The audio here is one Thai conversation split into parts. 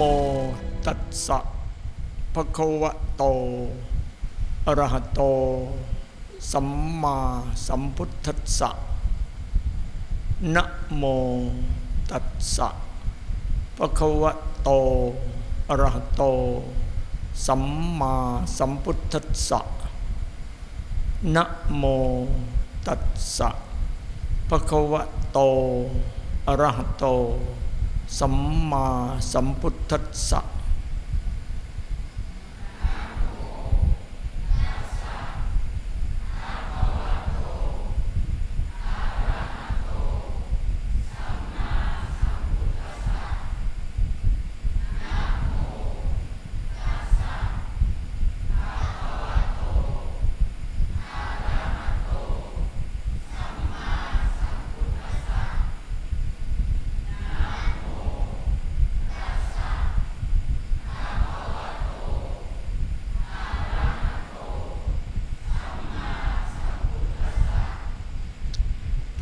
โมตัสสะภะคะวะโตอะระหะโต สัมมาสัมพุทธัสสะนะโมตัสสะภะคะวะโตอะระหะโต สัมมาสัมพุทธัสสะนะโมตัสสะภะคะวะโตอะระหะโต สัมมาสัมพุทธัสสะ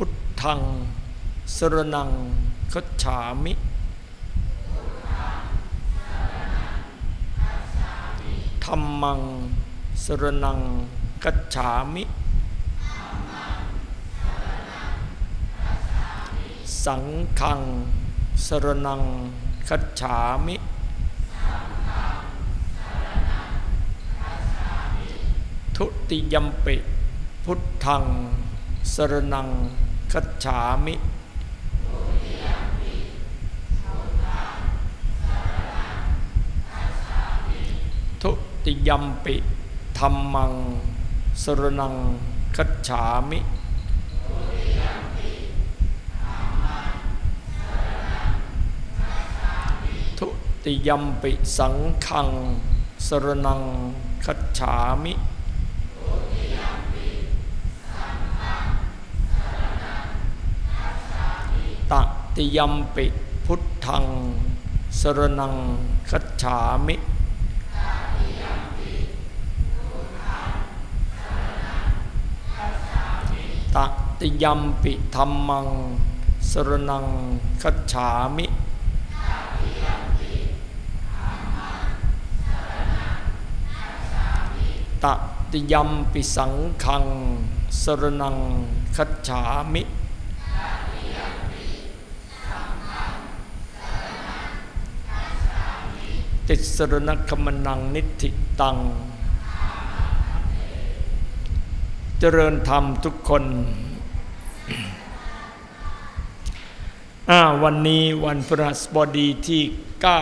พุทธัง สรนังคัจฉามิ ธรรมัง สรนังคัจฉามิ สังฆัง สรนังคัจฉามิ ทุติยมปิ พุทธัง สรนังคัจฉามิ ทุ ติยมปิธรรมังสรนังคัจฉามิทุติยมปิสังฆังสรนังคัจฉามิตติยมปิพุทธังสรนังคัจฉามิ ตติยมปิธรรมัง สรนังคัจฉามิตติยมปิสังฆัง สรนังคัจฉามิติสรณคมนังนิธิตัง เจริญธรรมทุกคนวันนี้วันพฤหัสบดีที่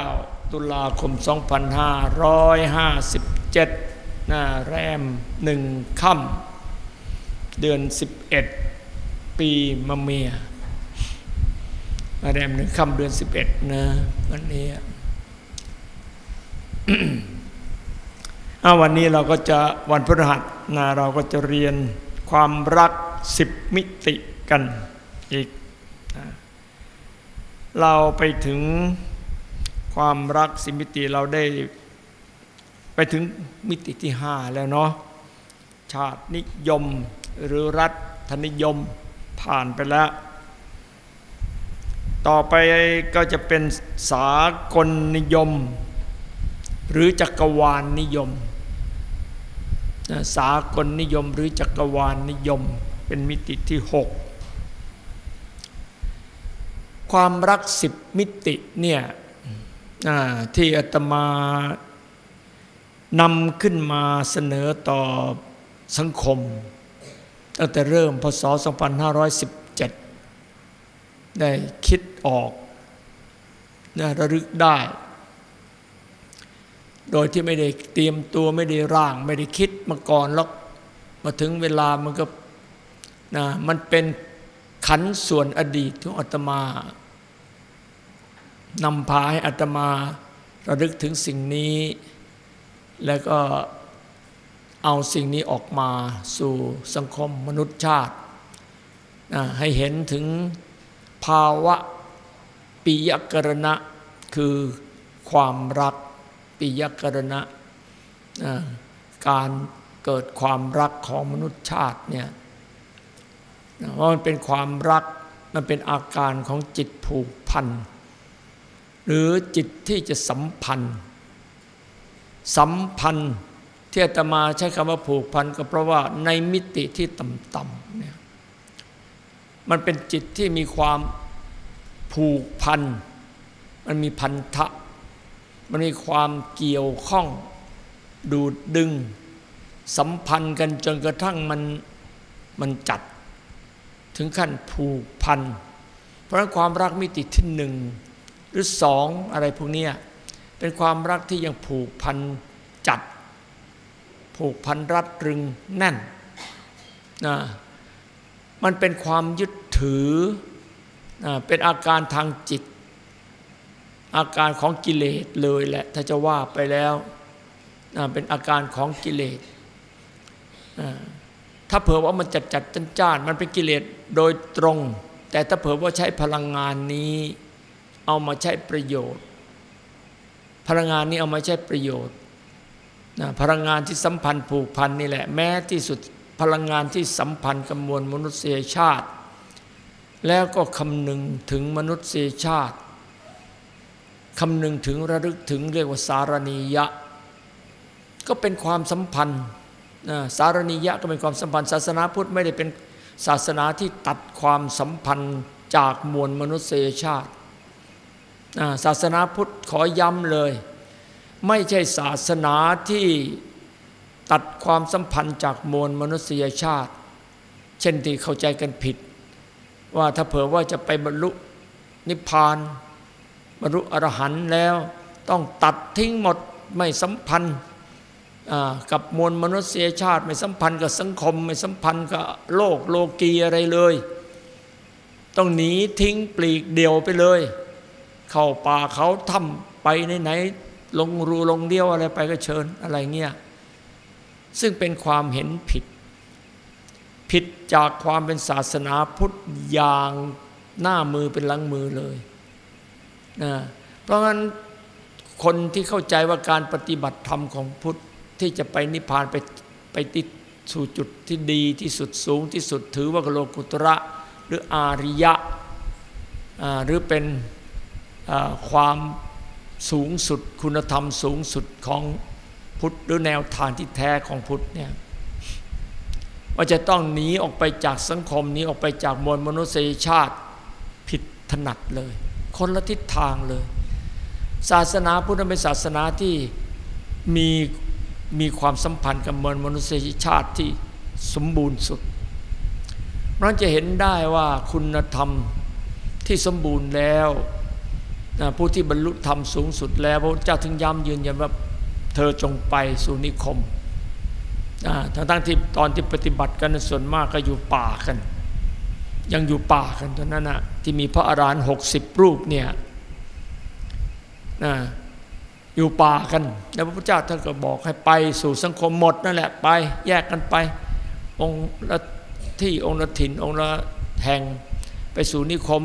9 ตุลาคม 2557นะแรมหนึ่งค่ำเดือน 11 ปีมะเมีย แรมหนึ่งค่ำเดือน 11 นะวันนี้วันนี้เราก็จะวันพฤหัส นะเราก็จะเรียนความรักสิบมิติกันอีกนะเราไปถึงความรักสิบมิติเราได้ไปถึงมิติที่ห้าแล้วเนาะชาตินิยมหรือรัฐนิยมผ่านไปแล้ว ต่อไปก็จะเป็นสากลนิยม หรือจักรวาลนิยม สากลนิยมหรือจักรวาลนิยมเป็นมิติที่หกความรักสิบมิติเนี่ยที่อาตมานำขึ้นมาเสนอต่อสังคม ตั้งแต่เริ่มพศ 2517 ได้คิดออกนะระลึกได้ โดยที่ไม่ได้เตรียมตัวไม่ได้ร่าง ไม่ได้คิดมาก่อนแล้วมาถึงเวลามันก็นะมันเป็นขันส่วนอดีตของอาตมานำพาให้อาตมาระลึกถึงสิ่งนี้ แล้วก็เอาสิ่งนี้ออกมาสู่สังคมมนุษยชาตินะให้เห็นถึงภาวะปิยกรณะคือความรัก ปิยกรณะการเกิดความรักของมนุษยชาติเนี่ยว่ามันเป็นความรักมันเป็นอาการของจิตผูกพันหรือจิตที่จะสัมพันธ์ สัมพันธ์ที่อาตมาใช้คำว่าผูกพันก็เพราะว่าในมิติที่ต่ำๆเนี่ยมันเป็นจิตที่มีความผูกพัน มันมีพันธะ มันมีความเกี่ยวข้องดูดดึง สัมพันธ์กันจนกระทั่งมันมันจัด ถึงขั้นผูกพัน เพราะฉะนั้นความรักมิติที่หนึ่งหรือสองอะไรพวกนี้เป็นความรักที่ยังผูกพันจัด ผูกพันรัดรึงแน่นนะมันเป็นความยึดถือ เป็นอาการทางจิต อาการของกิเลสเลยแหละ ถ้าจะว่าไปแล้วเป็นอาการของกิเลสถ้าเผื่อว่ามันจัดจัดจ้านจ้านมันเป็นกิเลสโดยตรง แต่ถ้าเผื่อว่าใช้พลังงานนี้ เอามาใช้ประโยชน์ พลังงานนี้เอามาใช้ประโยชน์พลังงานที่สัมพันธ์ผูกพันนี่แหละ แม้ที่สุดพลังงานที่สัมพันธ์กับมวลมนุษยชาติ แล้วก็คำนึงถึงมนุษยชาติ คำนึงถึงระลึกถึงเรียกว่าสารณียะ ก็เป็นความสัมพันธ์สารณียะก็เป็นความสัมพันธ์ ศาสนาพุทธไม่ได้เป็นศาสนาที่ตัดความสัมพันธ์จากมวลมนุษยชาติ ศาสนาพุทธขอย้ำเลย ไม่ใช่ศาสนาที่ตัดความสัมพันธ์จากมวลมนุษยชาติ เช่นที่เข้าใจกันผิด ว่าถ้าเผื่อว่าจะไปบรรลุนิพพาน บรรลุอรหันต์แล้ว ต้องตัดทิ้งหมดไม่สัมพันธ์กับมวลมนุษยชาติ ไม่สัมพันธ์กับสังคม ไม่สัมพันธ์กับโลกโลกีอะไรเลย ต้องหนีทิ้งปลีกเดียวไปเลย เข้าป่าเขาทำไปไหนๆลงรูลงเดียวอะไรไปก็เชิญอะไรเงี้ยซึ่งเป็นความเห็นผิด ผิดจากความเป็นศาสนาพุทธอย่างหน้ามือเป็นหลังมือเลย นะเพราะงั้นคนที่เข้าใจว่าการปฏิบัติธรรมของพุทธที่จะไปนิพพานไปไปติดสู่จุดที่ดีที่สุดสูงที่สุดถือว่าโลกุตระหรืออาริยะหรือเป็นความสูงสุดคุณธรรมสูงสุดของพุทธหรือแนวทางที่แท้ของพุทธเนี่ยว่าจะต้องหนีออกไปจากสังคมนี้ออกไปจากมวลมนุษยชาติผิดถนัดเลย คนละทิศทางเลย ศาสนาพุทธเป็นศาสนาที่มีมีความสัมพันธ์กับมวลมนุษยชาติที่สมบูรณ์สุดเราจะเห็นได้ว่าคุณธรรมที่สมบูรณ์แล้วผู้ที่บรรลุธรรมสูงสุดแล้วพระเจ้าถึงย้ำยืนยันว่าเธอจงไปสู่นิคมทั้งทั้งที่ตอนที่ปฏิบัติกันส่วนมากก็อยู่ป่ากัน ยังอยู่ป่ากันตอนนั้นนะที่มีพระอารหันต์หกสิบรูปเนี่ยนะอยู่ป่ากัน แล้วพระพุทธเจ้าท่านก็บอกให้ไปสู่สังคมหมดนั่นแหละไปแยกกันไปองค์ละที่องค์ละถิ่นองค์ละแห่งไปสู่นิคม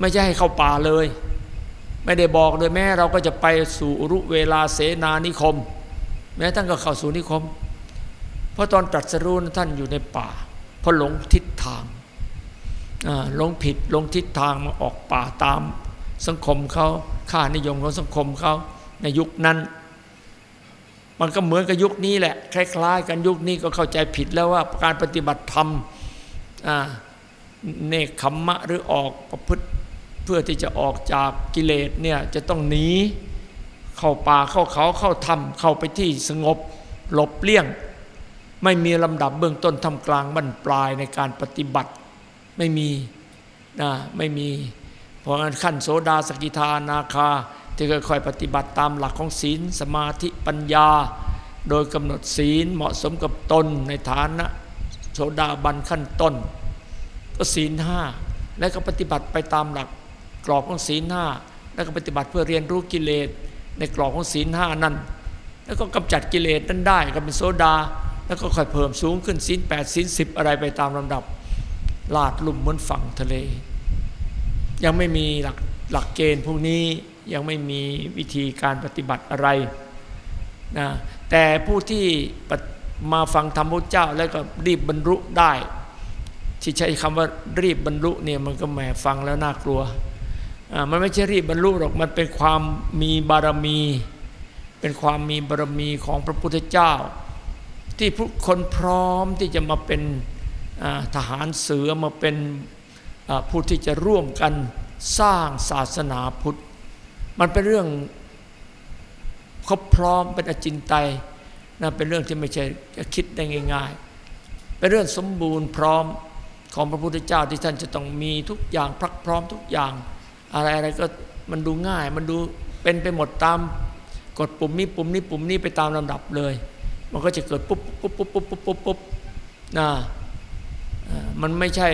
ไม่ใช่ให้เข้าป่าเลย ไม่ได้บอกเลยแม้เราก็จะไปสู่รุเวลาเสนานิคม แม้ท่านก็เข้าสู่นิคม เพราะตอนตรัสรู้ท่านอยู่ในป่าเพราะหลงทิศทาง ลงผิดลงทิศทางมาออกป่าตามสังคมเขาค่านิยมของสังคมเขาในยุคนั้น มันก็เหมือนกับยุคนี้แหละ คล้ายๆ กันยุคนี้ก็เข้าใจผิดแล้วว่าการปฏิบัติธรรมเนคขมมะหรือออกประพฤติเพื่อที่จะออกจากกิเลสเนี่ยจะต้องหนีเข้าป่าเข้าเขาเข้าถ้ำเข้าไปที่สงบหลบเลี่ยง ไม่มีลำดับเบื้องต้นทำกลางบรรปลายในการปฏิบัติ ไม่มีนะไม่มี เพราะงั้นขั้นโสดาสกิทานาคาที่ค่อยๆปฏิบัติตามหลักของศีลสมาธิปัญญา โดยกำหนดศีลเหมาะสมกับตนในฐานะโสดาบันขั้นต้น ก็ศีลห้าและก็ปฏิบัติไปตามหลักกรอบของศีลห้าแล้วก็ปฏิบัติเพื่อเรียนรู้กิเลสในกรอบของศีลห้านั้น แล้วก็กำจัดกิเลสนั้นได้ก็เป็นโซดา แล้วก็ค่อยเพิ่มสูงขึ้นศีลแปดศีลสิบอะไรไปตามลำดับ ลาดลุ่มบนฝั่งทะเล ยังไม่มีหลักหลักเกณฑ์พวกนี้ยังไม่มีวิธีการปฏิบัติอะไรนะแต่ผู้ที่มาฟังธรรมพระเจ้าแล้วก็รีบบรรลุได้ ที่ใช้คำว่ารีบบรรลุเนี่ยมันก็แหมฟังแล้วน่ากลัวอ่ามันไม่ใช่รีบบรรลุหรอกมันเป็นความมีบารมี เป็นความมีบารมีของพระพุทธเจ้า ที่ผู้คนพร้อมที่จะมาเป็น ทหารเสือมาเป็นผู้ที่จะร่วมกันสร้างศาสนาพุทธ มันเป็นเรื่องเขาพร้อมเป็นอจินไตยนะเป็นเรื่องที่ไม่ใช่คิดได้ง่าย ๆ เป็นเรื่องสมบูรณ์พร้อมของพระพุทธเจ้าที่ท่านจะต้องมีทุกอย่างพรักพร้อมทุกอย่าง อะไรอะไรก็มันดูง่าย มันดูเป็นไปหมดตามกดปุ่มนี้ปุ่มนี้ปุ่มนี้ไปตามลำดับเลย มันก็จะเกิดปุ๊บปุ๊บปุ๊บปุ๊บปุ๊บปุ๊บปุ๊บนะ มันไม่ใช่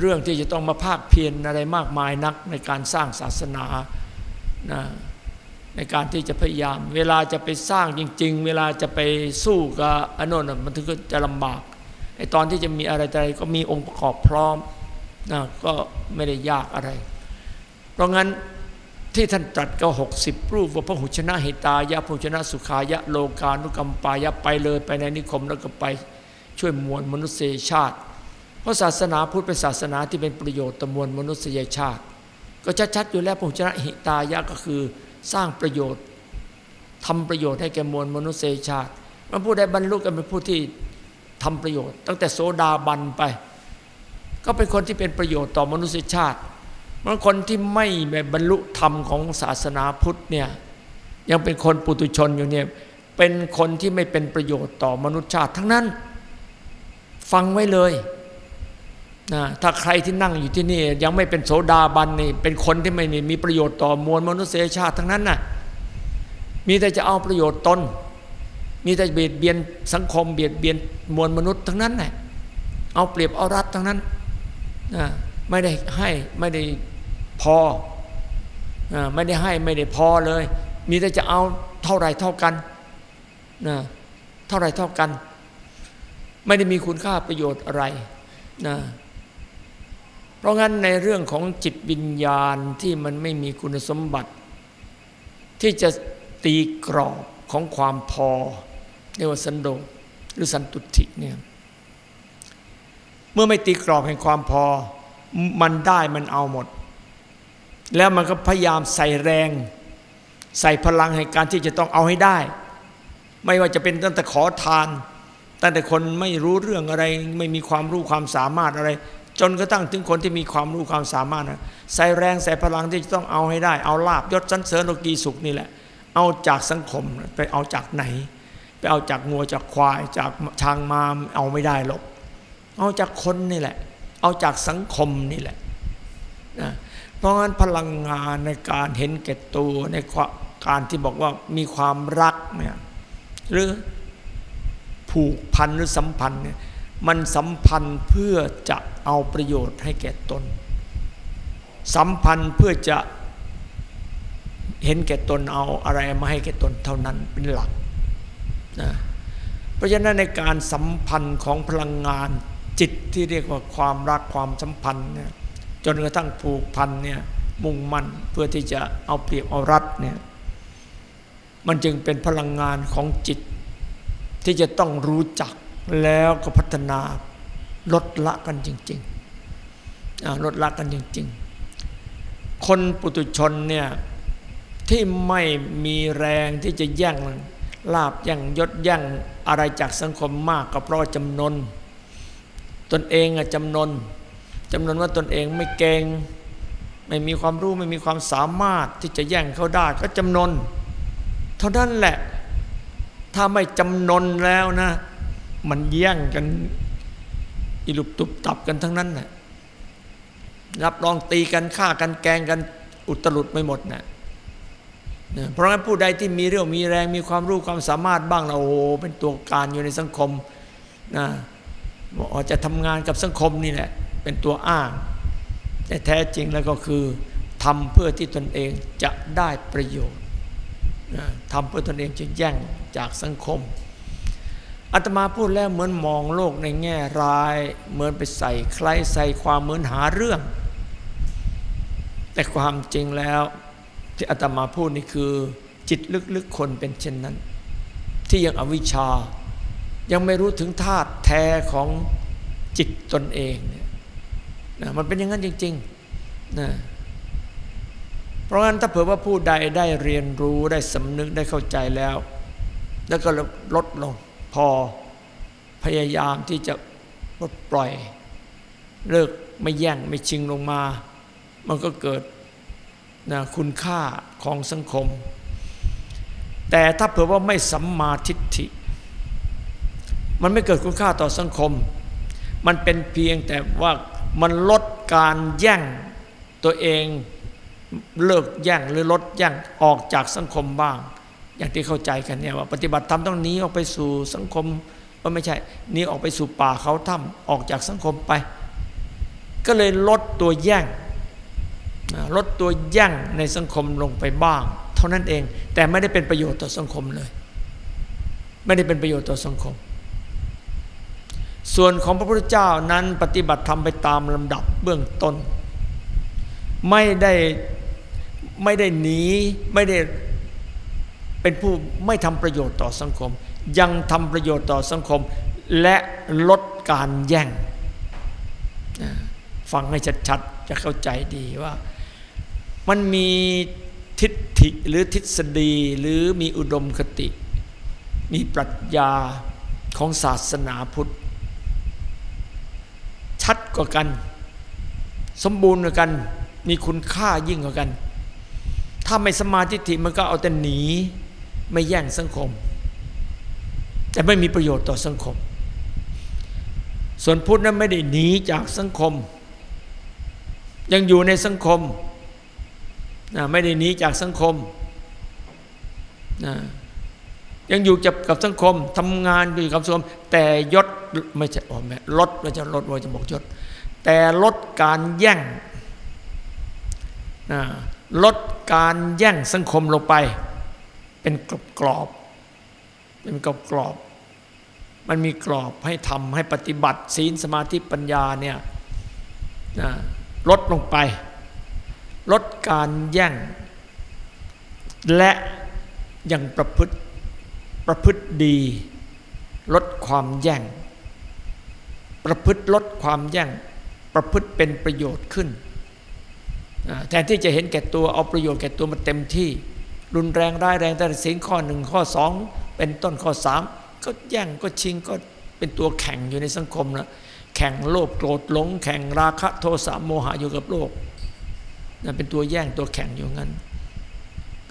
เรื่องที่จะต้องมาภาคเพียรอะไรมากมายนักในการสร้างศาสนานะในการที่จะพยายาม เวลาจะไปสร้างจริง ๆ เวลาจะไปสู้กับอนนนมันถึงจะลำบากไอ้ตอนที่จะมีอะไรอะไรก็มีองค์ประกอบพร้อมนะก็ไม่ได้ยากอะไร เพราะงั้นที่ท่านตรัสก็หกสิบรูปว่าพระหุชนะเหตายะพระหุชนะสุขายะโลกานุกรรมปายะไปเลยไปในนิคมแล้วก็ไปช่วยมวลมนุษยชาติ เพราะศาสนาพุทธเป็นศาสนาที่เป็นประโยชน์ต่อมวลมนุษยชาติ ก็ชัดๆอยู่แล้วพระหุชนะหิตายะก็คือสร้างประโยชน์ทำประโยชน์ให้แก่มวลมนุษยชาติมันผู้ใดบรรลุกันเป็นผู้ที่ทำประโยชน์ ตั้งแต่โสดาบันไป ก็เป็นคนที่เป็นประโยชน์ต่อมนุษยชาติบางคนที่ไม่บบบรรลุธรรมของศาสนาพุทธเนี่ยยังเป็นคนปุตุชนอยู่เนี่ยเป็นคนที่ไม่เป็นประโยชน์ต่อมนุษยชาติ ทั้งนั้น ฟังไว้เลย นะถ้าใครที่นั่งอยู่ที่นี่ ยังไม่เป็นโสดาบันนี่เป็นคนที่ไม่มีประโยชน์ต่อมวลมนุษยชาติทั้งนั้นน่ะมีแต่จะเอาประโยชน์ตน มีแต่เบียดเบียนสังคมเบียดเบียนมวลมนุษย์ทั้งนั้นแหละเอาเปรียบเอารัดทั้งนั้นนะไม่ได้ให้ไม่ได้พอนะไม่ได้ให้ไม่ได้พอเลย มีแต่จะเอาเท่าไรเท่ากันนะเท่าไรเท่ากัน ไม่ได้มีคุณค่าประโยชน์อะไรนะ เพราะงั้นในเรื่องของจิตวิญญาณที่มันไม่มีคุณสมบัติ ที่จะตีกรอบของความพอเรียกว่าสันโดษหรือสันตุติเนี่ยเมื่อไม่ตีกรอบแห่งความพอมันได้มันเอาหมด แล้วมันก็พยายามใส่แรง ใส่พลังให้การที่จะต้องเอาให้ได้ ไม่ว่าจะเป็นตั้งแต่ขอทานตั้งแต่คนไม่รู้เรื่องอะไร ไม่มีความรู้ความสามารถอะไร จนกระทั่งถึงคนที่มีความรู้ความสามารถนะใส่แรงใส่พลังที่จะต้องเอาให้ได้ เอาลาบยศสันเสริญโลกีสุขนี่แหละ เอาจากสังคมไปเอาจากไหน ไปเอาจากงัวจากควาย จากช้างมาเอาไม่ได้หรอกเอาจากคนนี่แหละ เอาจากสังคมนี่แหละนะเพราะงั้นพลังงานในการเห็นแก่ตัวในการที่บอกว่ามีความรักเนี่ยหรือผูกพันหรือสัมพันธ์เนี่ย มันสัมพันธ์เพื่อจะเอาประโยชน์ให้แก่ตน สัมพันธ์เพื่อจะเห็นแก่ตนเอาอะไรมาให้แก่ตนเท่านั้นเป็นหลักนะเพราะฉะนั้นในการสัมพันธ์ของพลังงานจิตที่เรียกว่าความรักความสัมพันธ์เนี่ยจนกระทั่งผูกพันเนี่ยมุ่งมั่นเพื่อที่จะเอาเปรียบเอารัดเนี่ยมันจึงเป็นพลังงานของจิตที่จะต้องรู้จัก แล้วก็พัฒนาลดละกันจริงๆลดละกันจริง ๆ คนปุตุชนเนี่ยที่ไม่มีแรงที่จะแย่งลาบแย่งยศแย่งอะไรจากสังคมมากก็เพราะจำนนตนเองอะจำนนจำนนว่าตนเองไม่เก่งไม่มีความรู้ไม่มีความสามารถที่จะแย่งเขาได้ก็จำนน เท่านั้นแหละ ถ้าไม่จำนนแล้วนะ มันแย่งกันอิลุบตุบตับกันทั้งนั้นนะรับรองตีกันฆ่ากันแกงกันอุตลุดไม่หมดนะเพราะงั้นผู้ใดที่มีเรื่องมีแรงมีความรู้ความสามารถบ้างเราโอ้เป็นตัวการอยู่ในสังคมนะบอกจะทำงานกับสังคมนี่แหละเป็นตัวอ้าง แต่แท้จริงแล้วก็คือทำเพื่อที่ตนเองจะได้ประโยชน์ทำเพื่อตนเองจะแย่งจากสังคม อาตมาพูดแล้วเหมือนมองโลกในแง่ร้าย เหมือนไปใส่ใครใส่ความเหมือนหาเรื่อง แต่ความจริงแล้วที่อาตมาพูดนี่คือ จิตลึกๆคนเป็นเช่นนั้น ที่ยังอวิชชา ยังไม่รู้ถึงธาตุแท้ของจิตตนเองเนี่ยนะมันเป็นอย่างนั้นจริงๆนะเพราะงั้นถ้าเผื่อว่าผู้ใดได้เรียนรู้ได้สำนึกได้เข้าใจแล้ว แล้วก็ลดลง พอพยายามที่จะลดปล่อย เลิกไม่แย่งไม่ชิงลงมา มันก็เกิดนะคุณค่าของสังคม แต่ถ้าเผื่อว่าไม่สัมมาทิฏฐิ มันไม่เกิดคุณค่าต่อสังคม มันเป็นเพียงแต่ว่ามันลดการแย่งตัวเองเลิกแย่งหรือลดแย่งออกจากสังคมบ้าง อย่างที่เข้าใจกันเนี่ยว่าปฏิบัติธรรมต้องหนีออกไปสู่สังคมก็ไม่ใช่หนีออกไปสู่ป่าเขาถ้ำออกจากสังคมไป ก็เลยลดตัวแย่งลดตัวแย่งในสังคมลงไปบ้าง เท่านั้นเอง แต่ไม่ได้เป็นประโยชน์ต่อสังคมเลย ไม่ได้เป็นประโยชน์ต่อสังคม ส่วนของพระพุทธเจ้านั้นปฏิบัติทำไปตามลำดับเบื้องต้น ไม่ได้ไม่ได้หนีไม่ได้ เป็นผู้ไม่ทำประโยชน์ต่อสังคม ยังทำประโยชน์ต่อสังคม และลดการแย่ง ฟังให้ชัดๆ จะเข้าใจดีว่า มันมีทิฏฐิหรือทฤษฎีหรือมีอุดมคติ มีปรัชญาของศาสนาพุทธ ชัดกว่ากัน สมบูรณ์กว่ากัน มีคุณค่ายิ่งกว่ากัน ถ้าไม่สมาธิฐิมันก็เอาแต่หนี ไม่แย่งสังคม แต่ไม่มีประโยชน์ต่อสังคม ส่วนพุทธนั้นไม่ได้หนีจากสังคม ยังอยู่ในสังคมนะไม่ได้หนีจากสังคมนะยังอยู่กับกับสังคมทำงานอยู่กับสังคม แต่ยศไม่ใช่อ๋อแม่ลดไม่ใช่ลดว่าจะบอกยศแต่ลดการแย่งนะลดการแย่งสังคมลงไป เป็นกรอบกรอบเป็นกรอบกรอบ มันมีกรอบให้ทำให้ปฏิบัติศีลสมาธิปัญญาเนี่ยลดลงไป ลดการแย่ง และยังประพฤติประพฤติดี ลดความแย่ง ประพฤติลดความแย่ง ประพฤติเป็นประโยชน์ขึ้นแทนที่จะเห็นแก่ตัวเอาประโยชน์แก่ตัวมาเต็มที่ รุนแรงร้ายแรงแต่สิ่งข้อหนึ่งข้อสองเป็นต้นข้อสามก็แย่งก็ชิงก็เป็นตัวแข่งอยู่ในสังคมนะแข่งโลภโกรธหลง แข่งราคะโทสะโมหะอยู่กับโลกนะเป็นตัวแย่งตัวแข่งอยู่งั้น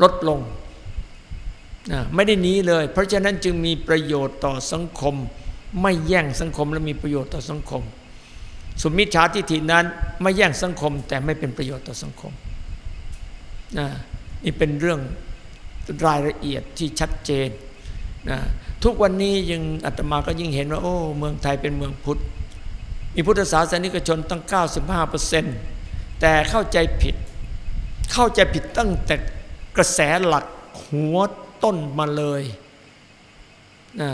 ลดลงนะไม่ได้หนีเลย เพราะฉะนั้นจึงมีประโยชน์ต่อสังคม ไม่แย่งสังคมและมีประโยชน์ต่อสังคม สุมิชฌาทิฏฐินั้นไม่แย่งสังคมแต่ไม่เป็นประโยชน์ต่อสังคมนะนี่เป็นเรื่อง รายละเอียดที่ชัดเจนนะทุกวันนี้ยังอาตมาก็ยิ่งเห็นว่าโอ้เมืองไทยเป็นเมืองพุทธ มีพุทธศาสนิกชนตั้ง 95%เปอร์เซ็นต์แต่เข้าใจผิด เข้าใจผิดตั้งแต่กระแสหลักหัวต้นมาเลยนะ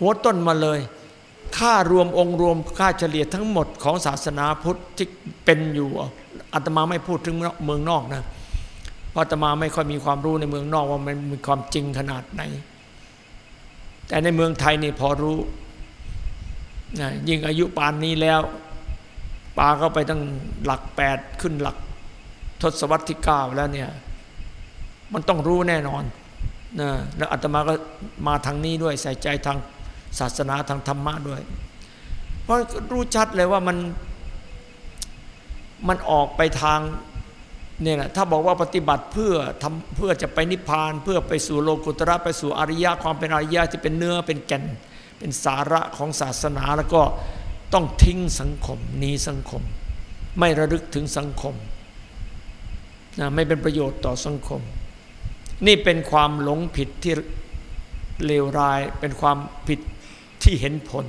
หัวต้นมาเลย ค่ารวมองค์รวมค่าเฉลี่ยทั้งหมดของศาสนาพุทธที่เป็นอยู่อาตมาไม่พูดถึงเมืองนอกนะ เพราะอาตมาไม่ค่อยมีความรู้ในเมืองนอกว่ามันมีความจริงขนาดไหน แต่ในเมืองไทยนี่พอรู้นะยิ่งอายุปานนี้แล้วปาเข้าไปตั้งหลักแปดขึ้นหลักทศวรรษที่เก้าแล้วเนี่ย มันต้องรู้แน่นอนนะแล้วอาตมาก็มาทางนี้ด้วยใส่ใจทางศาสนาทางธรรมะด้วย เพราะรู้ชัดเลยว่ามันมันออกไปทาง เนี่ยนะถ้าบอกว่าปฏิบัติเพื่อทำเพื่อจะไปนิพพาน เพื่อไปสู่โลกุตระไปสู่อริยะความเป็นอริยะที่เป็นเนื้อเป็นแก่น เป็นสาระของศาสนาแล้วก็ต้องทิ้งสังคมหนีสังคม ไม่ระลึกถึงสังคมนะไม่เป็นประโยชน์ต่อสังคม นี่เป็นความหลงผิดที่เลวร้าย เป็นความผิดที่เห็นผล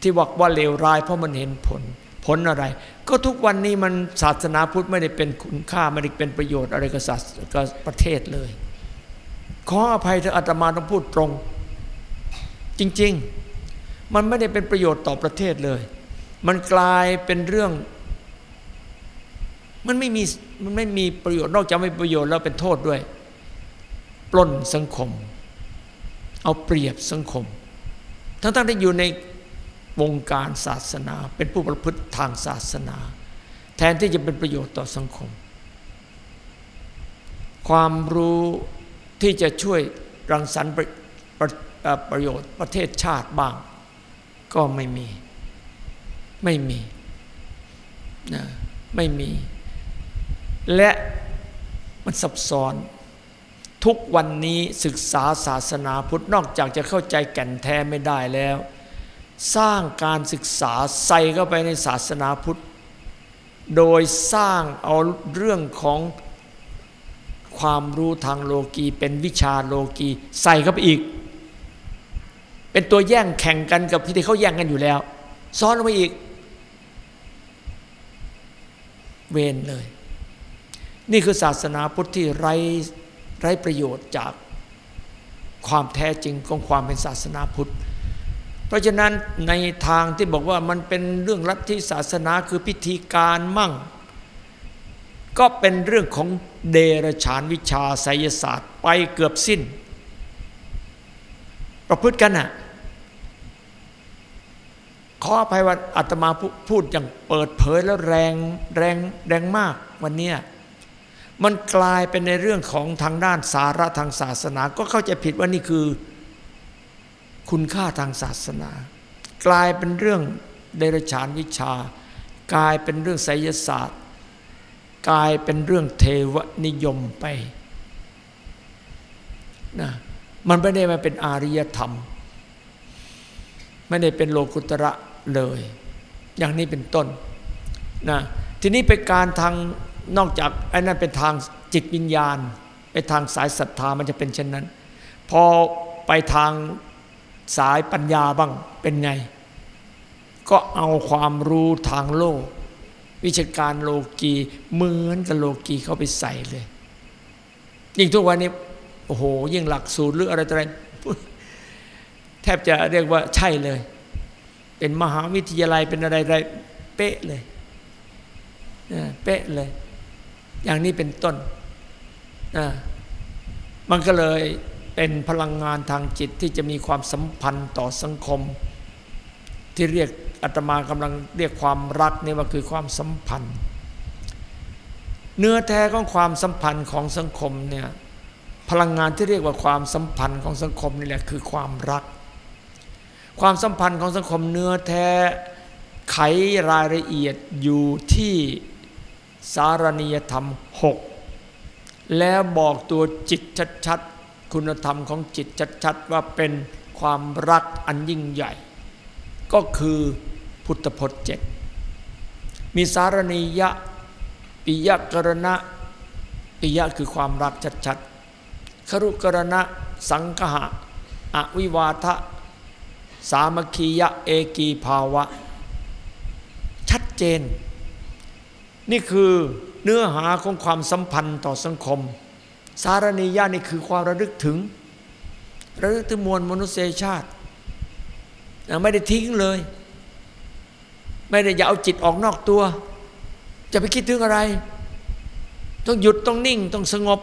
ที่บอกว่าเลวร้ายเพราะมันเห็นผล ผลอะไร ก็ทุกวันนี้มันศาสนาพุทธไม่ได้เป็นคุณค่าไม่ได้เป็นประโยชน์อะไรกับศาสกับประเทศเลย ขออภัยเถอะอาตมาต้องพูดตรง จริง ๆ มันไม่ได้เป็นประโยชน์ต่อประเทศเลย มันกลายเป็นเรื่อง มันไม่มีมันไม่มีประโยชน์นอกจากไม่ประโยชน์แล้วเป็นโทษด้วย ปล้นสังคม เอาเปรียบสังคม ทั้งๆที่อยู่ใน วงการศาสนา เป็นผู้ประพฤติทางศาสนา แทนที่จะเป็นประโยชน์ต่อสังคม ความรู้ที่จะช่วยรังสรรค์ประประประโยชน์ประเทศชาติบ้าง ก็ไม่มี ไม่มีนะไม่มี และมันซับซ้อนทุกวันนี้ศึกษาศาสนาพุทธนอกจากจะเข้าใจแก่นแท้ไม่ได้แล้ว สร้างการศึกษาใส่เข้าไปในศาสนาพุทธ โดยสร้างเอาเรื่องของความรู้ทางโลกีเป็นวิชาโลกีใส่เข้าไปอีก เป็นตัวแย่งแข่งกันกับที่เขาแย่งกันอยู่แล้ว ซ้อนลงไปอีก เวนเลย นี่คือศาสนาพุทธที่ไร้ไร้ประโยชน์จากความแท้จริงของความเป็นศาสนาพุทธ เพราะฉะนั้นในทางที่บอกว่ามันเป็นเรื่องลัทธิศาสนาคือพิธีการมั่ง ก็เป็นเรื่องของเดรฉานวิชาไสยศาสตร์ไปเกือบสิ้น ประพฤติกันน่ะขออภัยว่าอาตมาพูพูดอย่างเปิดเผยแล้วแรงแรงแรงมากวันเนี้ยมันกลายเป็นในเรื่องของทางด้านสาระทางศาสนา ก็เข้าใจผิดว่านี่คือ คุณค่าทางศาสนา กลายเป็นเรื่องเดรัจฉานวิชา กลายเป็นเรื่องไสยศาสตร์ กลายเป็นเรื่องเทวนิยมไปนะมันไม่ได้มาเป็นอาริยธรรม ไม่ได้เป็นโลกุตระเลย อย่างนี้เป็นต้นนะทีนี้เป็นการทางนอกจากไอ้นั่นเป็นทางจิตวิญญาณ ไปทางสายศรัทธามันจะเป็นเช่นนั้น พอไปทาง สายปัญญาบ้างเป็นไง ก็เอาความรู้ทางโลก วิชาการโลกีเหมือนกับโลกีเข้าไปใส่เลย ยิ่งทุกวันนี้โอ้โห ยิ่งหลักสูตรหรืออะไรต่ออะไรแทบจะเรียกว่าใช่เลย เป็นมหาวิทยาลัยเป็นอะไรอะไรเป๊ะเลยเป๊ะเลย อย่างนี้เป็นต้นมันก็เลย เป็นพลังงานทางจิตที่จะมีความสัมพันธ์ต่อสังคม ที่เรียกอาตมากำลังเรียกความรักนี่ว่าคือความสัมพันธ์ เนื้อแท้ของความสัมพันธ์ของสังคมเนี่ยพลังงานที่เรียกว่าความสัมพันธ์ของสังคมนี่แหละคือความรัก ความสัมพันธ์ของสังคมเนื้อแท้ไขรายละเอียดอยู่ที่สารณียธรรมหกแล้วบอกตัวจิตชัด คุณธรรมของจิตชัดๆว่าเป็นความรักอันยิ่งใหญ่ ก็คือพุทธพจน์เจ็ดมีสารณียะปิยกรณะปิยะคือความรักชัดๆครุกรณะสังคหะอวิวาทะสามัคคียะเอกีภาวะ ชัดเจน นี่คือเนื้อหาของความสัมพันธ์ต่อสังคม สารณียะนี่คือความระลึกถึง ระลึกถึงมวลมนุษยชาติ ไม่ได้ทิ้งเลย ไม่ได้อย่าเอาจิตออกนอกตัว จะไปคิดถึงอะไร ต้องหยุดต้องนิ่งต้องสงบ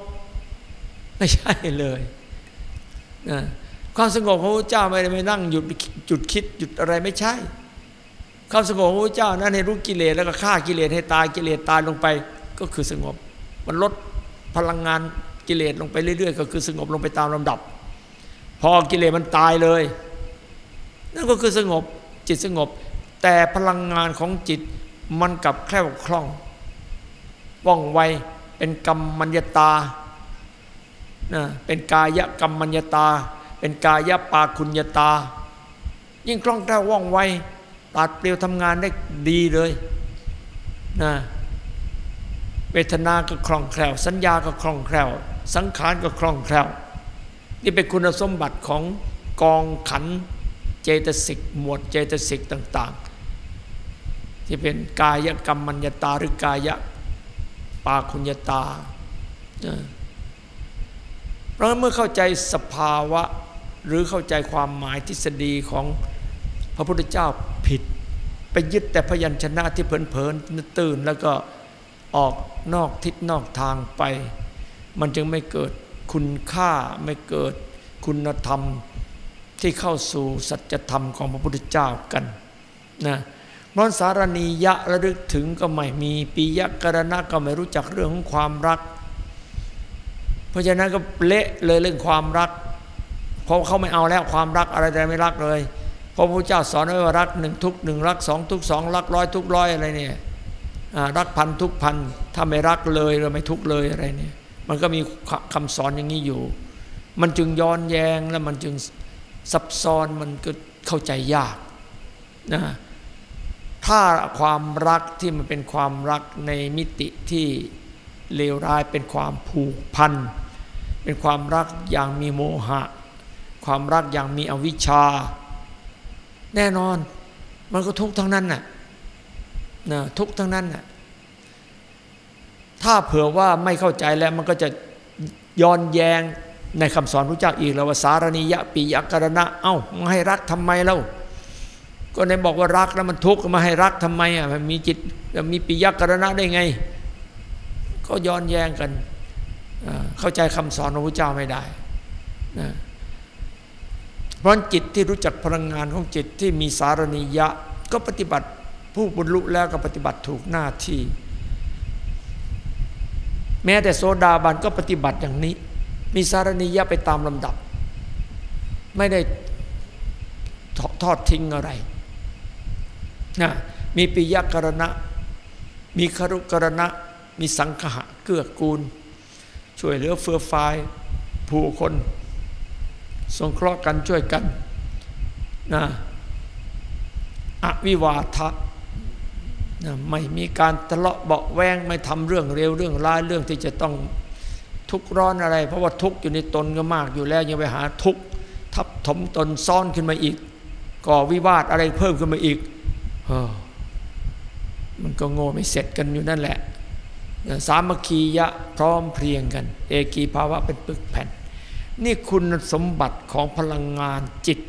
ไม่ใช่เลยนะความสงบของพระเจ้าไม่ได้ไปนั่งหยุดจุดคิดหยุดอะไรไม่ใช่ ความสงบของพระเจ้านั้นให้รู้กิเลสแล้วก็ฆ่ากิเลสให้ตายกิเลสตายลงไป ก็คือสงบ มันลดพลังงาน กิเลสลงไปเรื่อยๆ ก็คือสงบลงไปตามลำดับ พอกิเลสมันตายเลย นั่นก็คือสงบจิตสงบ แต่พลังงานของจิตมันกลับแคล่วคล่องว่องไวเป็นกรรมมัญญตานะเป็นกายกรรมมัญญตา เป็นกายปาคุญญตา ยิ่งคล่องแคล่วว่องไวตัดเปลี่ยวทำงานได้ดีเลยนะเวทนาก็คล่องแคล่ว สัญญาก็คล่องแคล่ว สังขารก็คล่องแคล่ว นี่เป็นคุณสมบัติของกองขันเจตสิกหมวดเจตสิกต่าง ๆ ที่เป็นกายกรรมมัญญตาหรือกายปาคุญญตา เพราะเมื่อเข้าใจสภาวะหรือเข้าใจความหมายทฤษฎีของพระพุทธเจ้าผิด ไปยึดแต่พยัญชนะที่เพลินๆตื่นแล้วก็ออกนอกทิศนอกทางไป มันจึงไม่เกิดคุณค่าไม่เกิดคุณธรรมที่เข้าสู่สัจธรรมของพระพุทธเจ้ากันนะเพราะสารณียะระลึกถึงก็ไม่มีปียะกรณะก็ไม่รู้จักเรื่องของความรัก เพราะฉะนั้นก็เละเลยเรื่องความรัก เพราะเขาไม่เอาแล้วความรักอะไรแต่ไม่รักเลยพระพระเจ้าสอนไว้ว่ารักหนึ่งทุกหนึ่งรักสองทุกสองรักร้อยทุกร้อยอะไรเนี่ยรักพันทุกพันถ้าไม่รักเลยเราไม่ทุกเลยอะไรเนี่ย มันก็มีคำสอนอย่างนี้อยู่ มันจึงย้อนแยงแล้วมันจึงซับซ้อนมันก็เข้าใจยากนะถ้าความรักที่มันเป็นความรักในมิติที่เลวร้ายเป็นความผูกพัน เป็นความรักอย่างมีโมหะ ความรักอย่างมีอวิชชา แน่นอนมันก็ทุกข์ทั้งนั้นน่ะนะทุกข์ทั้งนั้นน่ะ ถ้าเผื่อว่าไม่เข้าใจแล้วมันก็จะย้อนแยงในคำสอนพระเจ้าอีกแล้วว่าสารณียะปิยกรณะเอ้ามาให้รักทำไมเล่าก็ในบอกว่ารักแล้วมันทุกข์มาให้รักทำไมอะมันมีจิตมีปิยกรณะได้ไง ก็ย้อนแย้งกันเข้าใจคำสอนของพระเจ้าไม่ได้นะเพราะจิตที่รู้จักพลังงานของจิตที่มีสารณียะ ก็ปฏิบัติผู้บรรลุแล้วก็ปฏิบัติถูกหน้าที่ แม้แต่โซดาบันก็ปฏิบัติอย่างนี้ มีสารณียะไปตามลำดับ ไม่ได้ทอดทิ้งอะไรนะมีปิยกรณะ มีคารุกรณะ มีสังขะเกื้อกูล ช่วยเหลือเฟื่อฟายผู้คนสงเคราะห์กันช่วยกันนะอวิวาทะ ไม่มีการทะเลาะเบาแวงไม่ทำเรื่องเร็วเรื่องร้ายเรื่องที่จะต้องทุกร้อนอะไร เพราะว่าทุกอยู่ในตนก็มากอยู่แล้วยังไปหาทุกทับถมตนซ่อนขึ้นมาอีก ก่อวิวาทอะไรเพิ่มขึ้นมาอีกอมันก็โง่ไม่เสร็จกันอยู่นั่นแหละ สามัคคียะพร้อมเพรียงกัน เอกีภาวะเป็นปึกแผ่น นี่คุณสมบัติของพลังงานจิต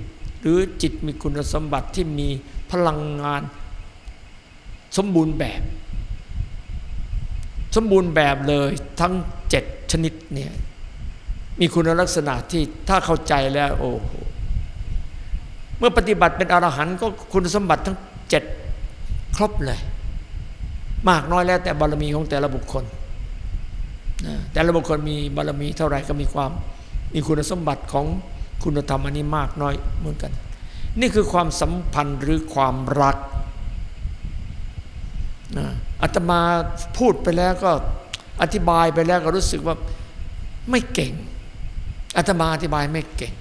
หรือจิตมีคุณสมบัติที่มีพลังงาน สมบูรณ์แบบ สมบูรณ์แบบเลยทั้งเจ็ดชนิดเนี่ยมีคุณลักษณะที่ถ้าเข้าใจแล้วโอ้โหเมื่อปฏิบัติเป็นอรหันต์ก็คุณสมบัติทั้งเจ็ดครบเลย มากน้อยแล้วแต่บารมีของแต่ละบุคคลแต่ละบุคคลมีบารมีเท่าไหร่ก็มีความมีคุณสมบัติของคุณธรรมอันนี้มากน้อยเหมือนกัน นี่คือความสัมพันธ์หรือความรัก อาตมาพูดไปแล้วก็อธิบายไปแล้วก็รู้สึกว่าไม่เก่งอาตมาอธิบายไม่เก่ง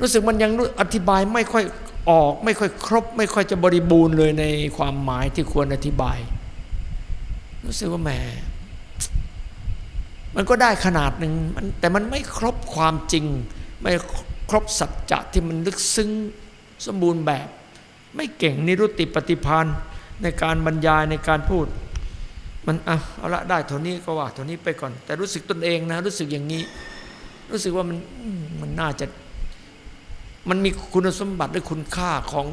รู้สึกมันยังอธิบายไม่ค่อยออก ไม่ค่อยครบ ไม่ค่อยจะบริบูรณ์เลยในความหมายที่ควรอธิบาย รู้สึกว่าแหมมันก็ได้ขนาดหนึ่งแต่มันไม่ครบความจริง ไม่ครบสัจจะที่มันลึกซึ้งสมบูรณ์แบบ ไม่เก่งนิรุติปฏิพาน ในการบรรยายในการพูด มันอะเอาละได้เท่านี้ก็ว่าเท่านี้ไปก่อน แต่รู้สึกตนเองนะ รู้สึกอย่างนี้ รู้สึกว่ามันมันน่าจะ มันมีคุณสมบัติหรือคุณค่าของ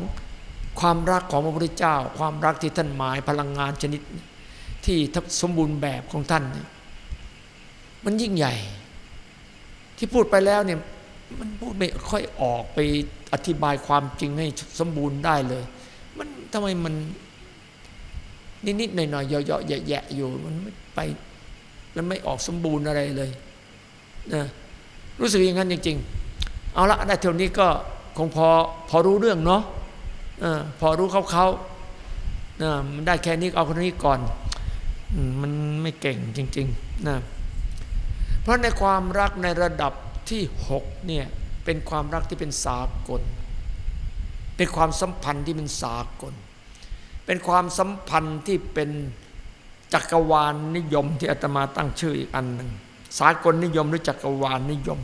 ความรักของพระพุทธเจ้า ความรักที่ท่านหมายพลังงานชนิด ที่สมบูรณ์แบบของท่าน มันยิ่งใหญ่ ที่พูดไปแล้วเนี่ยมันพูดไม่ค่อยออกไปอธิบายความจริงให้สมบูรณ์ได้เลย มันทำไมมัน นิดๆหน่อยๆเยาะๆแยะๆอยู่มันไม่ไปมันไม่ออกสมบูรณ์อะไรเลยนะรู้สึกอย่างนั้นจริง ๆ เอาละได้เท่านี้ก็คงพอพอรู้เรื่องเนาะพอรู้เขาเขามันได้แค่นี้เอาคนนี้ก่อนมันไม่เก่งจริงๆนะเพราะในความรักในระดับที่หกเนี่ยเป็นความรักที่เป็นสากล เป็นความสัมพันธ์ที่เป็นสากล เป็นความสัมพันธ์ที่เป็นจักรวาลนิยมที่อาตมาตั้งชื่ออีกอันหนึ่งสากลนิยมหรือจักรวาลนิยม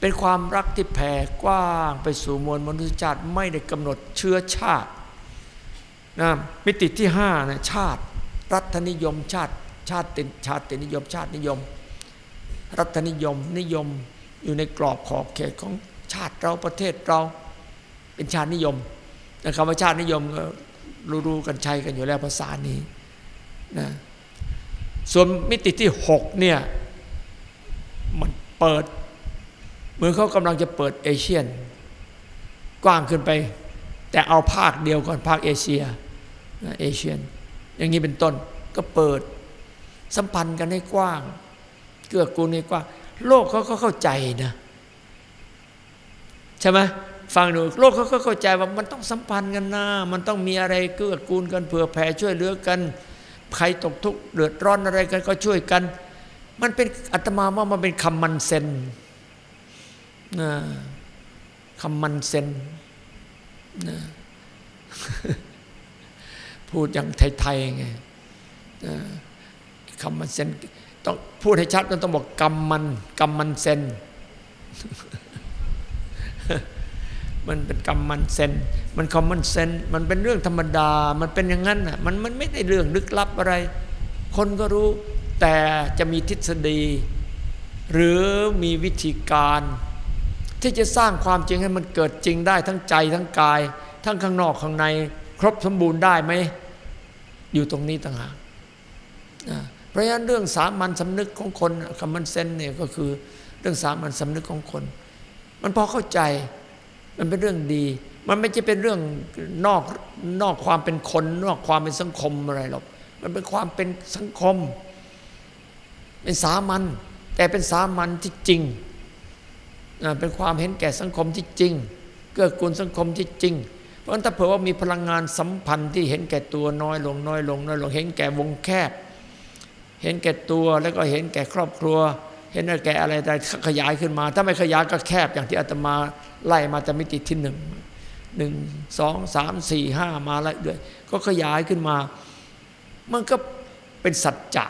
เป็นความรักที่แผ่กว้างไปสู่มวลมนุษยชาติไม่ได้กำหนดเชื้อชาตินะมิติที่ห้านะชาติ รัฐนิยมชาติชาติชาตินิยม ชาตินิยม รัฐนิยมนิยมอยู่ในกรอบขอบเขตของชาติเราประเทศเราเป็นชาตินิยมแต่คำว่าชาตินิยมก็ รู้ๆกันใช้กันอยู่แล้วภาษานี้นะส่วนมิติที่หกเนี่ยมันเปิด เหมือนเขากำลังจะเปิดเอเชียน กว้างขึ้นไป แต่เอาภาคเดียวก่อนภาคเอเชียเอเชียน อย่างนี้เป็นต้นก็เปิดสัมพันธ์กันให้กว้าง เกื้อกูลให้กว้าง โลกเขาก็เข้าใจนะ ใช่ไหม ฟังดูโลกเขาก็เข้าใจว่ามันต้องสัมพันธ์กันนะมันต้องมีอะไรเกื้อกูลกันเผื่อแผ่ช่วยเหลือกัน ใครตกทุกข์เดือดร้อนอะไรกันก็ช่วยกัน มันเป็นอัตมาว่ามันเป็นคำมันเซนนะคำมันเซนนะพูดอย่างไทยๆไงนะคำมันเซนต้องพูดให้ชัดต้องบอกกรรมมันกรรมมันเซน มันเป็นกรรมมันเซนมันคอมมันเซนมันเป็นเรื่องธรรมดา มันเป็นอย่างนั้นน่ะมันมันไม่ได้เรื่องลึกลับอะไร คนก็รู้แต่จะมีทฤษฎี หรือมีวิธีการ ที่จะสร้างความจริงให้มันเกิดจริงได้ทั้งใจทั้งกาย ทั้งข้างนอกข้างใน ครบสมบูรณ์ได้ไหมอยู่ตรงนี้ต่างหากเพราะฉะนั้นเรื่องสามัญสำนึกของคนคำมันเซนเนี่ยก็คือเรื่องสามัญสำนึกของคน มันพอเข้าใจ มันเป็นเรื่องดี มันไม่ใช่เป็นเรื่องนอกนอกความเป็นคนนอกความเป็นสังคมอะไรหรอกมันเป็นความเป็นสังคม เป็นสามัญแต่เป็นสามัญที่จริงเป็นความเห็นแก่สังคมที่จริง เกื้อกูลสังคมที่จริง เพราะฉะนั้นถ้าเผื่อว่ามีพลังงานสัมพันธ์ที่เห็นแก่ตัวน้อยลงน้อยลงน้อยลง เห็นแก่วงแคบ เห็นแก่ตัวแล้วก็เห็นแก่ครอบครัว เห็นแก่อะไรใดขยายขึ้นมา ถ้าไม่ขยายก็แคบอย่างที่อาตมาไล่มาจากมิติที่หนึ่งหนึ่งสองสามสี่ห้ามาไล่เรื่อยก็ขยายขึ้นมา มันก็เป็นสัจจะ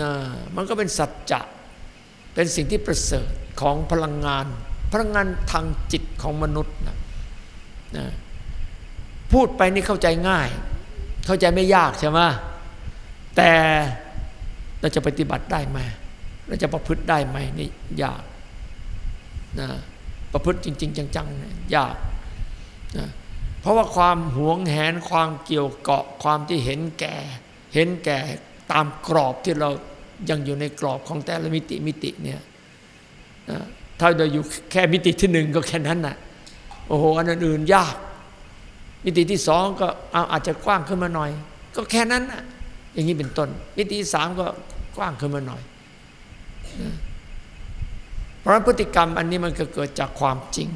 นะมันก็เป็นสัจจะเป็นสิ่งที่ประเสริฐของพลังงาน พลังงานทางจิตของมนุษย์นะนะพูดไปนี่เข้าใจง่าย เข้าใจไม่ยากใช่ไหมแต่เราจะปฏิบัติได้ไหม เราจะประพฤติได้ไหมนี่ยากนะประพฤติจริง ๆ จังๆยากนะเพราะว่าความหวงแหนความเกี่ยวเกาะความที่เห็นแก่ เห็นแก่ตามกรอบที่เรายังอยู่ในกรอบของแต่ละมิติมิติเนี่ยนะถ้าเราอยู่แค่มิติที่หนึ่งก็แค่นั้นน่ะโอ้โหอันอื่นยาก มิติที่สองก็เอาอาจจะกว้างขึ้นมาหน่อย ก็แค่นั้นน่ะอย่างนี้เป็นต้น มิติสามก็กว้างขึ้นมาหน่อย เพราะนั้นพฤติกรรมอันนี้มันก็เกิดจากความจริง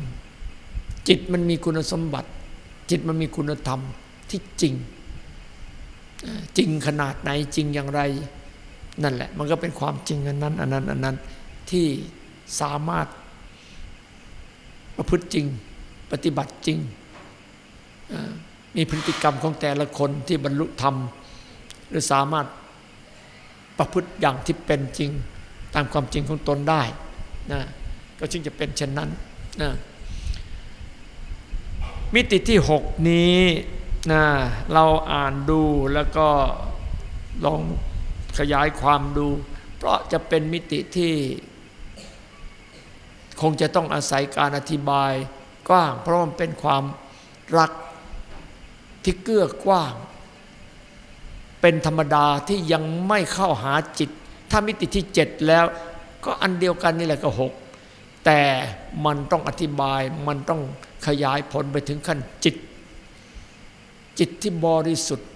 จิตมันมีคุณสมบัติ จิตมันมีคุณธรรมที่จริง จริงขนาดไหนจริงอย่างไร นั่นแหละ มันก็เป็นความจริงอันนั้นอันนั้นอันนั้นที่สามารถประพฤติจริง ปฏิบัติจริง มีพฤติกรรมของแต่ละคนที่บรรลุธรรม หรือสามารถประพฤติอย่างที่เป็นจริง ตามความจริงของตนได้นะก็จึงจะเป็นเช่นนั้นนะมิติที่หกนี้นะเราอ่านดูแล้วก็ลองขยายความดู เพราะจะเป็นมิติที่คงจะต้องอาศัยการอธิบายกว้าง เพราะมันเป็นความรักที่เกื้อกว้าง เป็นธรรมดาที่ยังไม่เข้าหาจิต ถ้ามิติที่เจ็ดแล้ว ก็อันเดียวกันนี่แหละก็หกแต่มันต้องอธิบายมันต้องขยายผลไปถึงขั้นจิต จิตที่บริสุทธิ์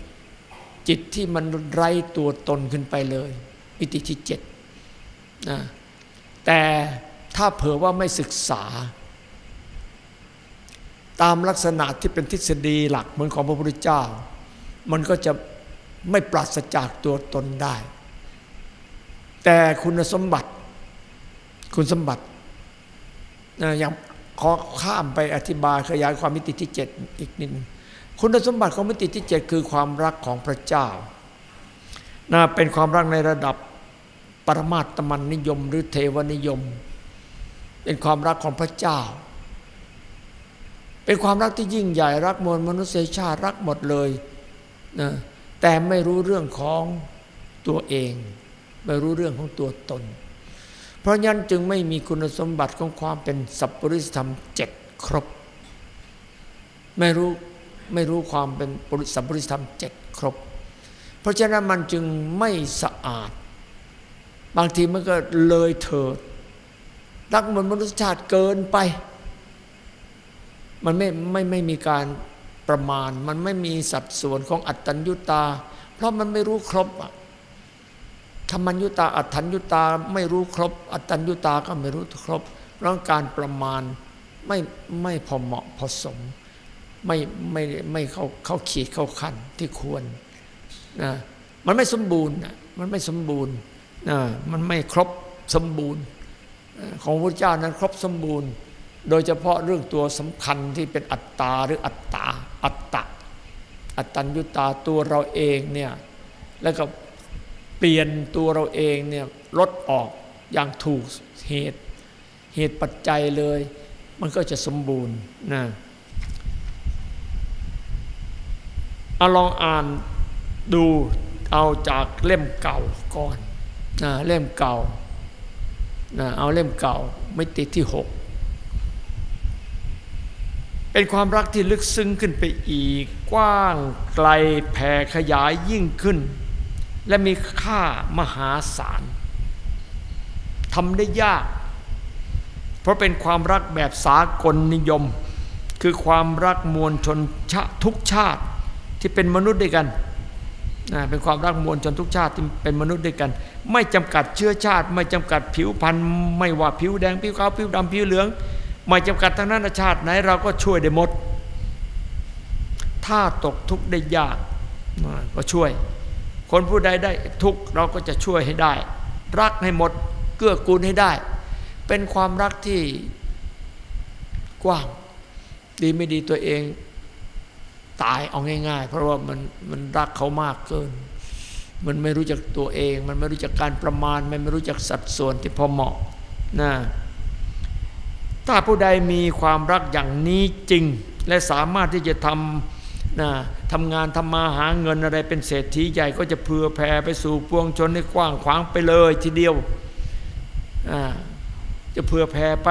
จิตที่มันไร้ตัวตนขึ้นไปเลย มิติที่เจ็ดนะแต่ถ้าเผื่อว่าไม่ศึกษา ตามลักษณะที่เป็นทฤษฎีหลักเหมือนของพระพุทธเจ้า มันก็จะไม่ปราศจากตัวตนได้ แต่คุณสมบัติ คุณสมบัตินะอย่างขอข้ามไปอธิบายขยายความมิติที่เจ็ดอีกนิดคุณสมบัติของมิติที่เจ็ดคือความรักของพระเจ้านะเป็นความรักในระดับปรมาตมันนิยม หรือเทวนิยม เป็นความรักของพระเจ้า เป็นความรักที่ยิ่งใหญ่รักมวลมนุษยชาติรักหมดเลยนะแต่ไม่รู้เรื่องของตัวเอง ไม่รู้เรื่องของตัวตน เพราะนั้นจึงไม่มีคุณสมบัติของความเป็นสัพปริสธรรมเจ็ดครบ ไม่รู้ไม่รู้ความเป็นสัพปริสธรรมเจ็ดครบ เพราะฉะนั้นมันจึงไม่สะอาด บางทีมันก็เลยเถิดรักมวลมนุษยชาติเกินไป มันไม่ไม่ไม่มีการประมาณ มันไม่มีสัดส่วนของอัตตัญญุตา เพราะมันไม่รู้ครบอะ ธรรมัญญุตาอัตถัญญุตาไม่รู้ครบ อัตตัญญุตาก็ไม่รู้ครบเรื่องการประมาณไม่ไม่พอเหมาะพอสม ไม่ไม่ไม่เข้าเข้าขีดเข้าขั้นที่ควรนะมันไม่สมบูรณ์นะมันไม่สมบูรณ์นะมันไม่ครบสมบูรณ์ ของพระเจ้านั้นครบสมบูรณ์ โดยเฉพาะเรื่องตัวสำคัญที่เป็นอัตตาหรืออัตตาอัตตะอัตตัญญุตาตัวเราเองเนี่ยแล้วก็ เปลี่ยนตัวเราเองเนี่ยลดออกอย่างถูกเหตุเหตุปัจจัยเลย มันก็จะสมบูรณ์นะเอาลองอ่านดูเอาจากเล่มเก่าก่อนนะเล่มเก่านะเอาเล่มเก่าไม่ติดที่หกเป็นความรักที่ลึกซึ้งขึ้นไปอีก กว้างไกลแผ่ขยายยิ่งขึ้น และมีค่ามหาศาลทำได้ยาก เพราะเป็นความรักแบบสากลนิยม คือความรักมวลชนชาทุกชาติที่เป็นมนุษย์ด้วยกันนะเป็นความรักมวลชนทุกชาติที่เป็นมนุษย์ด้วยกัน ไม่จำกัดเชื้อชาติ ไม่จำกัดผิวพรรณไม่ว่าผิวแดงผิวขาวผิวดำผิวเหลือง ไม่จำกัดทั้งนั้นชาติไหนเราก็ช่วยได้หมด ถ้าตกทุกข์ได้ยากก็ช่วย คนผู้ใดได้ทุกเราก็จะช่วยให้ได้ รักให้หมดเกื้อกูลให้ได้ เป็นความรักที่กว้าง ดีไม่ดีตัวเอง ตายเอาง่าย ๆ เพราะว่ามันมันรักเขามากเกิน มันไม่รู้จักตัวเอง มันไม่รู้จักการประมาณ มันไม่รู้จักสัดส่วนที่พอเหมาะนะถ้าผู้ใดมีความรักอย่างนี้จริง และสามารถที่จะทำนะ ทำงานทำมาหาเงินอะไรเป็นเศรษฐีใหญ่ก็จะเผื่อแผ่ไปสู่ปวงชนให้กว้างขวางไปเลยทีเดียวจะเผื่อแผ่ไป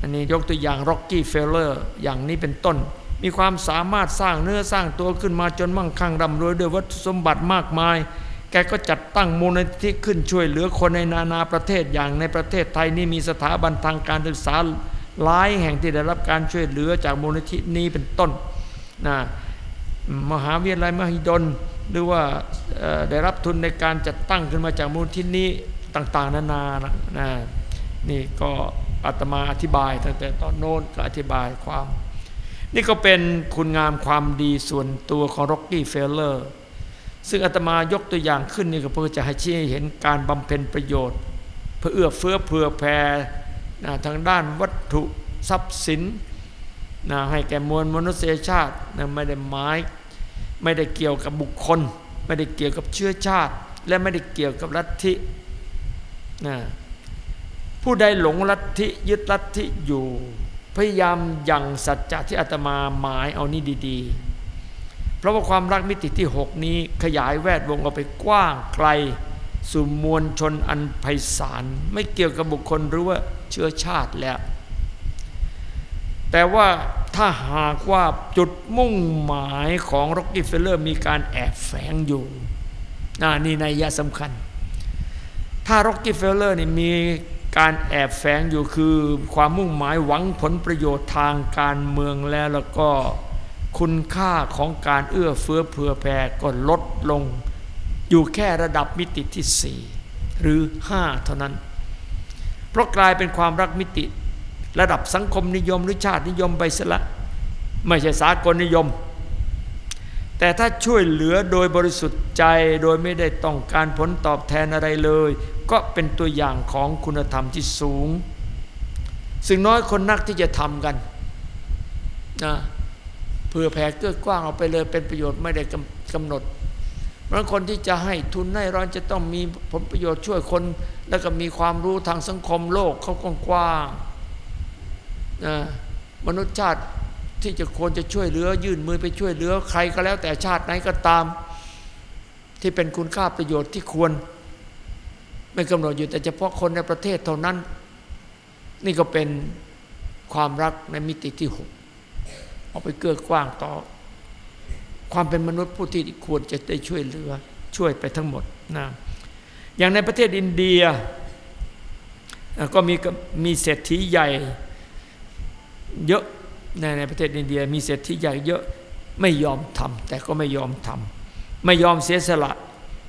อันนี้ยกตัวอย่างร็อกกี้เฟลเลอร์อย่างนี้เป็นต้น มีความสามารถสร้างเนื้อสร้างตัวขึ้นมาจนมั่งคั่งร่ำรวยด้วยวัตถุสมบัติมากมาย แกก็จัดตั้งมูลนิธิขึ้นช่วยเหลือคนในนานาประเทศอย่างในประเทศไทยนี่มีสถาบันทางการศึกษาหลายแห่งที่ได้รับการช่วยเหลือจากมูลนิธินี้เป็นต้นนะ มหาวิทยาลัยมหิดล หรือว่าได้รับทุนในการจัดตั้งขึ้นมาจากมูลนิธินี้ต่างๆ นานานะนี่ก็อาตมาอธิบายตั้งแต่ตอนโน้นก็อธิบายความ นี่ก็เป็นคุณงามความดีส่วนตัวของร็อกกี้เฟลเลอร์ซึ่งอาตมายกตัวอย่างขึ้นนี่ก็เพื่อจะให้ชี้เห็นการบำเพ็ญประโยชน์ เพื่อเอื้อเฟื้อเผื่อแผ่ทางด้านวัตถุทรัพย์สิน นะให้แก่มวลมนุษยชาตินะไม่ได้หมายไม่ได้เกี่ยวกับบุคคล ไม่ได้เกี่ยวกับเชื้อชาติ และไม่ได้เกี่ยวกับลัทธินะผู้ใดหลงลัทธิยึดลัทธิอยู่ พยายามยังสัจจะที่อาตมาหมายเอานี่ดีๆ เพราะว่าความรักมิติที่หกนี้ขยายแวดวงออกไปกว้างไกล สู่มวลชนอันไพศาลไม่เกี่ยวกับบุคคลหรือว่าเชื้อชาติแล้ว แต่ว่าถ้าหากว่าจุดมุ่งหมายของร็อกกี้เฟลเลอร์มีการแอบแฝงอยู่นี่นัยยะสำคัญ ถ้าร็อกกี้เฟลเลอร์นี่มีการแอบแฝงอยู่คือความมุ่งหมายหวังผลประโยชน์ทางการเมืองแล้วแล้วก็คุณค่าของการเอื้อเฟื้อเผื่อแผ่ก็ลดลง อยู่แค่ระดับมิติที่สี่หรือห้าเท่านั้น เพราะกลายเป็นความรักมิติ ระดับสังคมนิยมหรือชาตินิยมไปซะละไม่ใช่สากลนิยม แต่ถ้าช่วยเหลือโดยบริสุทธิ์ใจโดยไม่ได้ต้องการผลตอบแทนอะไรเลย ก็เป็นตัวอย่างของคุณธรรมที่สูง ซึ่งน้อยคนนักที่จะทำกันนะเพื่อแผ่เกื้อกว้างออกไปเลยเป็นประโยชน์ไม่ได้กำหนดบางคนที่จะให้ทุนให้ร้อนจะต้องมีผลประโยชน์ช่วยคน แล้วก็มีความรู้ทางสังคมโลกเขากว้าง นะมนุษยชาติที่จะควรจะช่วยเหลือ ยื่นมือไปช่วยเหลือใครก็แล้วแต่ชาติไหนก็ตาม ที่เป็นคุณค่าประโยชน์ที่ควร ไม่กำหนดอยู่แต่เฉพาะคนในประเทศเท่านั้น นี่ก็เป็นความรักในมิติที่หกเอาไปเกื้อกว้างต่อ ความเป็นมนุษย์ผู้ที่ควรจะได้ช่วยเหลือ ช่วยไปทั้งหมดนะอย่างในประเทศอินเดียก็มีมีเศรษฐีใหญ่ เยอะในในประเทศอินเดียมีเศรษฐีใหญ่เยอะไม่ยอมทำแต่ก็ไม่ยอมทำไม่ยอมเสียสละ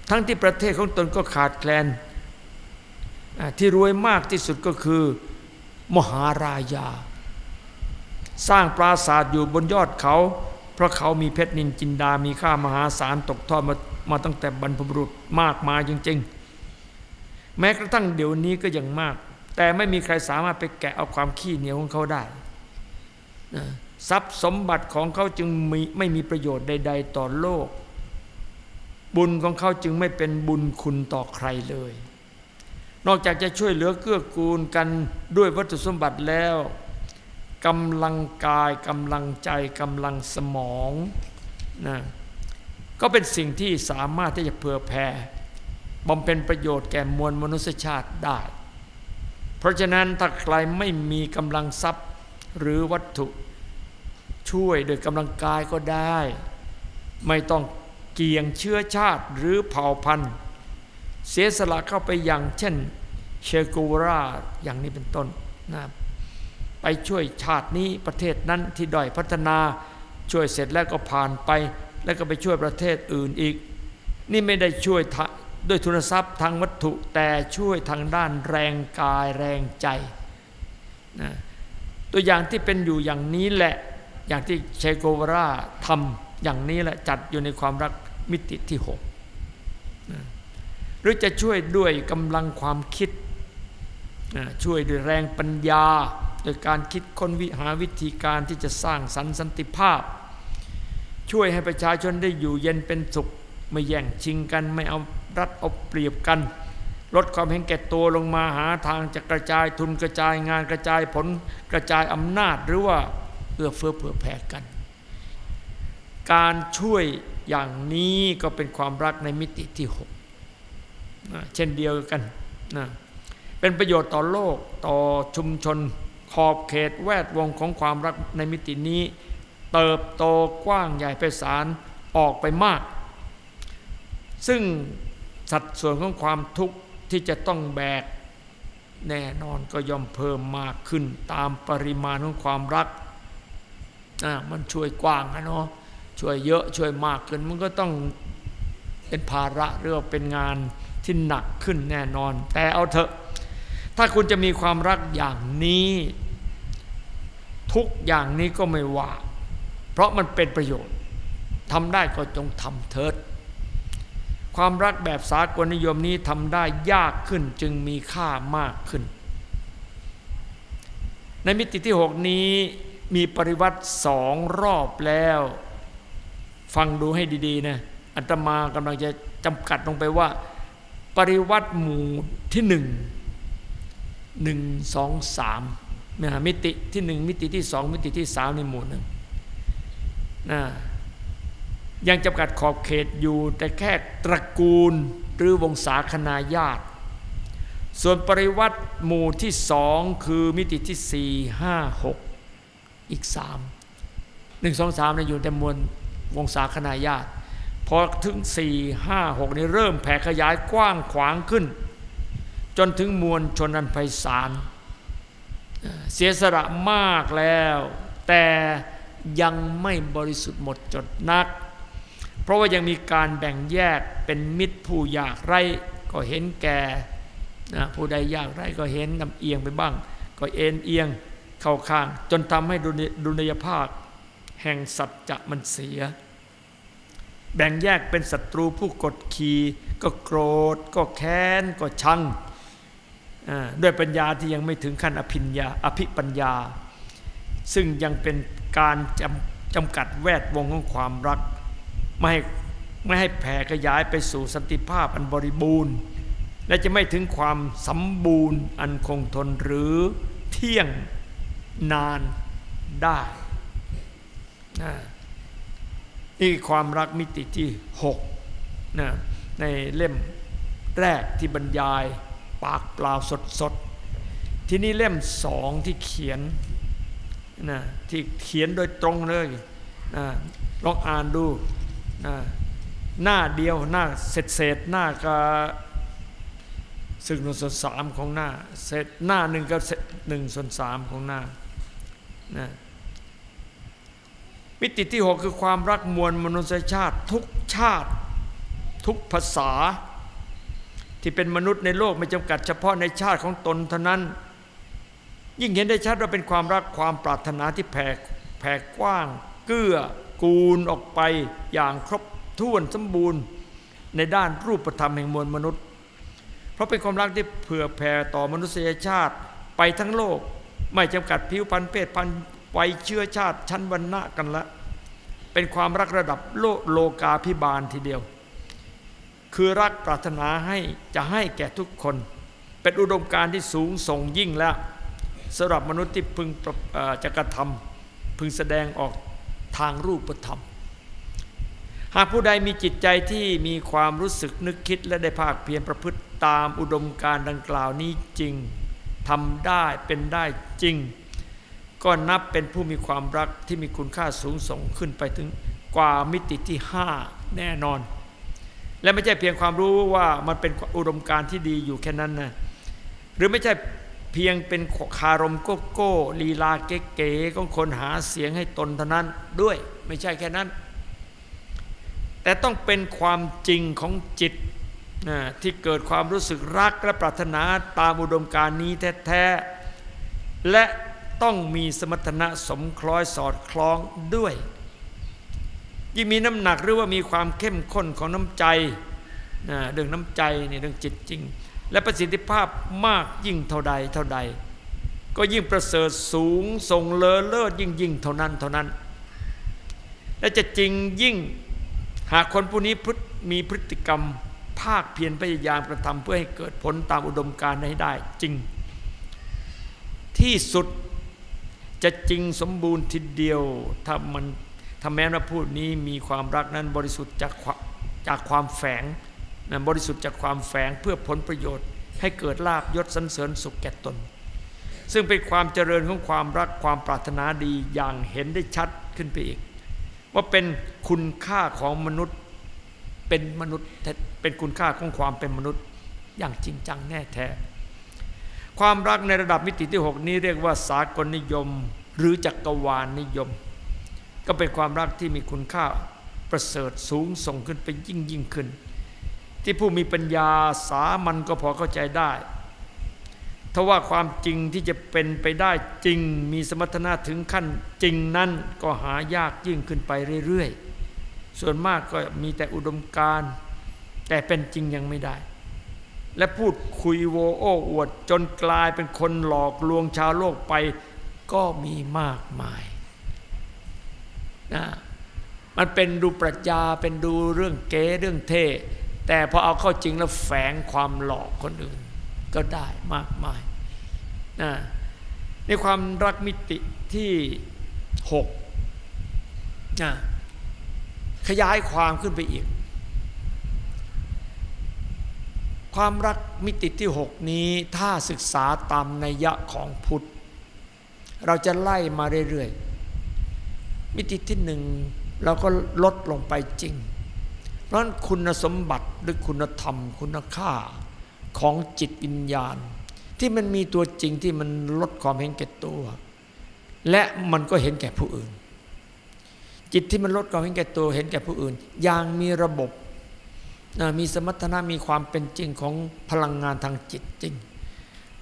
ทั้งที่ประเทศของตนก็ขาดแคลนที่รวยมากที่สุดก็คือมหารายา สร้างปราสาทอยู่บนยอดเขา เพราะเขามีเพชรนินจินดา มีค่ามหาศาลตกทอดมามาตั้งแต่บรรพบุรุษมากมายจริง ๆ แม้กระทั่งเดี๋ยวนี้ก็ยังมาก แต่ไม่มีใครสามารถไปแกะเอาความขี้เหนียวของเขาได้ ทรัพย์สมบัติของเขาจึงมีไม่มีประโยชน์ใด ๆ ต่อโลก บุญของเขาจึงไม่เป็นบุญคุณต่อใครเลย นอกจากจะช่วยเหลือเกื้อกูลกันด้วยวัตถุสมบัติแล้วกำลังกายกำลังใจกำลังสมองนะก็เป็นสิ่งที่สามารถที่จะเผื่อแผ่บำเพ็ญประโยชน์แก่มวลมนุษยชาติได้ เพราะฉะนั้นถ้าใครไม่มีกำลังทรัพย์ หรือวัตถุช่วยโดยกำลังกายก็ได้ ไม่ต้องเกี่ยงเชื้อชาติหรือเผ่าพันธุ์ เสียสละเข้าไปอย่างเช่นเชโกวราอย่างนี้เป็นต้นนะไปช่วยชาตินี้ประเทศนั้นที่ด้อยพัฒนาช่วยเสร็จแล้วก็ผ่านไป แล้วก็ไปช่วยประเทศอื่นอีก นี่ไม่ได้ช่วยด้วยทุนทรัพย์ทางวัตถุแต่ช่วยทางด้านแรงกายแรงใจนะ ตัวอย่างที่เป็นอยู่อย่างนี้แหละ อย่างที่เชโกวราทำอย่างนี้แหละจัดอยู่ในความรักมิติที่หกนะหรือจะช่วยด้วยกำลังความคิด ช่วยด้วยแรงปัญญา โดยการคิดค้นวิหาวิธีการที่จะสร้างสรรค์สันติภาพ ช่วยให้ประชาชนได้อยู่เย็นเป็นสุข ไม่แย่งชิงกันไม่เอารัดเอาเปรียบกัน ลดความเห็นแก่ตัวลงมาหาทางจะกระจายทุนกระจายงานกระจายผลกระจายอำนาจหรือว่าเอื้อเฟื้อเผื่อแผ่กัน การช่วยอย่างนี้ก็เป็นความรักในมิติที่หกเช่นเดียวกันนะเป็นประโยชน์ต่อโลกต่อชุมชน ขอบเขตแวดวงของความรักในมิตินี้ เติบโตกว้างใหญ่ไพศาลออกไปมาก ซึ่งสัดส่วนของความทุกข์ ที่จะต้องแบก แน่นอนก็ย่อมเพิ่มมากขึ้น ตามปริมาณของความรักอ่ามันช่วยกว้างนะเนาะช่วยเยอะช่วยมากขึ้นมันก็ต้องเป็นภาระหรือว่าเป็นงานที่หนักขึ้นแน่นอน แต่เอาเถอะ ถ้าคุณจะมีความรักอย่างนี้ ทุกอย่างนี้ก็ไม่ว่า เพราะมันเป็นประโยชน์ทำได้ก็จงทำเถิด ความรักแบบสากลนิยมนี้ทำได้ยากขึ้นจึงมีค่ามากขึ้น ในมิติที่หกนี้มีปริวัติสองรอบแล้ว ฟังดูให้ดีๆนะอัตมากำลังจะจำกัดลงไปว่า ปริวัติหมู่ที่หนึ่งหนึ่งสองสามนะมิติที่หนึ่งมิติที่สองมิติที่สามในหมู่หนึ่งนะ ยังจำกัดขอบเขตอยู่แต่แค่ตระกูลหรือวงศาคณาญาติ ส่วนปริวัติหมู่ที่สองคือมิติที่สี่ห้าหกอีกสามหนึ่งสองสามเนี่ยอยู่แต่มวลวงศาคณาญาติพอถึงสี่ห้าหกนี่เริ่มแผ่ขยายกว้างขวางขึ้น จนถึงมวลชนนันไพศาลเสียสละมากแล้ว แต่ยังไม่บริสุทธิ์หมดจดนัก ราะว่ายังมีการแบ่งแยกเป็นมิตรผู้อยากไร่ก็เห็นแก่นะผู้ใดอยากไร่ก็เห็นนำเอียงไปบ้าง ก็เอ็นเอียงเข้าข้าง จนทำให้ดุลยภาพแห่งสัจจะมันเสีย แบ่งแยกเป็นศัตรูผู้กดขี่ก็โกรธ ก็แค้น ก็ชังด้วยปัญญาที่ยังไม่ถึงขั้นอภิญญาอภิปัญญา ซึ่งยังเป็นการจำจำกัดแวดวงของความรัก ไม่ให้ไม่ให้แผ่ขยายไปสู่สันติภาพอันบริบูรณ์ และจะไม่ถึงความสมบูรณ์อันคงทนหรือเที่ยงนานได้นี่ความรักมิติที่6นะในเล่มแรกที่บรรยายปากเปล่าสดสดที่นี่เล่มสองที่เขียนนะที่เขียนโดยตรงเลยนะลองอ่านดู หน้าเดียวหน้าเศษเศษหน้าก็ซึ่งหนึ่งส่วนสามของหน้าเศษหน้าหนึ่งก็หนึ่งส่วนสามของหน้านะมิติที่หกคือความรักมวลมนุษยชาติ ทุกชาติ ทุกภาษา ที่เป็นมนุษย์ในโลกไม่จำกัดเฉพาะในชาติของตนเท่านั้น ยิ่งเห็นได้ชัดว่าเป็นความรักความปรารถนาที่แผ่แผ่กว้าง เกื้อ กูลออกไปอย่างครบถ้วนสมบูรณ์ ในด้านรูปธรรมแห่งมวลมนุษย์ เพราะเป็นความรักที่เผื่อแผ่ต่อมนุษยชาติไปทั้งโลก ไม่จำกัดผิวพันธุ์เพศพันธุ์วัยเชื้อชาติชั้นวรรณะกันละ เป็นความรักระดับโลโลกาพิบาลทีเดียว คือรักปรารถนาให้จะให้แก่ทุกคน เป็นอุดมการณ์ที่สูงส่งยิ่งแล้วสำหรับมนุษย์ที่พึงจะกระทำพึงแสดงออก ทางรูปธรรม หากผู้ใดมีจิตใจที่มีความรู้สึกนึกคิดและได้ภาคเพียรประพฤติตามอุดมการดังกล่าวนี้จริงทำได้เป็นได้จริง ก็นับเป็นผู้มีความรักที่มีคุณค่าสูงส่งขึ้นไปถึงกว่ามิติที่ห้าแน่นอน และไม่ใช่เพียงความรู้ว่ามันเป็นอุดมการที่ดีอยู่แค่นั้นนะหรือไม่ใช่ เพียงเป็นคารมโกโก้ลีลาเก๋ๆของคนหาเสียงให้ตนเท่านั้นด้วยไม่ใช่แค่นั้น แต่ต้องเป็นความจริงของจิตนะที่เกิดความรู้สึกรักและปรารถนาตามอุดมการณ์นี้แท้ๆ และต้องมีสมรรถนะสมคล้อยสอดคล้องด้วย ยิ่งมีน้ำหนักหรือว่ามีความเข้มข้นของน้ำใจนะเรื่องน้ำใจนี่เรื่องจิตจริง และประสิทธิภาพมากยิ่งเท่าใดเท่าใด ก็ยิ่งประเสริฐสูงทรงเลอเลิศยิ่งยิ่งเท่านั้นเท่านั้น และจะจริงยิ่งหากคนผู้นี้พฤติมีพฤติกรรมภาคเพียรพยายามกระทำเพื่อให้เกิดผลตามอุดมการณ์ให้ได้จริง ที่สุดจะจริงสมบูรณ์ทีเดียวถ้ามันถ้าแม้ว่าผู้นี้มีความรักนั้นบริสุทธิ์จากจากความแฝง บริสุทธิ์จากความแฝงเพื่อผลประโยชน์ ให้เกิดลาบยศสันเสริญสุขแก่ตน ซึ่งเป็นความเจริญของความรักความปรารถนาดีอย่างเห็นได้ชัดขึ้นไปอีก ว่าเป็นคุณค่าของมนุษย์เป็นมนุษย์เป็นคุณค่าของความเป็นมนุษย์อย่างจริงจังแน่แท้ ความรักในระดับมิติที่ 6 นี้เรียกว่าสากลนิยม หรือจักรวาลนิยม ก็เป็นความรักที่มีคุณค่าประเสริฐสูงส่งขึ้นไปยิ่งยิ่งขึ้น ที่ผู้มีปัญญาสามัญก็พอเข้าใจได้ถ้าว่าความจริงที่จะเป็นไปได้จริงมีสมรรถนะถึงขั้นจริงนั้นก็หายากยิ่งขึ้นไปเรื่อยๆ ส่วนมากก็มีแต่อุดมการแต่เป็นจริงยังไม่ได้ และพูดคุยโวโอ้อวดจนกลายเป็นคนหลอกลวงชาวโลกไปก็มีมากมายนะมันเป็นดูปรัชญาเป็นดูเรื่องเก๋เรื่องเท่ แต่พอเอาเข้าจริงแล้วแฝงความหลอกคนอื่น ก็ได้มากมายนะในความรักมิติที่หกนะขยายความขึ้นไปอีก ความรักมิติที่หกนี้ถ้าศึกษาตามนัยยะของพุทธ เราจะไล่มาเรื่อยๆมิติที่หนึ่งเราก็ลดลงไปจริง เพราะคุณสมบัติหรือคุณธรรมคุณค่าของจิตวิญญาณ ที่มันมีตัวจริงที่มันลดความเห็นแก่ตัว และมันก็เห็นแก่ผู้อื่น จิตที่มันลดความเห็นแก่ตัวเห็นแก่ผู้อื่น อย่างมีระบบมีสมรรถนะมีความเป็นจริงของพลังงานทางจิตจริง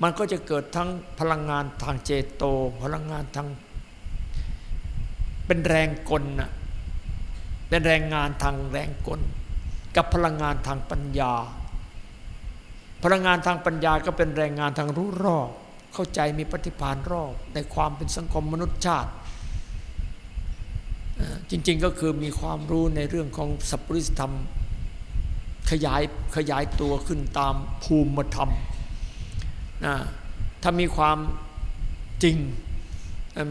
มันก็จะเกิดทั้งพลังงานทางเจโต พลังงานทางเป็นแรงกลนะเป็นแรงงานทางแรงกล กับพลังงานทางปัญญา พลังงานทางปัญญาก็เป็นแรงงานทางรู้รอบ เข้าใจมีปฏิภาณรอบในความเป็นสังคมมนุษยชาติ จริงๆก็คือมีความรู้ในเรื่องของสัพพุริสธรรมขยายขยายตัวขึ้นตามภูมิธรรมนะถ้ามีความจริง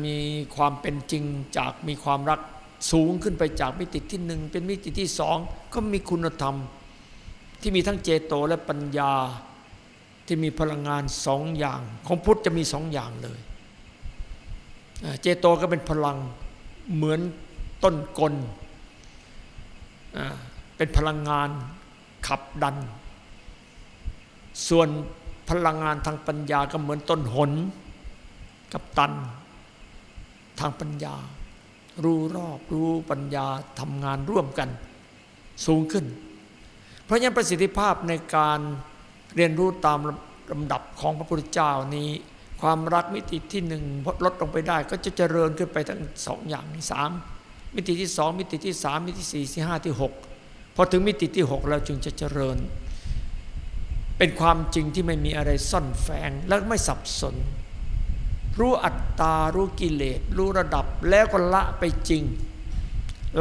มีความเป็นจริงจากมีความรัก สูงขึ้นไปจากมิติที่หนึ่งเป็นมิติที่สองก็มีคุณธรรม ที่มีทั้งเจโตและปัญญาที่มีพลังงานสองอย่าง ของพุทธจะมีสองอย่างเลย เจโตก็เป็นพลังเหมือนต้นกล เป็นพลังงานขับดัน ส่วนพลังงานทางปัญญาก็เหมือนต้นหน กับตันทางปัญญา รู้รอบรู้ปัญญาทำงานร่วมกันสูงขึ้น เพราะฉะนั้นประสิทธิภาพในการเรียนรู้ตามลำดับของพระพุทธเจ้านี้ ความรักมิติที่หนึ่งลดลงไปได้ ก็จะเจริญขึ้นไปทั้งสองอย่างนี้สามมิติที่สองมิติที่สามมิติที่สี่ที่ห้าที่หกพอถึงมิติที่หกแล้วจึงจะเจริญ เป็นความจริงที่ไม่มีอะไรซ่อนแฝงและไม่สับสน รู้อัตตา รู้กิเลส รู้ระดับแล้วก็ละไปจริง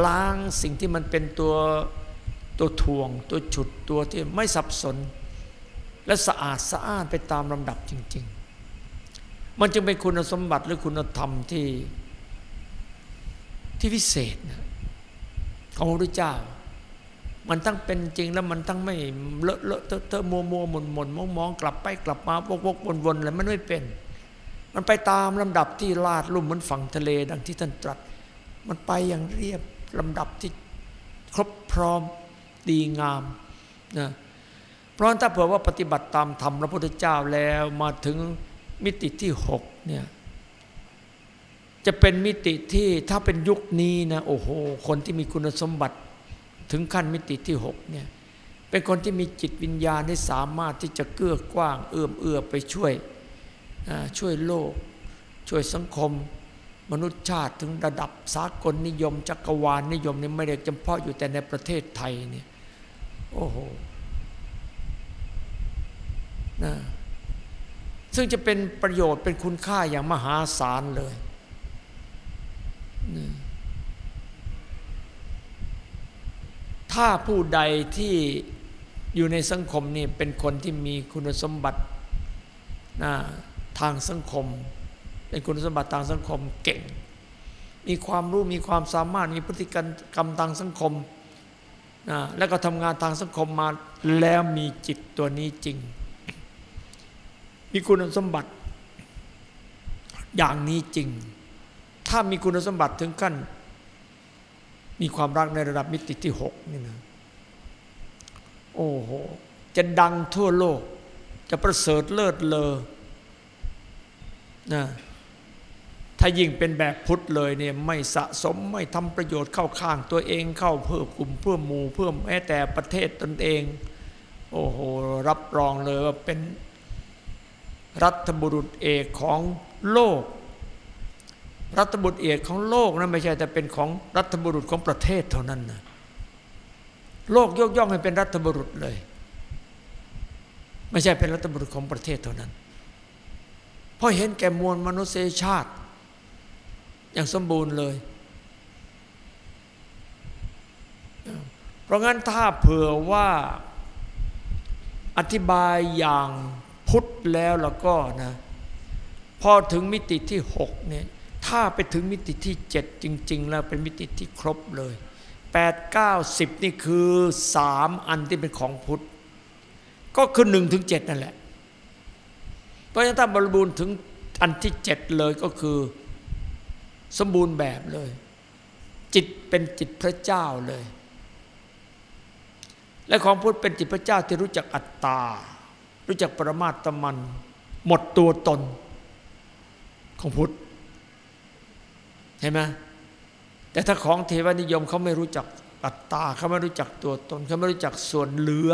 ล้างสิ่งที่มันเป็นตัวตัวทวง ตัวจุดตัวที่ไม่สับสน และสะอาดสะอ้านไปตามลำดับจริง ๆ มันจึงเป็นคุณสมบัติหรือคุณธรรมที่ที่พิเศษนะของพระพุทธเจ้า มันทั้งเป็นจริงแล้วมันทั้งไม่เลอะเลอะเทอะเทอะมัวมัวหม่นหม่นมองมองกลับไปกลับมาวกวกวนวนอะไรมันไม่เป็น มันไปตามลำดับที่ลาดลุ่มเหมือนฝั่งทะเลดังที่ท่านตรัส มันไปอย่างเรียบลำดับที่ครบพร้อมดีงามนะเพราะถ้าเผื่อว่าปฏิบัติตามธรรมพระพุทธเจ้าแล้วมาถึงมิติที่หกเนี่ยจะเป็นมิติที่ถ้าเป็นยุคนี้นะโอ้โห คนที่มีคุณสมบัติถึงขั้นมิติที่หกเนี่ยเป็นคนที่มีจิตวิญญาณที่สามารถที่จะเกื้อกว้าง เอื้อมเอื้อไปช่วย ช่วยโลก ช่วยสังคม มนุษยชาติถึงระดับสากลนิยม จักรวาลนิยมนี่ไม่ได้จำเพาะอยู่แต่ในประเทศไทยเนี่ยโอ้โหนะซึ่งจะเป็นประโยชน์เป็นคุณค่าอย่างมหาศาลเลยนะถ้าผู้ใดที่อยู่ในสังคมนี่เป็นคนที่มีคุณสมบัตินะ ทางสังคม เป็นคุณสมบัติทางสังคมเก่ง มีความรู้มีความสามารถมีพฤติกรรมทางสังคมนะแล้วก็ทำงานทางสังคมมาแล้วมีจิตตัวนี้จริง มีคุณสมบัติอย่างนี้จริง ถ้ามีคุณสมบัติถึงขั้น มีความรักในระดับมิติที่หกนี่นะโอ้โห จะดังทั่วโลก จะประเสริฐเลิศเลอ นะถ้ายิ่งเป็นแบบพุทธเลยเนี่ยไม่สะสมไม่ทำประโยชน์เข้าข้างตัวเองเข้าเพื่อกลุ่มเพื่อหมู่เพื่อแม้แต่ประเทศตนเอง โอ้โหรับรองเลยว่าเป็นรัฐบุรุษเอกของโลก รัฐบุรุษเอกของโลกนะไม่ใช่แต่เป็นของรัฐบุรุษของประเทศเท่านั้นนะโลกยกย่องให้เป็นรัฐบุรุษเลย ไม่ใช่เป็นรัฐบุรุษของประเทศเท่านั้น เพราะเห็นแก่มวลมนุษยชาติ อย่างสมบูรณ์เลย เพราะงั้นถ้าเผื่อว่าอธิบายอย่างพุทธแล้วแล้วก็นะพอถึงมิติที่หกเนี่ยถ้าไปถึงมิติที่เจ็ดจริง ๆ แล้วเป็นมิติที่ครบเลยแปดเก้าสิบนี่คือสามอันที่เป็นของพุทธ ก็คือหนึ่งถึงเจ็ดนั่นแหละ ราะฉะนั้นถ้าบริบูรณ์ถึงอันที่เจ็ดเลยก็คือ สมบูรณ์แบบเลย จิตเป็นจิตพระเจ้าเลย และของพุทธเป็นจิตพระเจ้าที่รู้จักอัตตา รู้จักปรมาตมัน หมดตัวตนของพุทธเห็นไหมแต่ถ้าของเทวนิยมเขาไม่รู้จักอัตตาเขาไม่รู้จักตัวตนเขาไม่รู้จักส่วนเหลือ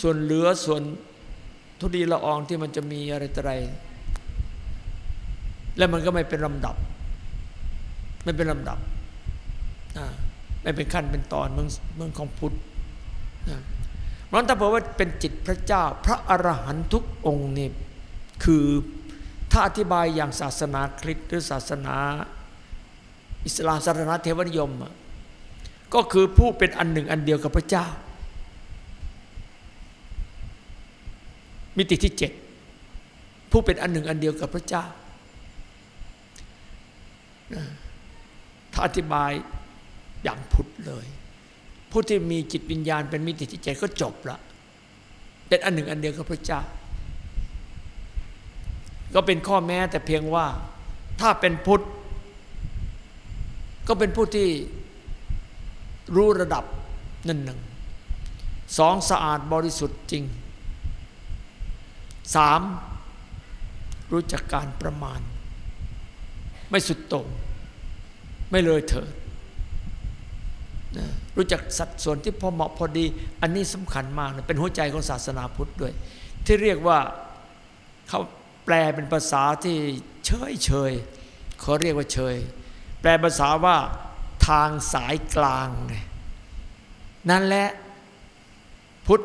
ส่วนเหลือส่วน ทุดีละอองที่มันจะมีอะไรต่ออะไร และมันก็ไม่เป็นลำดับ ไม่เป็นลำดับไม่เป็นขั้นเป็นตอนเมืองเมืองของพุทธเพราะถ้าบอกว่าเป็นจิตพระเจ้า พระอรหันตุกองค์นี่คือถ้าอธิบายอย่างศาสนาคริสต์หรือศาสนา อิสลามศาสนาเทวนิยม ก็คือผู้เป็นอันหนึ่งอันเดียวกับพระเจ้า มิติที่เจ็ดผู้เป็นอันหนึ่งอันเดียวกับพระเจ้า ถ้าอธิบายอย่างพุทธเลย ผู้ที่มีจิตวิญญาณเป็นมิติที่เจ็ดก็จบละเป็นอันหนึ่งอันเดียวกับพระเจ้า ก็เป็นข้อแม้แต่เพียงว่าถ้าเป็นพุทธ ก็เป็นผู้ที่รู้ระดับนั่นหนึ่งสองสะอาดบริสุทธิ์จริง สามรู้จักการประมาณ ไม่สุดโต่งไม่เลยเถิดนะรู้จักสัดส่วนที่พอเหมาะพอดี อันนี้สำคัญมากนะเป็นหัวใจของศาสนาพุทธด้วย ที่เรียกว่าเขาแปลเป็นภาษาที่เฉยเฉยเขาเรียกว่าเฉย แปลภาษาว่าทางสายกลาง นั่นแหละพุทธ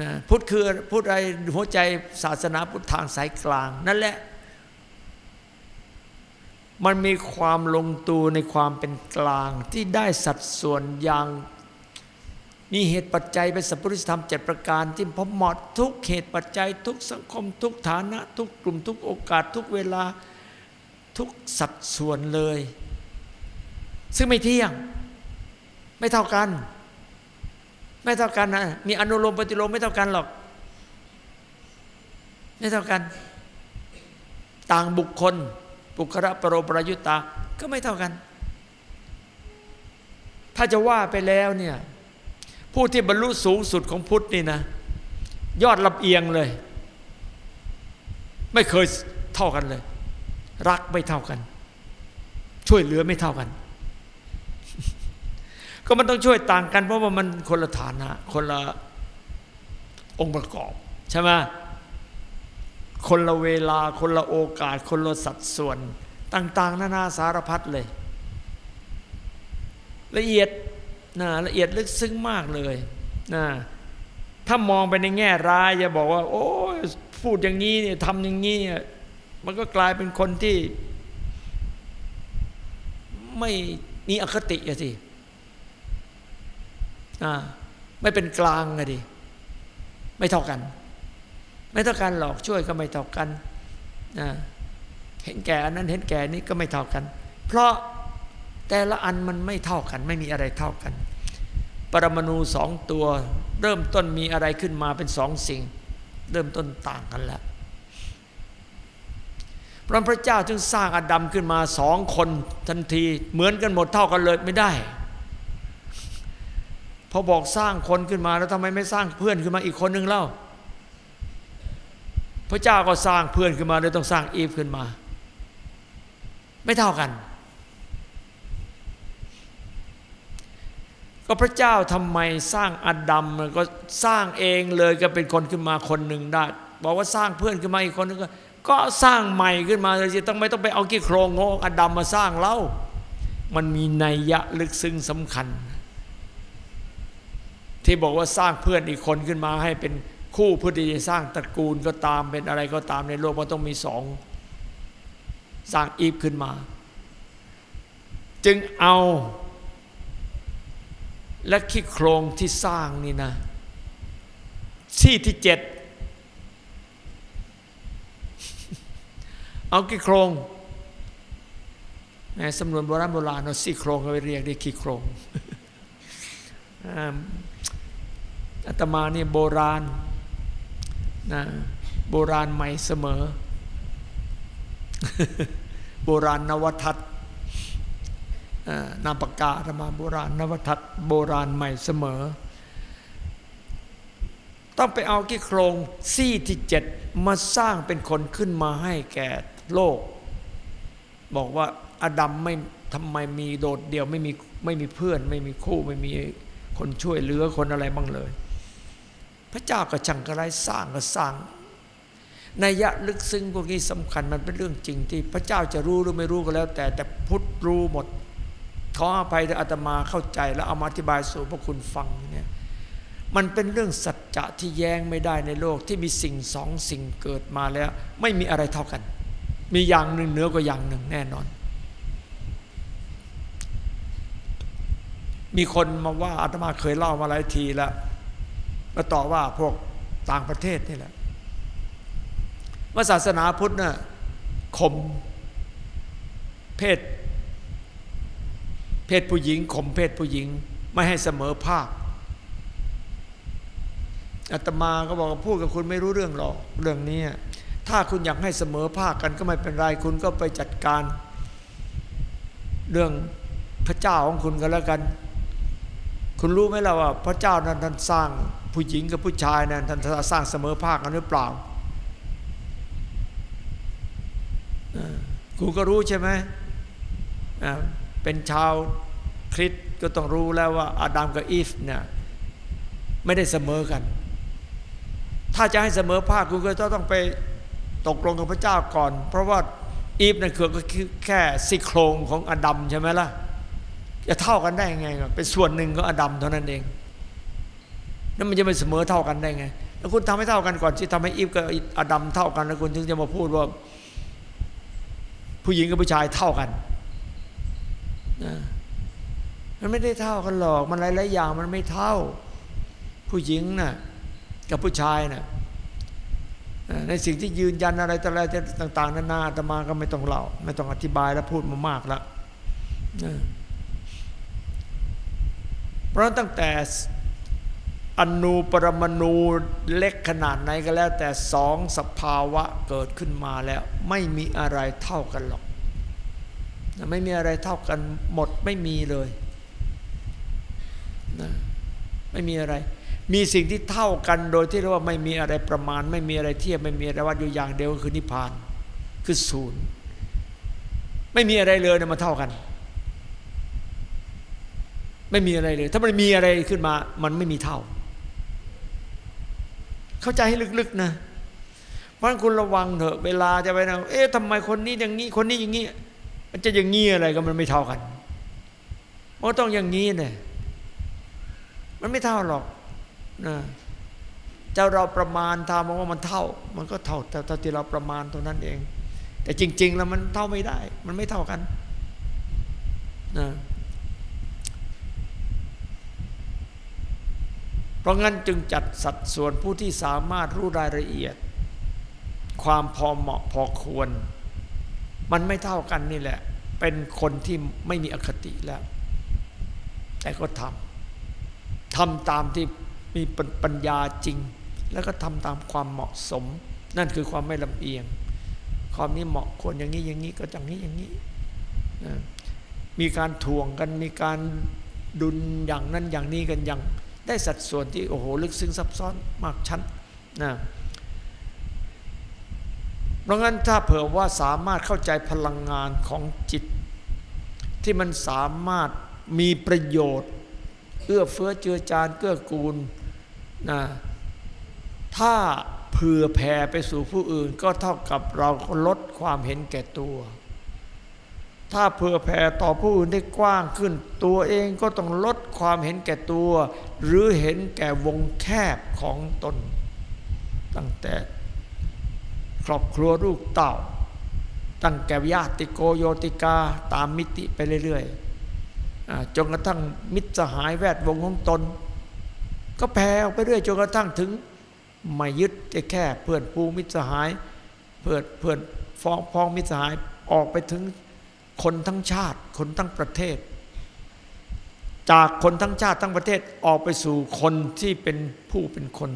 นะพุทธคือพุทธอะไรหัวใจศาสนาพุทธทางสายกลาง นั่นแหละ มันมีความลงตัวในความเป็นกลางที่ได้สัดส่วนอย่างมีเหตุปัจจัยเป็นสัพพุริสธรรมเจ็ดประการ ที่พอเหมาะทุกเหตุปัจจัย ทุกสังคม ทุกฐานะ ทุกกลุ่มทุกโอกาส ทุกเวลาทุกสัดส่วนเลย ซึ่งไม่เที่ยง ไม่เท่ากัน ไม่เท่ากันนะมีอนุโลมปฏิโลมไม่เท่ากันหรอก ไม่เท่ากัน ต่างบุคคลปุคระปรโรปรยุตตาก็ไม่เท่ากัน ถ้าจะว่าไปแล้วเนี่ยผู้ที่บรรลุสูงสุดของพุทธนี่นะ ยอดลำเอียงเลย ไม่เคยเท่ากันเลย รักไม่เท่ากัน ช่วยเหลือไม่เท่ากัน ก็มันต้องช่วยต่างกัน เพราะว่ามันคนละฐานะ คนละองค์ประกอบใช่ไหมคนละเวลา คนละโอกาส คนละสัดส่วน ต่าง ๆ นานาสารพัดเลย ละเอียดนะละเอียดลึกซึ้งมากเลยนะถ้ามองไปในแง่ร้ายอย่าบอกว่า โอ้ยพูดอย่างนี้เนี่ยทำอย่างนี้เนี่ยมันก็กลายเป็นคนที่ ไม่มีอคติอะสิ ไม่เป็นกลางอะดิไม่เท่ากัน ไม่เท่ากันหรอกช่วยก็ไม่เท่ากันเห็นแก่อันนั้นเห็นแก่นี้ก็ไม่เท่ากัน เพราะแต่ละอันมันไม่เท่ากัน ไม่มีอะไรเท่ากัน ปรมาณูสองตัว เริ่มต้นมีอะไรขึ้นมาเป็นสองสิ่ง เริ่มต้นต่างกันแล้วพระพระเจ้าจึงสร้างอดัมขึ้นมาสองคนทันทีเหมือนกันหมดเท่ากันเลยไม่ได้ พอบอกสร้างคนขึ้นมาแล้วทำไมไม่สร้างเพื่อนขึ้นมาอีกคนหนึ่งเล่า พระเจ้าก็สร้างเพื่อนขึ้นมาเลยต้องสร้างอีฟขึ้นมา ไม่เท่ากัน ก็พระเจ้าทำไมสร้างอดัมก็สร้างเองเลยก็เป็นคนขึ้นมาคนหนึ่งได้บอกว่าสร้างเพื่อนขึ้นมาอีกคนนึงก็ก็สร้างใหม่ขึ้นมาเลยต้องไม่ต้องไปเอากี่โครงองอดัมมาสร้างเล่า มันมีนัยยะลึกซึ้งสำคัญ ที่บอกว่าสร้างเพื่อนอีกคนขึ้นมาให้เป็นคู่เพื่อที่จะสร้างตระกูลก็ตามเป็นอะไรก็ตามในโลกมันต้องมีสองสร้างอีฟขึ้นมา จึงเอา และขี้โครงที่สร้างนี่นะที่ที่เจ็ดเอาขี้โครงในสำนวนโบราณโบราณเอาซี่โครงเขาไปเรียกได้ขี้โครง อาตมาเนี่ยโบราณนะโบราณใหม่เสมอ โบราณนวทัศน์นามปากกาธรรมาโบราณนวทัศน์โบราณใหม่เสมอ ต้องไปเอากี่โครงซี่ที่เจ็ดมาสร้างเป็นคนขึ้นมาให้แก่โลก บอกว่าอดัมไม่ทำไมมีโดดเดี่ยวไม่มีไม่มีเพื่อน ไม่มีคู่ไม่มีคนช่วยเหลือคนอะไรบ้างเลย พระเจ้าก็ช่างกระไรสร้างก็สร้างนัยยะลึกซึ้งพวกนี้สำคัญมันเป็นเรื่องจริงที่พระเจ้าจะรู้หรือไม่รู้ก็แล้ว แต่แต่พุทธรู้หมด ขออภัยที่อาตมาเข้าใจ แล้วเอามาอธิบายสู่พวกคุณฟังเนี่ยมันเป็นเรื่องสัจจะที่แย้งไม่ได้ในโลกที่มีสิ่งสองสิ่งเกิดมาแล้ว ไม่มีอะไรเท่ากัน มีอย่างหนึ่งเหนือกว่าอย่างหนึ่งแน่นอน มีคนมาว่าอาตมาเคยเล่ามาหลายทีแล้ว มาต่อว่าพวกต่างประเทศนี่แหละว่าศาสนาพุทธน่ะข่มเพศ เพศผู้หญิงข่มเพศผู้หญิง ไม่ให้เสมอภาคอาตมาก็บอกพูดกับคุณไม่รู้เรื่องหรอกเรื่องนี้ถ้าคุณอยากให้เสมอภาคกันก็ไม่เป็นไรคุณก็ไปจัดการ เรื่องพระเจ้าของคุณก็แล้วกัน คุณรู้ไหมล่ะว่า พระเจ้านั้นท่านสร้าง ผู้หญิงกับผู้ชายนั้นท่านสร้างเสมอภาคกันหรือเปล่าคุณก็รู้ใช่ไหมเป็นชาวคริสก็ต้องรู้แล้วว่าอาดัมกับอีฟเนี่ยไม่ได้เสมอกัน ถ้าจะให้เสมอภาคคุณก็ต้องไปตกลงกับพระเจ้าก่อน เพราะว่าอีฟนั่นคือก็คือแค่ซี่โครงของอดัมใช่ไหมล่ะ จะเท่ากันได้ยังไงกับเป็นส่วนหนึ่งของอดัมเท่านั้นเอง นั่นมันจะไม่เสมอเท่ากันได้ไง แล้วคุณทำให้เท่ากันก่อนที่ทำให้อีฟกับอดัมเท่ากันแล้วคุณถึงจะมาพูดว่า ผู้หญิงกับผู้ชายเท่ากันนะมันไม่ได้เท่ากันหรอก มันหลายๆอย่างมันไม่เท่า ผู้หญิงน่ะกับผู้ชายน่ะในสิ่งที่ยืนยันอะไรต่ออะไรต่าง ๆ นานาอาตมาก็ไม่ต้องเล่า ไม่ต้องอธิบายแล้วพูดมามากแล้วเพราะตั้งแต่ อนูปรมาณูเล็กขนาดไหนก็แล้ว แต่สองสภาวะเกิดขึ้นมาแล้ว ไม่มีอะไรเท่ากันหรอก ไม่มีอะไรเท่ากันหมดไม่มีเลยนะไม่มีอะไร มีสิ่งที่เท่ากันโดยที่เรียกว่าไม่มีอะไรประมาณ ไม่มีอะไรเทียบไม่มีอะไรวัดอยู่อย่างเดียวคือนิพพาน คือศูนย์ไม่มีอะไรเลยนะมาเท่ากัน ไม่มีอะไรเลย ถ้ามันมีอะไรขึ้นมา มันไม่มีเท่า เข้าใจให้ลึกๆนะเพราะคุณระวังเถอะเวลาจะไปนะเอ๊ะทำไมคนนี้อย่างนี้คนนี้อย่างนี้ มันจะอย่างงี้อะไรก็มันไม่เท่ากันมันต้องอย่างนี้เนี่ยมันไม่เท่าหรอกนะเจ้าเราประมาณทำว่ามันเท่า มันก็เท่าแต่เท่าที่เราประมาณตรงนั้นเอง แต่จริง ๆ แล้วมันเท่าไม่ได้ มันไม่เท่ากันนะเพ ราะงั้นจึงจัดสัดส่วนผู้ที่สามารถรู้รายละเอียด ความพอเหมาะพอควร มันไม่เท่ากันนี่แหละ เป็นคนที่ไม่มีอคติแล้ว แต่ก็ทำทำตามที่มีปัญญาจริง แล้วก็ทำตามความเหมาะสม นั่นคือความไม่ลำเอียง ความนี้เหมาะควรอย่างนี้อย่างนี้ก็อย่างนี้อย่างนี้ มีการทวงกันมีการดุลอย่างนั้นอย่างนี้กันอย่าง ได้สัดส่วนที่โอ้โหลึกซึ้งซับซ้อนมากชั้นนะเพราะงั้นถ้าเผื่อว่าสามารถเข้าใจพลังงานของจิต ที่มันสามารถมีประโยชน์ เอื้อเฟื้อเจือจานเกื้อกูลนะถ้าเผื่อแผ่ไปสู่ผู้อื่นก็เท่ากับเราลดความเห็นแก่ตัว ถ้าเผื่อแผ่ต่อผู้อื่นได้กว้างขึ้น ตัวเองก็ต้องลดความเห็นแก่ตัว หรือเห็นแก่วงแคบของตน ตั้งแต่ครอบครัวลูกเต่า ตั้งแก่ญาติโกโยติกาตามมิติไปเรื่อยๆจนกระทั่งมิตรสหายแวดวงของตน ก็แผ่ออกไปเรื่อยจนกระทั่งถึงไม่ยึดแค่เพื่อนปูมิตรสหาย เพื่อนเพื่อนฟ้องพ้องมิตรสหายออกไปถึง คนทั้งชาติ คนทั้งประเทศ จากคนทั้งชาติทั้งประเทศออกไปสู่คนที่เป็นผู้เป็นคน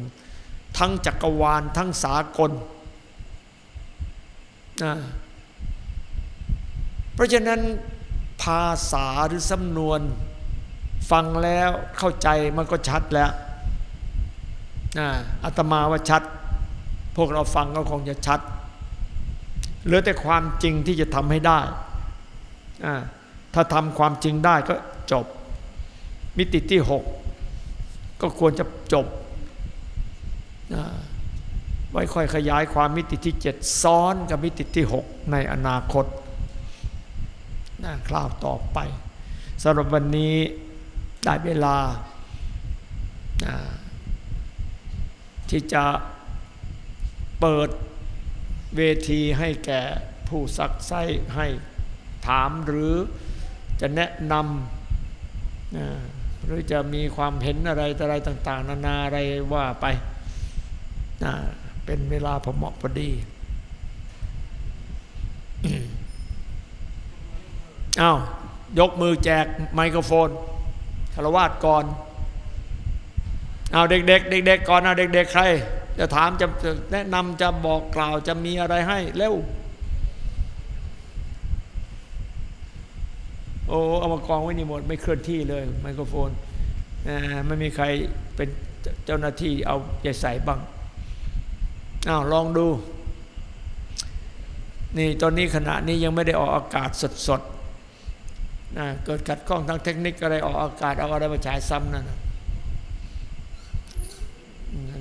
ทั้งจักรวาลทั้งสากลนะเพราะฉะนั้นภาษาหรือสำนวนฟังแล้วเข้าใจมันก็ชัดแล้วนะอาตมาว่าชัด พวกเราฟังก็คงจะชัดเหลือแต่ความจริงที่จะทำให้ได้ ถ้าทำความจริงได้ก็จบ มิติที่หกก็ควรจะจบ ไว้ค่อยขยายความมิติที่เจ็ดซ้อนกับมิติที่หกในอนาคตนะคราวต่อไปสำหรับวันนี้ได้เวลา ที่จะเปิดเวทีให้แก่ผู้ซักไซให้ ถามหรือจะแนะนำหรือจะมีความเห็นอะไรอะไรต่าง ๆ นานาอะไรว่าไปเป็นเวลาพอเหมาะพอดีอ้าวยกมือแจกไมโครโฟนคารวาสก่อนเอาเด็กๆเด็กๆก่อนเอาเด็กๆใคร จะถามจะแนะนำจะบอกกล่าวจะมีอะไรให้เร็ว โอ้เอามากองไว้นี่หมดไม่เคลื่อนที่เลยไมโครโฟนไม่มีใครเป็นเจ้าหน้าที่เอาใจใส่บ้างอ้าวลองดู นี่ตอนนี้ขณะนี้ยังไม่ได้ออกอากาศสดๆนะเกิดขัดข้องทางเทคนิคอะไรออกอากาศเอาอะไรมาฉายซ้ำนั่นนะ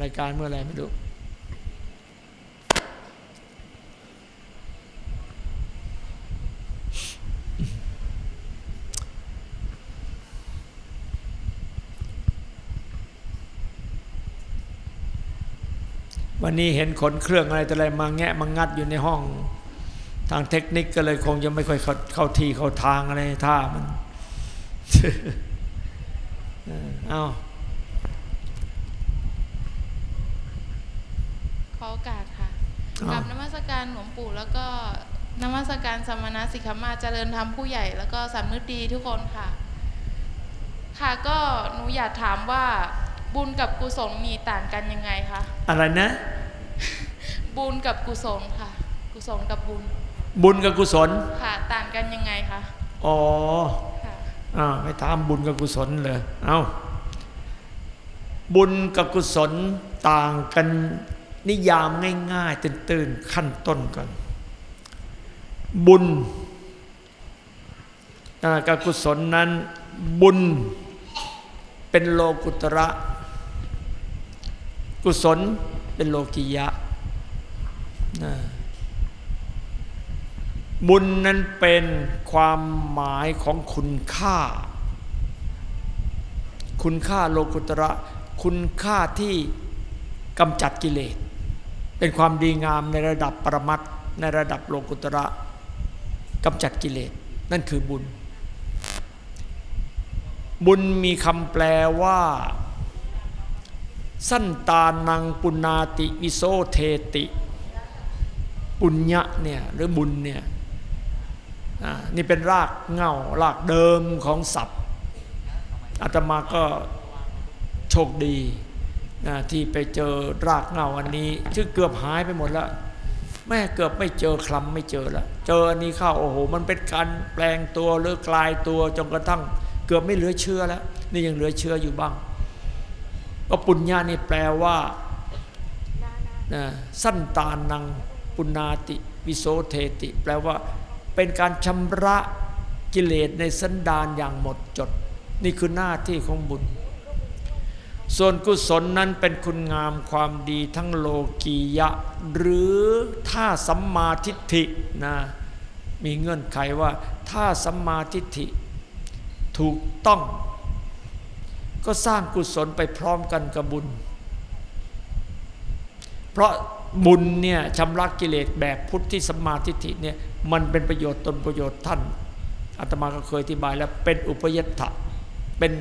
รายการเมื่อไรไม่รู้ วันนี้เห็นขนเครื่องอะไรแต่อะไรมาแงะมางัดอยู่ในห้อง ทางเทคนิคก็เลยคงจะไม่ค่อยเข้าเข้าที่เข้าทางอะไรท่ามันเออเอาขอโอกาสค่ะเอากับนมัสการหลวงปู่แล้วก็นมัสการสมณะสิกขมาเจริญธรรมผู้ใหญ่ แล้วก็สำนึกดีทุกคนค่ะ ค่ะก็หนูอยากถามว่า บุญกับกุศลมีต่างกันยังไงคะอะไรนะ บุญกับกุศลค่ะ กุศลกับบุญ บุญกับกุศลค่ะ ต่างกันยังไงคะอ๋อค่ะอ่าไม่ถามบุญกับกุศลเลยเอาบุญกับกุศลต่างกันนิยามง่ายๆตื่นๆขั้นต้นก่อน บุญอ่ากับกุศลนั้นบุญเป็นโลกุตระ กุศลเป็นโลกิยะ บุญนั้นเป็นความหมายของคุณค่า คุณค่าโลกุตระ คุณค่าที่กำจัดกิเลส เป็นความดีงามในระดับปรมัตในระดับโลกุตระกำจัดกิเลส นั่นคือบุญ บุญมีคำแปลว่า สั้นตานังปุนาติวิโสเทติปุญญะเนี่ยหรือบุญเนี่ยนี่เป็นรากเง้ารากเดิมของศัพท์อาตมาก็โชคดีนะที่ไปเจอรากเง้าอันนี้ซึ่งเกือบหายไปหมดแล้วแม่เกือบไม่เจอคลำไม่เจอแล้วเจออันนี้เข้าโอ้โหมันเป็นการแปลงตัวหรือกลายตัวจนกระทั่งเกือบไม่เหลือเชื้อแล้ว นี่ยังเหลือเชื้ออยู่บ้าง ก็ปุญญานี่แปลว่าสั้นตานังปุนาติวิโสเทติ แปลว่าเป็นการชำระกิเลสในสันดานอย่างหมดจด นี่คือหน้าที่ของบุญ ส่วนกุศลนั้นเป็นคุณงามความดีทั้งโลกียะ หรือถ้าสัมมาทิฏฐินะมีเงื่อนไขว่าถ้าสัมมาทิฏฐิถูกต้อง ก็สร้างกุศลไปพร้อมกันกับบุญ เพราะบุญเนี่ยชำระกิเลสแบบพุทธิสมมาทิฐิเนี่ยมันเป็นประโยชน์ตนประโยชน์ท่านอาตมาก็เคยอธิบายแล้วเป็นอุปยัตถะเป็น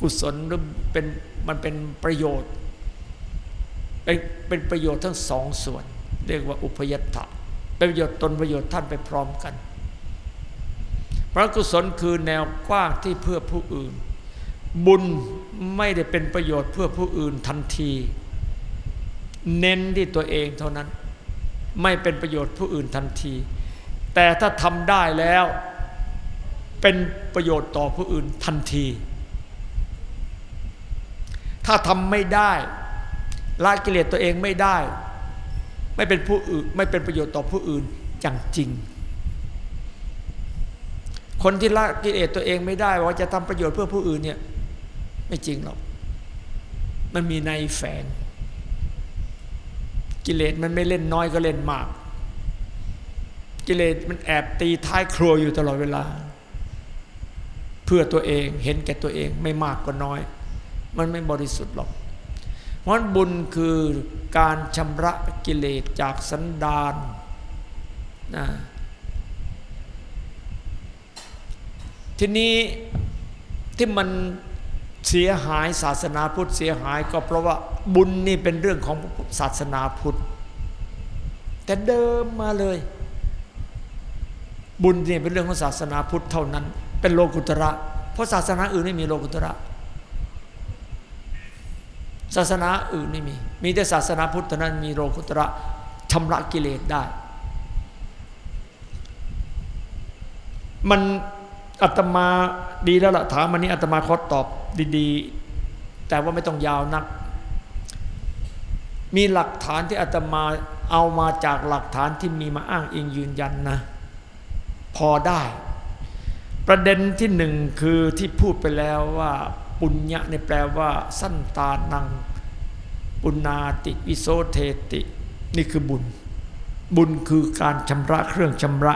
กุศลหรือเป็นมันเป็นประโยชน์ เป็นเป็นประโยชน์ทั้งสองส่วน เรียกว่าอุปยัตถะเป็นประโยชน์ตนประโยชน์ท่านไปพร้อมกันพระกุศลคือแนวกว้างที่เพื่อผู้อื่น บุญไม่ได้เป็นประโยชน์เพื่อผู้อื่นทันที เน้นที่ตัวเองเท่านั้น ไม่เป็นประโยชน์ผู้อื่นทันที แต่ถ้าทำได้แล้วเป็นประโยชน์ต่อผู้อื่นทันที ถ้าทำไม่ได้ละกิเลสตัวเองไม่ได้ ไม่เป็นผู้อื่นไม่เป็นประโยชน์ต่อผู้อื่นอย่างจริง คนที่ละกิเลสตัวเองไม่ได้ว่าจะทำประโยชน์เพื่อผู้อื่นเนี่ย ไม่จริงหรอก มันมีในแฝง กิเลสมันไม่เล่นน้อยก็เล่นมาก กิเลสมันแอบตีท้ายครัวอยู่ตลอดเวลา เพื่อตัวเองเห็นแก่ตัวเองไม่มากก็น้อย มันไม่บริสุทธิ์หรอกเพราะบุญคือการชำระกิเลสจากสันดานนะทีนี้ที่มัน เสียหายศาสนาพุทธเสียหาย ก็เพราะว่าบุญนี่เป็นเรื่องของศาสนาพุทธ แต่เดิมมาเลย บุญเนี่ยเป็นเรื่องของศาสนาพุทธเท่านั้น เป็นโลกุตระ เพราะศาสนาอื่นไม่มีโลกุตระ ศาสนาอื่นไม่มี มีแต่ศาสนาพุทธเท่านั้นมีโลกุตระชำระกิเลสได้ มัน อาตมาดีแล้วล่ะถามมันนี้อาตมาขอตอบดีๆ แต่ว่าไม่ต้องยาวนัก มีหลักฐานที่อาตมาเอามาจากหลักฐานที่มีมาอ้างอิงยืนยันนะ พอได้ ประเด็นที่หนึ่งคือที่พูดไปแล้วว่าปุญญะในแปลว่า สั้นตานัง ปุณนาติวิโสเทติ นี่คือบุญ บุญคือการชำระเครื่องชำระ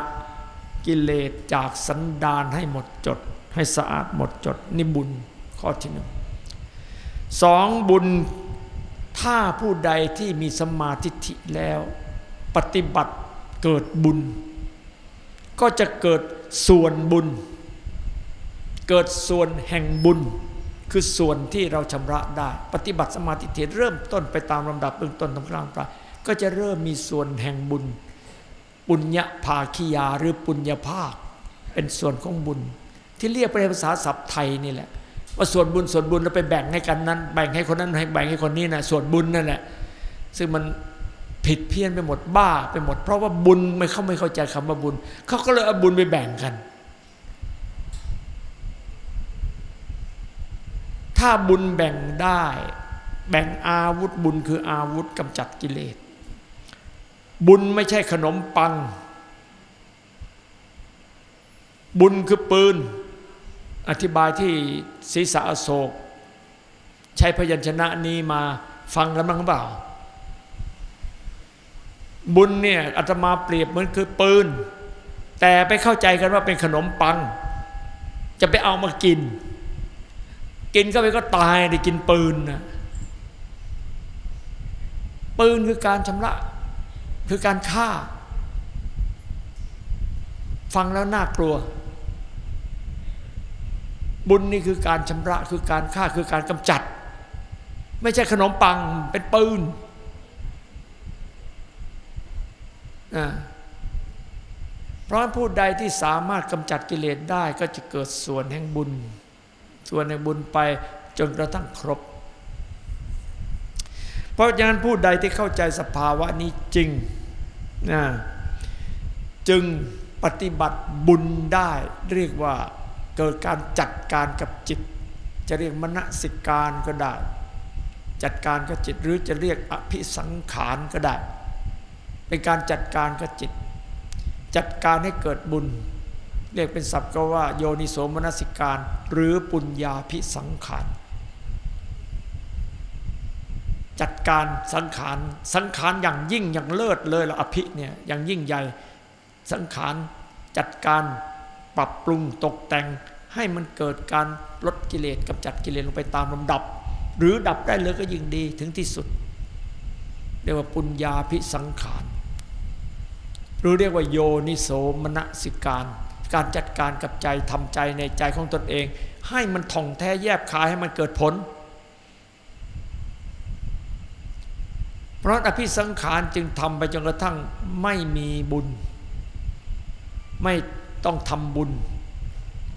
กิเลสจากสันดานให้หมดจด ให้สะอาดหมดจดนี่บุญข้อที่หนึ่งสองบุญถ้าผู้ใดที่มีสมาธิิแล้ว ปฏิบัติเกิดบุญ ก็จะเกิดส่วนบุญ เกิดส่วนแห่งบุญ คือส่วนที่เราชำระได้ ปฏิบัติสมาธิเถเริ่มต้นไปตามลำดับเบื้องต้นตรงกลางปลายก็จะเริ่มมีส่วนแห่งบุญ ปุญญาภาคียาหรือปุญญาภาค เป็นส่วนของบุญ ที่เรียกไปในภาษาศัพท์ไทยนี่แหละ ว่าส่วนบุญส่วนบุญเราไปแบ่งให้กันนั้น แบ่งให้คนนั้นให้แบ่งให้คนนี้นะส่วนบุญนั่นแหละ ซึ่งมันผิดเพี้ยนไปหมดบ้าไปหมด เพราะว่าบุญไม่เขาไม่เข้าใจคำว่าบุญ เขาก็เลยเอาบุญไปแบ่งกัน ถ้าบุญแบ่งได้ แบ่งอาวุธบุญคืออาวุธกำจัดกิเลส บุญไม่ใช่ขนมปัง บุญคือปืน อธิบายที่ศีรษะอโศก ใช้พยัญชนะนี้มาฟังกันบ้างหรือเปล่า บุญเนี่ยอาตมาเปรียบเหมือนคือปืน แต่ไปเข้าใจกันว่าเป็นขนมปัง จะไปเอามากิน กินเข้าไปก็ตายได้กินปืนนะปืนคือการชำระ คือการฆ่า ฟังแล้วน่ากลัว บุญนี่คือการชำระคือการฆ่าคือการกำจัด ไม่ใช่ขนมปังเป็นปืนเพราะผู้ใดที่สามารถกำจัดกิเลสได้ก็จะเกิดส่วนแห่งบุญ ส่วนแห่งบุญไปจนกระทั่งครบ เพราะฉะนั้นผู้ใดที่เข้าใจสภาวะนี้จริงนะจึงปฏิบัติบุญได้เรียกว่าเกิดการจัดการกับจิต จะเรียกมณสิการก็ได้ จัดการกับจิตหรือจะเรียกอภิสังขารก็ได้ เป็นการจัดการกับจิต จัดการให้เกิดบุญ เรียกเป็นศัพท์ก็ว่าโยนิโสมนสิการ หรือปุญญาภิสังขาร จัดการสังขารสังขารอย่างยิ่งอย่างเลิศเลยละอภิเนี่ยอย่างยิ่งใหญ่สังขารจัดการปรับปรุงตกแต่ง ให้มันเกิดการลดกิเลสกำจัดกิเลสลงไปตามลำดับ หรือดับได้เลยก็ยิ่งดีถึงที่สุด เรียกว่าปุญญาพิสังขารหรือเรียกว่าโยนิโสมนสิการ การจัดการกับใจทำใจในใจของตนเอง ให้มันท่องแท้แยบคายให้มันเกิดผล เพราะอภิสังขารจึงทำไปจนกระทั่งไม่มีบุญ ไม่ต้องทำบุญ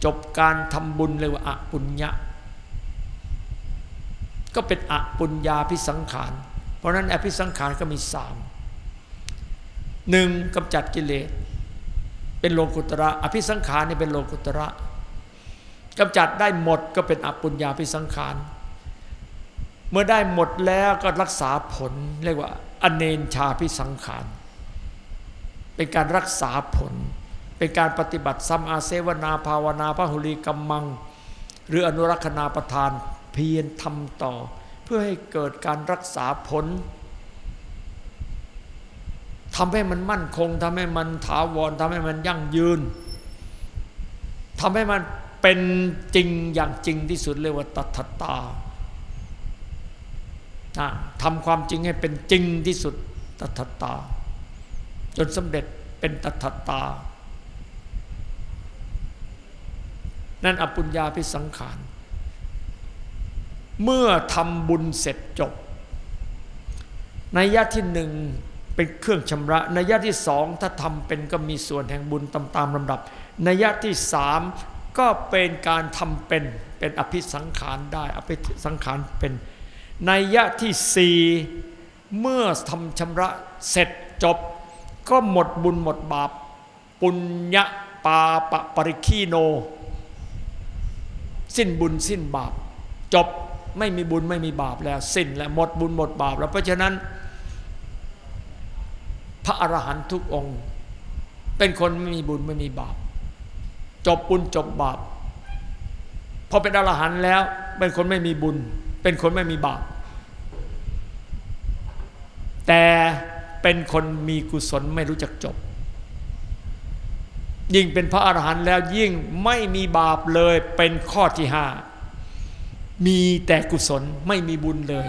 จบการทำบุญเรียกว่าอปุญญะ ก็เป็นอปุญญาพิสังขาร เพราะนั้นอภิสังขารก็มีสามหนึ่งกำจัดกิเลส เป็นโลกุตระ อภิสังขารนี่เป็นโลกุตระกำจัดได้หมดก็เป็นอปุญญาพิสังขาร เมื่อได้หมดแล้วก็รักษาผลเรียกว่า อเนนชาพิสังขาร เป็นการรักษาผล เป็นการปฏิบัติสัมอาเสวนาภาวนาพหุลีกัมมัง หรืออนุรักษณาประทานเพียรทำต่อ เพื่อให้เกิดการรักษาผลทำให้มันมั่นคงทำให้มันถาวรทำให้มันยั่งยืนทำให้มันเป็นจริงอย่างจริงที่สุดเรียกว่าตัทตา ทำความจริงให้เป็นจริงที่สุดตัทตา จนสำเร็จเป็นตัทตา นั่นอปุญญาพิสังขาร เมื่อทำบุญเสร็จจบ ในยะที่หนึ่งเป็นเครื่องชำระในยะที่สองถ้าทำเป็นก็มีส่วนแห่งบุญตามตามลำดับในยะที่สามก็เป็นการทำเป็นเป็นอภิสังขารได้ อภิสังขารเป็น ในยะที่สี่เมื่อทำชำระเสร็จจบ ก็หมดบุญหมดบาป ปุญญาปาปะปริคีโน สิ้นบุญสิ้นบาป จบไม่มีบุญไม่มีบาปแล้วสิ้นแล้วหมดบุญหมดบาปแล้วเพราะฉะนั้น พระอรหันตุทุกองค์ เป็นคนไม่มีบุญไม่มีบาป จบบุญจบบาปพอเป็นอรหันต์แล้วเป็นคนไม่มีบุญ เป็นคนไม่มีบาป แต่เป็นคนมีกุศลไม่รู้จักจบ ยิ่งเป็นพระอรหันต์แล้วยิ่งไม่มีบาปเลยเป็นข้อที่ห้ามีแต่กุศลไม่มีบุญเลย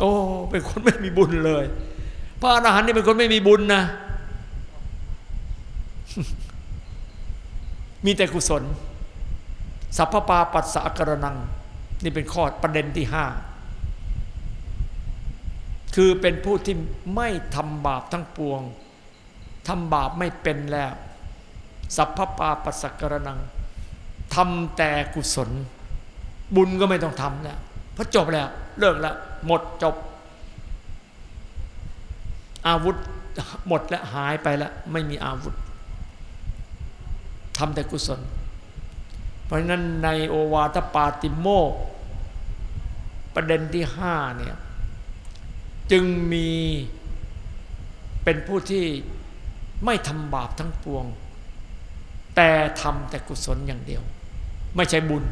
โอ้ เป็นคนไม่มีบุญเลย พระอรหันต์นี่เป็นคนไม่มีบุญนะ มีแต่กุศล สัพพปาปัสสะกระนัง นี่เป็นข้อประเด็นที่ห้าคือเป็นผู้ที่ไม่ทำบาปทั้งปวงทำบาปไม่เป็นแล้ว สัพพปาปัสสะกรนังทำแต่กุศล บุญก็ไม่ต้องทำแล้วพระจบแล้วเลิกแล้วหมดจบ อาวุธหมดแล้วหายไปแล้ว ไม่มีอาวุธทำแต่กุศล เพราะฉะนั้นในโอวาทปาติโมกประเด็นที่ห้าเนี่ยจึงมีเป็นผู้ที่ไม่ทำบาปทั้งปวง แต่ทำแต่กุศลอย่างเดียว ไม่ใช่บุญ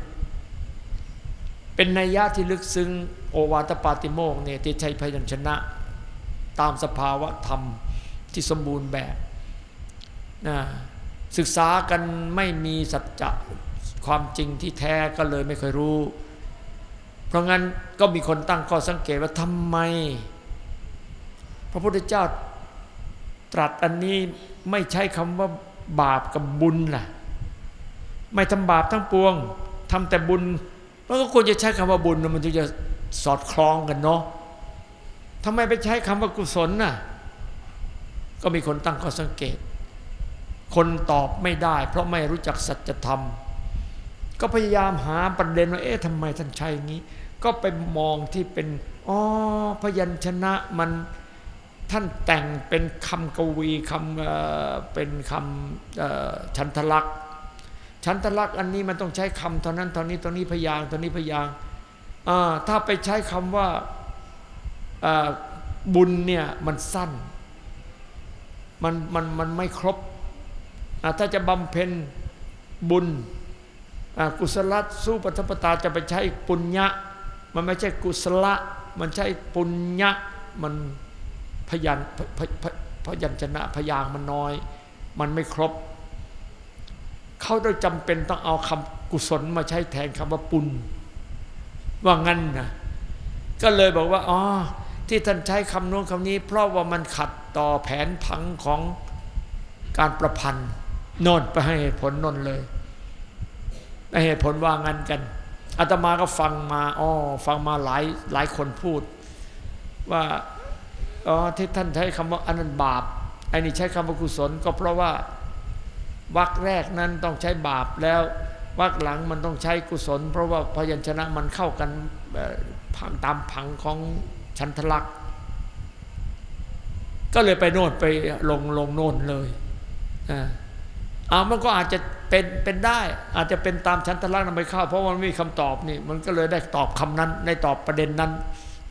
เป็นนัยยะที่ลึกซึ้งโอวาทปาติโมกเนี่ยที่ใช้พยัญชนะ ตามสภาวะธรรมที่สมบูรณ์แบบนะศึกษากันไม่มีสัจจะ ความจริงที่แท้ก็เลยไม่เคยรู้ เพราะงั้นก็มีคนตั้งข้อสังเกตว่าทำไม พระพุทธเจ้าตรัสอันนี้ไม่ใช้คำว่าบาปกับบุญล่ะ ไม่ทำบาปทั้งปวงทำแต่บุญมันก็ควรจะใช้คำว่าบุญมันถึงจะสอดคล้องกันเนาะทำไมไปใช้คำว่ากุศลน่ะ ก็มีคนตั้งข้อสังเกต คนตอบไม่ได้ เพราะไม่รู้จักสัจธรรม ก็พยายามหาประเด็นว่าเอ๊ะทำไมท่านใช้อย่างนี้ ก็ไปมองที่เป็นอ๋อพยัญชนะมันท่านแต่งเป็นคำกวีคำเเป็นคำชันทลักษณ์ชันทลักษณ์อันนี้มันต้องใช้คำเท่านั้นเท่านี้ตัวนี้พยางตัวนี้พยางถ้าไปใช้คำว่าบุญเนี่ยมันสั้นมันมันมันไม่ครบ ถ้าจะบำเพ็ญบุญ กุศลสู้ปัทปตาจะไปใช้ปุญญะ มันไม่ใช่กุศลมันใช่ปุญญะมันพยัญพยัญชนะพยางมันน้อย มันไม่ครบ เขาโดยจำเป็นต้องเอาคำกุศลมาใช้แทนคำว่าปุญว่างั้นนะก็เลยบอกว่าอ๋อที่ท่านใช้คำโน้นคำนี้ เพราะว่ามันขัดต่อแผนผังของการประพันธ์นนไปให้ผลนนเลย เหตุผลว่างั้นกันอาตมาก็ฟังมาอ๋อฟังมาหลายหลายคนพูด ว่าอ๋อที่ท่านใช้คำว่าอันนั้นบาปไอ้นี่ใช้คำว่ากุศล ก็เพราะว่าวรรคแรกนั้นต้องใช้บาปแล้ววรรคหลังมันต้องใช้กุศล เพราะว่าพยัญชนะมันเข้ากันผังตามผังของชันทลักษณ์ก็เลยไปโน่นไปลงลงโน่นเลยอ่า อ่ามันก็อาจจะเป็นเป็นได้ อาจจะเป็นตามชั้นทลักษ์นั้นไปเข้าเพราะมันไม่มีคำตอบนี่ มันก็เลยได้ตอบคำนั้นได้ตอบประเด็นนั้น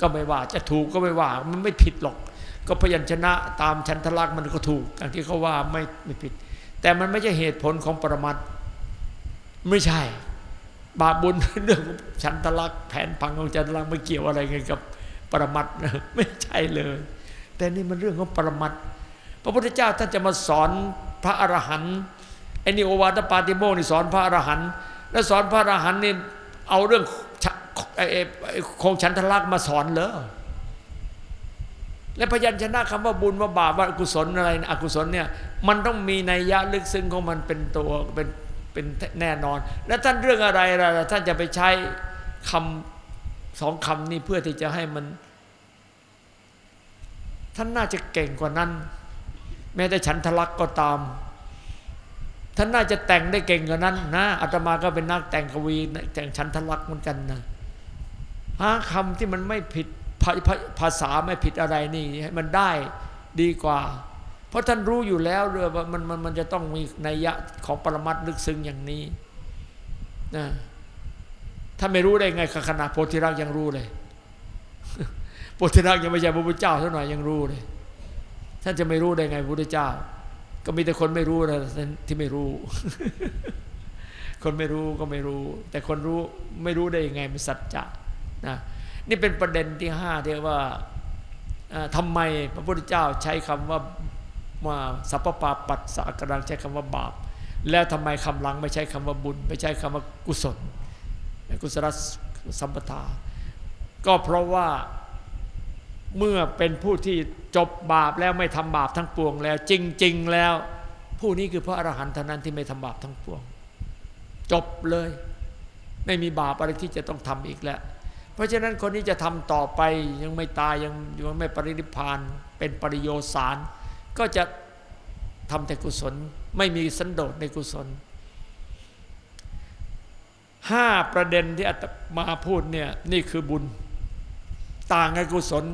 ก็ไม่ว่าจะถูกก็ไม่ว่ามันไม่ผิดหรอก ก็พยัญชนะตามชั้นทลักษ์มันก็ถูกอย่างที่เขาว่าไม่ไม่ผิด แต่มันไม่ใช่เหตุผลของปรมัตถ์ไม่ใช่ บาปบุญเรื่องชั้นทลักษ์แผนพังของชั้นทลักไม่เกี่ยวอะไรกันกับปรมัตถ์นะไม่ใช่เลย แต่นี่มันเรื่องของปรมัตถ์พระพุทธเจ้าท่านจะมาสอนพระอรหันต์ ไอ้นี่โอวาทปาติโมนี่สอนพระอรหันต์แล้วสอนพระอรหันต์นี่เอาเรื่องคงฉันทลักษ์มาสอนเหรอและพยัญชนะคำว่าบุญว่าบาปว่ากุศลอะไรนะอกุศลเนี่ยมันต้องมีนัยยะลึกซึ้งของมันเป็นตัวเป็นเป็นแน่นอน แล้วท่านเรื่องอะไรล่ะท่านจะไปใช้คำสองคำนี้เพื่อที่จะให้มัน ท่านน่าจะเก่งกว่านั้น แม้แต่ฉันทลักษ์ก็ตาม ท่านน่าจะแต่งได้เก่งกว่านั้นนะอาตมาก็เป็นนักแต่งกวีแต่งฉันทลักษ์เหมือนกันนะหาคำที่มันไม่ผิดภาษาไม่ผิดอะไรนี่ให้มันได้ดีกว่า เพราะท่านรู้อยู่แล้วเรือว่ามันมันมันจะต้องมีนัยยะของปรมัตถ์ลึกซึ้งอย่างนี้นะถ้าไม่รู้ได้ไงขนาดโพธิรักษ์ยังรู้เลยโพธิรักษ์ยังไม่ใช่พระพุทธเจ้าเท่าหน่อยยังรู้เลยท่านจะไม่รู้ได้ไงพระพุทธเจ้า ก็มีแต่คนไม่รู้นะที่ไม่รู้ คนไม่รู้ก็ไม่รู้ แต่คนรู้ไม่รู้ได้ยังไงมันสัจจะนะนี่เป็นประเด็นที่ห้าที่ว่าทำไมพระพุทธเจ้าใช้คำว่ามาสัพพปาปัสสะกำลังใช้คำว่าบาป แล้วทำไมคำหลังไม่ใช้คำว่าบุญ ไม่ใช้คำว่ากุศล กุศลสัมปทา ก็เพราะว่า เมื่อเป็นผู้ที่จบบาปแล้วไม่ทำบาปทั้งปวงแล้ว จริง ๆ แล้ว ผู้นี้คือพระอรหันต์เท่านั้นที่ไม่ทำบาปทั้งปวง จบเลย ไม่มีบาปอะไรที่จะต้องทำอีกแล้ว เพราะฉะนั้นคนนี้จะทำต่อไปยังไม่ตายยังยังไม่ปรินิพพานเป็นปริโยสาร ก็จะทำแต่กุศล ไม่มีสันโดษในกุศลห้าประเด็นที่อาตมาพูดเนี่ยนี่คือบุญ ต่างกับกุศล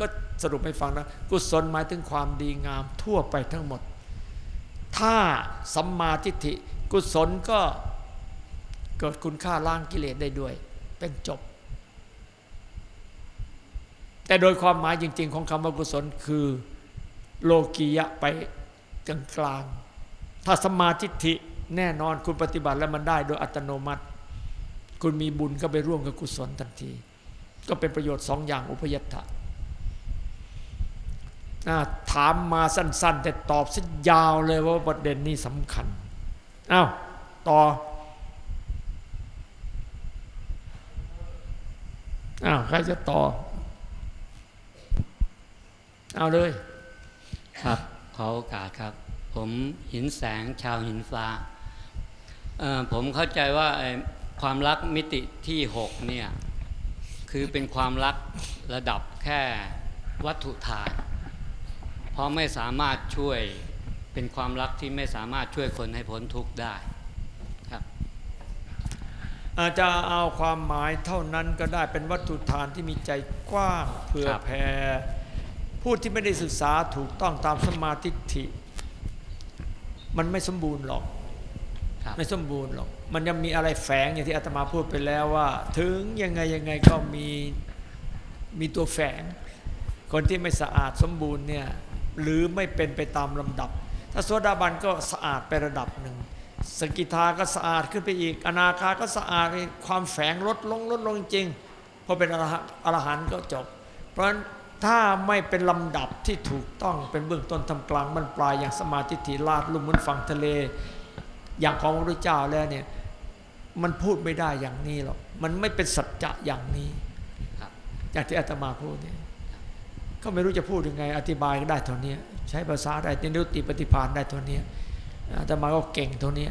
ก็สรุปให้ฟังนะกุศลหมายถึงความดีงามทั่วไปทั้งหมด ถ้าสัมมาทิฏฐิ กุศลก็เกิดคุณค่าล้างกิเลสได้ด้วย เป็นจบ แต่โดยความหมายจริง ๆ ของคำว่ากุศลคือโลกียะไปกลางๆถ้าสัมมาทิฏฐิแน่นอนคุณปฏิบัติแล้วมันได้โดยอัตโนมัติ คุณมีบุญก็ไปร่วมกับกุศลทันที ก็เป็นประโยชน์สองอย่างอุพยัตถะ ถามมาสั้น ๆ แต่ตอบสัยาวเลยว่าประเด็นนี้สำคัญอ้าวต่ออ้าวใครจะต่อ เอาเลย ครับ ขอโอกาสครับ ผมหินแสงชาวหินฟ้า ผมเข้าใจว่าความรักมิติที่หกเนี่ย คือเป็นความรักระดับแค่วัตถุทาน เพราะไม่สามารถช่วยเป็นความรักที่ไม่สามารถช่วยคนให้พ้นทุกข์ได้ครับ อาจจะเอาความหมายเท่านั้นก็ได้เป็นวัตถุทานที่มีใจกว้างเผื่อครับแผ่ผู้ที่ไม่ได้ศึกษาถูกต้องตามสมมาทิฏฐิมันไม่สมบูรณ์หรอกครับไม่สมบูรณ์หรอก มันยังมีอะไรแฝงอย่างที่อาตมาพูดไปแล้วว่า ถึงยังไงยังไงก็มีมีตัวแฝง คนที่ไม่สะอาดสมบูรณ์เนี่ย หรือไม่เป็นไปตามลำดับ ถ้าโสดาบันก็สะอาดไประดับหนึ่งสกิทาก็สะอาดขึ้นไปอีก อนาคาก็สะอาดความแฝงลดลงลดลงจริงพอเป็นอรหันต์อรหันต์ก็จบ เพราะฉะนั้นถ้าไม่เป็นลำดับที่ถูกต้องเป็นเบื้องต้นทำกลางบรรปลายอย่างสมาธิถิลาดลุ่มเหมือนฝั่งทะเล อย่างของพระพุทธเจ้าแล้วเนี่ยมันพูดไม่ได้อย่างนี้หรอกมันไม่เป็นสัจจะอย่างนี้อย่างที่อาตมาพูดเนี่ย ก็ไม่รู้จะพูดยังไง อธิบายก็ได้เท่านี้ใช้ภาษาได้นิรุตติปฏิภาณได้เท่านี้อาตมาก็เก่งเท่านี้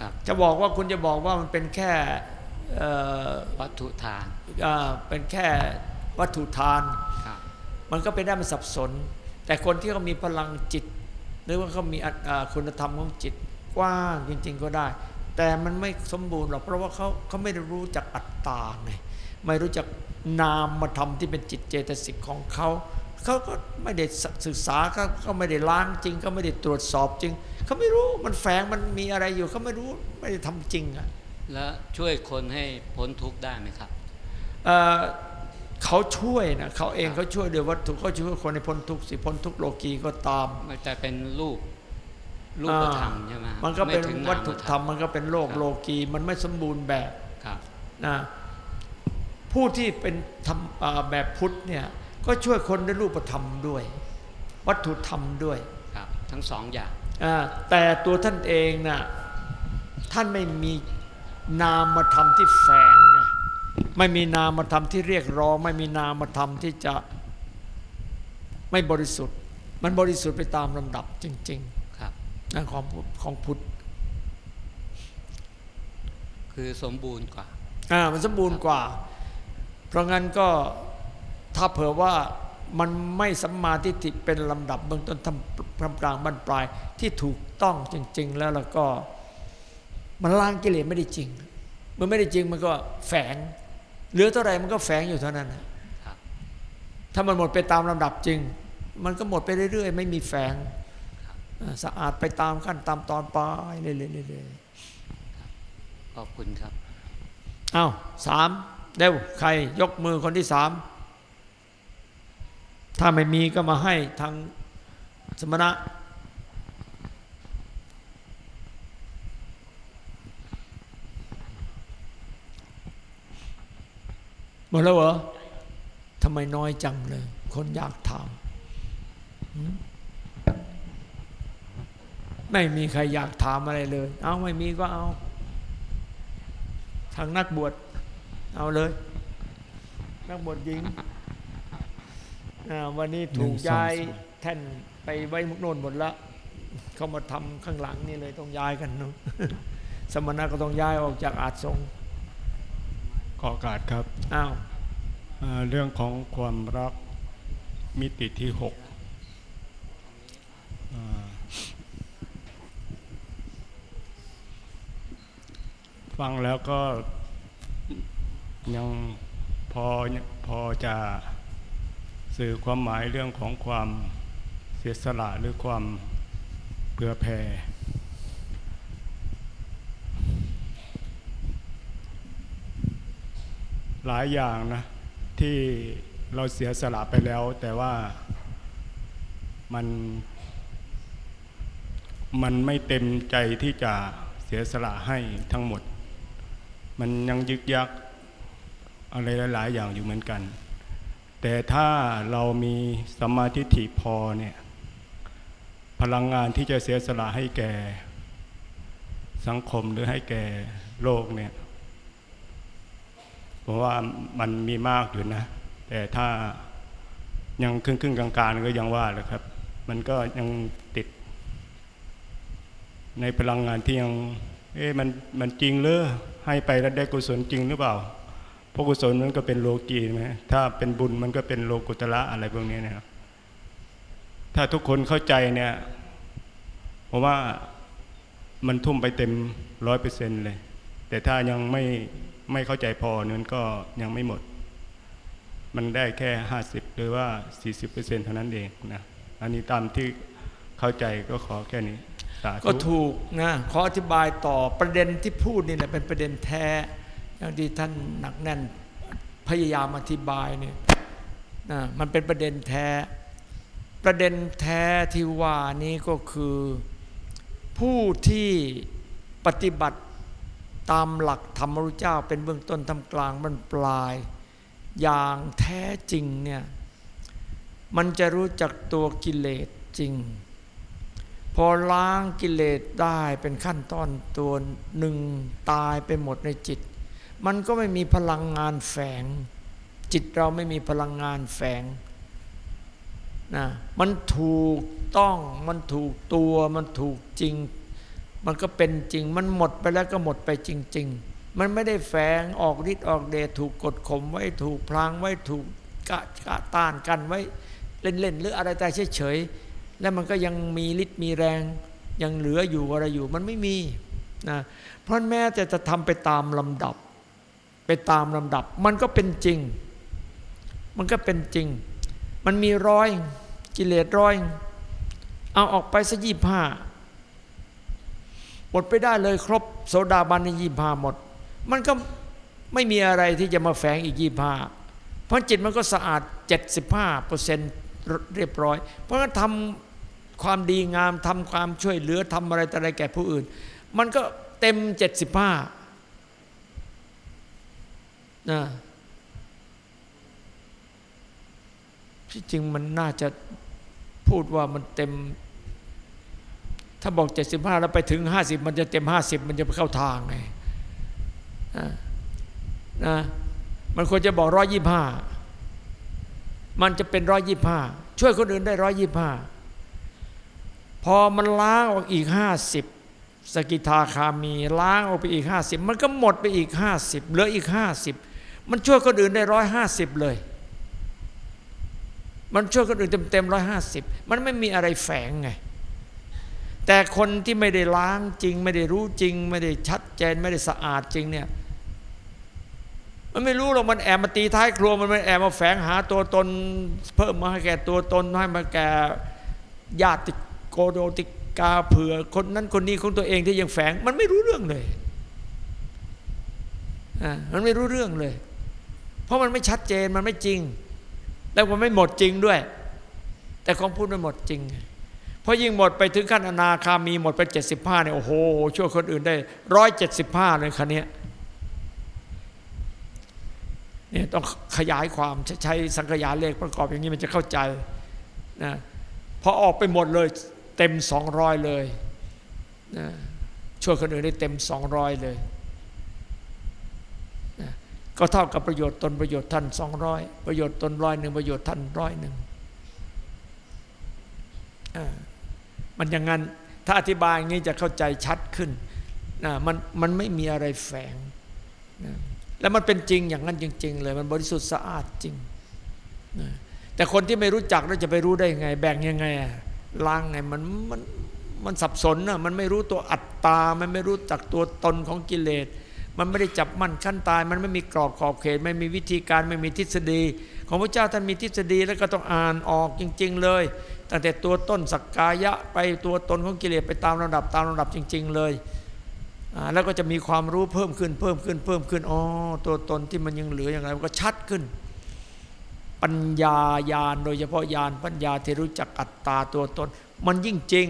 ครับจะบอกว่าคุณจะบอกว่ามันเป็นแค่เอ่อวัตถุทานเอ่อเป็นแค่วัตถุทานครับมันก็เป็นได้มันสับสน แต่คนที่เขามีพลังจิต หรือว่าเขามีอัตอ่าคุณธรรมของจิตกว้างจริง ๆ ก็ได้ แต่มันไม่สมบูรณ์หรอกเพราะว่าเขาเขาไม่ได้รู้จักอัตตาไงไม่รู้จัก นามธรรมที่เป็นจิตเจตสิกของเขา เขาก็ไม่ได้ศึกษาเขาเขาไม่ได้ล้างจริงเขาไม่ได้ตรวจสอบจริง เขาไม่รู้มันแฝงมันมีอะไรอยู่เขาไม่รู้ไม่ได้ทำจริงอะแล้วช่วยคนให้พ้นทุกข์ได้ไหมครับเอ่อเขาช่วยนะเขาเองเขาช่วยด้วยวัตถุเขาช่วยคนในพ้นทุกข์สิพ้นทุกข์โลกีก็ตามมันจะเป็นรูปรูปธรรมใช่ไหมครับมันก็เป็นไถึงวัตถุธรรมนามมันก็เป็นโลกครับโลกีมันไม่สมบูรณ์แบบครับนะ ผู้ที่เป็นธรรมอ่าแบบพุทธเนี่ยก็ช่วยคนด้วยรูปธรรมด้วย วัตถุธรรมด้วยครับทั้งสองอย่างอ่าแต่ตัวท่านเองน่ะท่านไม่มีนามธรรมที่แฝงไงไม่มีนามธรรมที่เรียกร้อง ไม่มีนามธรรมที่จะไม่บริสุทธิ์ มันบริสุทธิ์ไปตามลำดับจริงครับๆนะของของพุทธคือสมบูรณ์กว่าอ่ามันสมบูรณ์กว่า เพราะงั้นก็ถ้าเผื่อว่ามันไม่สัมมาทิฏฐิเป็นลำดับเบื้องต้นทำทำกลางบรรปลายที่ถูกต้องจริง ๆ แล้วแล้วก็มันล้างกิเลสไม่ได้จริง มันไม่ได้จริงมันก็แฝงเหลือเท่าไหร่มันก็แฝงอยู่เท่านั้นนะครับถ้ามันหมดไปตามลำดับจริง มันก็หมดไปเรื่อย ๆ ไม่มีแฝงอ่าสะอาดไปตามขั้นตามตอนไปเรื่อยๆขอบคุณครับอ้าวสาม เร็วใครยกมือคนที่สามถ้าไม่มีก็มาให้ทางสมณะ หมดแล้วเหรอทำไมน้อยจังเลย คนอยากถามหืมไม่มีใครอยากถามอะไรเลย เอาไม่มีก็เอา ทางนักบวช เอาเลย นักบวชหญิงอ่าวันนี้ถูกย้ายแท่นไปไว้มุกโน่นหมดละเขามาทำข้างหลังนี่เลยต้องย้ายกันเนาะสมณะก็ต้องย้ายออกจากอาจทรงขอโอกาสครับอ้าวอ่าเรื่องของความรักมิติที่หกอ่าฟังแล้วก็ ยังพอพอจะสื่อความหมายเรื่องของความเสียสละหรือความเผื่อแผ่หลายอย่างนะที่เราเสียสละไปแล้ว แต่ว่ามันมันไม่เต็มใจที่จะเสียสละให้ทั้งหมด มันยังยึกยัก อะไรหลาย ๆ อย่างอยู่เหมือนกัน แต่ถ้าเรามีสมาธิฐิพอเนี่ยพลังงานที่จะเสียสละให้แก่ สังคมหรือให้แก่โลกเนี่ยเพราะว่ามันมีมากอยู่นะ แต่ถ้ายังครึ่งครึ่งๆกลางๆก็ยังว่าแหละครับ มันก็ยังติด ในพลังงานที่ยัง เอ๊ะมันมันจริงหรือให้ไปแล้วได้กุศลจริงหรือเปล่า พระกุศลมันก็เป็นโลกีไหมถ้าเป็นบุญมันก็เป็นโลกุตระอะไรพวกนี้นะครับ ถ้าทุกคนเข้าใจเนี่ยเพราะว่ามันทุ่มไปเต็มร้อยเปอร์เซ็นต์เลย แต่ถ้ายังไม่ไม่เข้าใจพอเนั้นก็ยังไม่หมด มันได้แค่ห้าสิบหรือว่าสี่สิบเปอร์เซ็นต์เท่านั้นเองนะอันนี้ตามที่เข้าใจก็ขอแค่นี้ก็ถูกนะขออธิบายต่อประเด็นที่พูดนี่แหละเป็นประเด็นแท้ อย่างที่ท่านหนักแน่นพยายามอธิบายเนี่ยมันเป็นประเด็นแท้ ประเด็นแท้ที่ว่านี้ก็คือ ผู้ที่ปฏิบัติตามหลักธรรมรุเจ้า เป็นเบื้องต้นทำกลางมันปลาย อย่างแท้จริงเนี่ยมันจะรู้จักตัวกิเลสจริง พอล้างกิเลสได้เป็นขั้นตอนตัวหนึ่งตายไปหมดในจิต มันก็ไม่มีพลังงานแฝง จิตเราไม่มีพลังงานแฝงนะมันถูกต้องมันถูกตัวมันถูกจริง มันก็เป็นจริง มันหมดไปแล้วก็หมดไปจริง ๆ มันไม่ได้แฝงออกฤทธิ์ออกเดชถูกกดข่มไว้ถูกพลางไว้ถูกกะกะต้านกันไว้เล่นๆหรืออะไรแต่เฉยๆแล้วมันก็ยังมีฤทธิ์มีแรง ยังเหลืออยู่อะไรอยู่มันไม่มีนะเพราะแม้แต่จะทำไปตามลำดับ ไปตามลำดับ มันก็เป็นจริง มันก็เป็นจริง มันมีร้อยกิเลสร้อยเอาออกไปสักยี่ห้าหมดไปได้เลยครบโสดาบันในยี่ห้าหมด มันก็ไม่มีอะไรที่จะมาแฝงอีกยี่ห้าเพราะจิตมันก็สะอาด 75เปอร์เซ็นต์เรียบร้อย เพราะงั้นทำความดีงามทำความช่วยเหลือทำอะไรต่อะไรแก่ผู้อื่น มันก็เต็ม 75 นะที่จริงมันน่าจะพูดว่ามันเต็ม ถ้าบอก 75 แล้วไปถึง 50 มันจะเต็ม 50 มันจะเข้าทางไงนะนะมันควรจะบอก 125 มันจะเป็น 125 ช่วยคนอื่นได้ 125 พอมันล้างออกอีก 50 สกิทาคามีล้างออกไปอีก 50 มันก็หมดไปอีก 50 เหลืออีก 50 มันช่วยคนอื่นได้150เลย มันช่วยคนอื่นเต็มๆร้อยห้าสิบมันไม่มีอะไรแฝงไง แต่คนที่ไม่ได้ล้างจริง ไม่ได้รู้จริง ไม่ได้ชัดเจนไม่ได้สะอาดจริงเนี่ยมันไม่รู้หรอกมันแอบมาตีท้ายครัวมันแอบมาแฝงหาตัวตน เพิ่มมาให้แก่ตัวตนให้มาแก่ญาติโกโดติกาเผื่อคนนั้นคนนี้ของตัวเองที่ยังแฝง มันไม่รู้เรื่องเลยอ่ามันไม่รู้เรื่องเลย เพราะมันไม่ชัดเจนมันไม่จริง แล้วมันไม่หมดจริงด้วย แต่ของพูดมันหมดจริง เพอยิ่งหมดไปถึงขั้นอนาคามีหมดไป 75เนี่ยโอ้โหช่วยคนอื่นได้175เจ็ดสิบผ้าเลยคันนี้เนี่ยต้องขยายความใช้สังขยาเลขประกอบอย่างนี้มันจะเข้าใจนะพอออกไปหมดเลยเต็ม 200 เลยนะช่วยคนอื่นได้เต็ม 200 เลย ก็เท่ากับประโยชน์ตนประโยชน์ท่าน200ประโยชน์ตนร้อยหนึ่งประโยชน์ท่านร้อยหนึ่งมันอย่างนั้นถ้าอธิบายอย่างนี้จะเข้าใจชัดขึ้นมันมันไม่มีอะไรแฝง แล้วมันเป็นจริงอย่างนั้นจริง ๆ เลย มันบริสุทธิ์สะอาดจริง แต่คนที่ไม่รู้จักแล้วจะไปรู้ได้ยังไง แบ่งยังไงล้างไงมันมันมันสับสนนะมันไม่รู้ตัวอัตตา มันไม่รู้จักตัวตนของกิเลส มันไม่ได้จับมั่นขั้นตาย มันไม่มีกรอบขอบเขต ไม่มีวิธีการไม่มีทฤษฎี ของพระเจ้าท่านมีทฤษฎีแล้วก็ต้องอ่านออกจริง ๆ เลย ตั้งแต่ตัวต้นสักกายะไปตัวตนของกิเลสไปตามระดับตามระดับจริง ๆ เลยแล้วก็จะมีความรู้เพิ่มขึ้นเพิ่มขึ้นเพิ่มขึ้นอ๋อตัวตนที่มันยังเหลืออย่างไรมันก็ชัดขึ้น ปัญญาญาณโดยเฉพาะญาณปัญญาที่รู้จักอัตตาตัวตน มันยิ่งจริง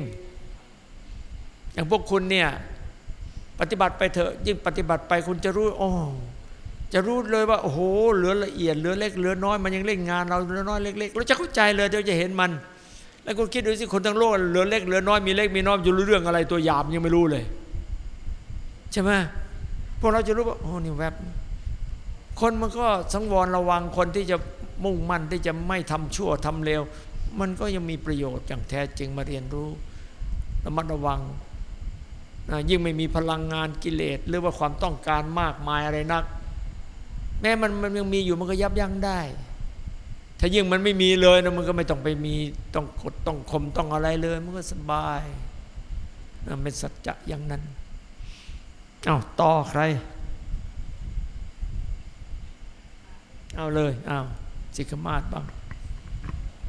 อย่างพวกคุณเนี่ย ปฏิบัติไปเถอะยิ่งปฏิบัติไปคุณจะรู้อ๋อจะรู้เลยว่าโอ้โหเหลือละเอียดเหลือเล็กเหลือน้อยมันยังเล่นงานเราเหลือน้อยเล็กๆเราจะเข้าใจเลยเดี๋ยวจะเห็นมัน แล้วคุณคิดดูสิคนทั้งโลกเหลือเล็กเหลือน้อยมีเล็กมีน้อยอยู่รู้เรื่องอะไรตัวหยาบยังไม่รู้เลย ใช่ไหมพวกเราจะรู้ว่าโอ้นี่แวบคนมันก็สังวรระวังคนที่จะมุ่งมั่นที่จะไม่ทำชั่วทำเลวมันก็ยังมีประโยชน์อย่างแท้จริงมาเรียนรู้ระมัดระวัง ยิ่งไม่มีพลังงานกิเลสหรือว่าความต้องการมากมายอะไรนัก แม้มันมันยังมีอยู่มันก็ยับยั้งได้ ถ้ายิ่งมันไม่มีเลยนะมันก็ไม่ต้องไปมีต้องกดต้องข่มต้องอะไรเลย มันก็สบายนเป็นสัจจะอย่างนั้นเอาต่อใคร เอาเลยเอาสิกมาศบ้าง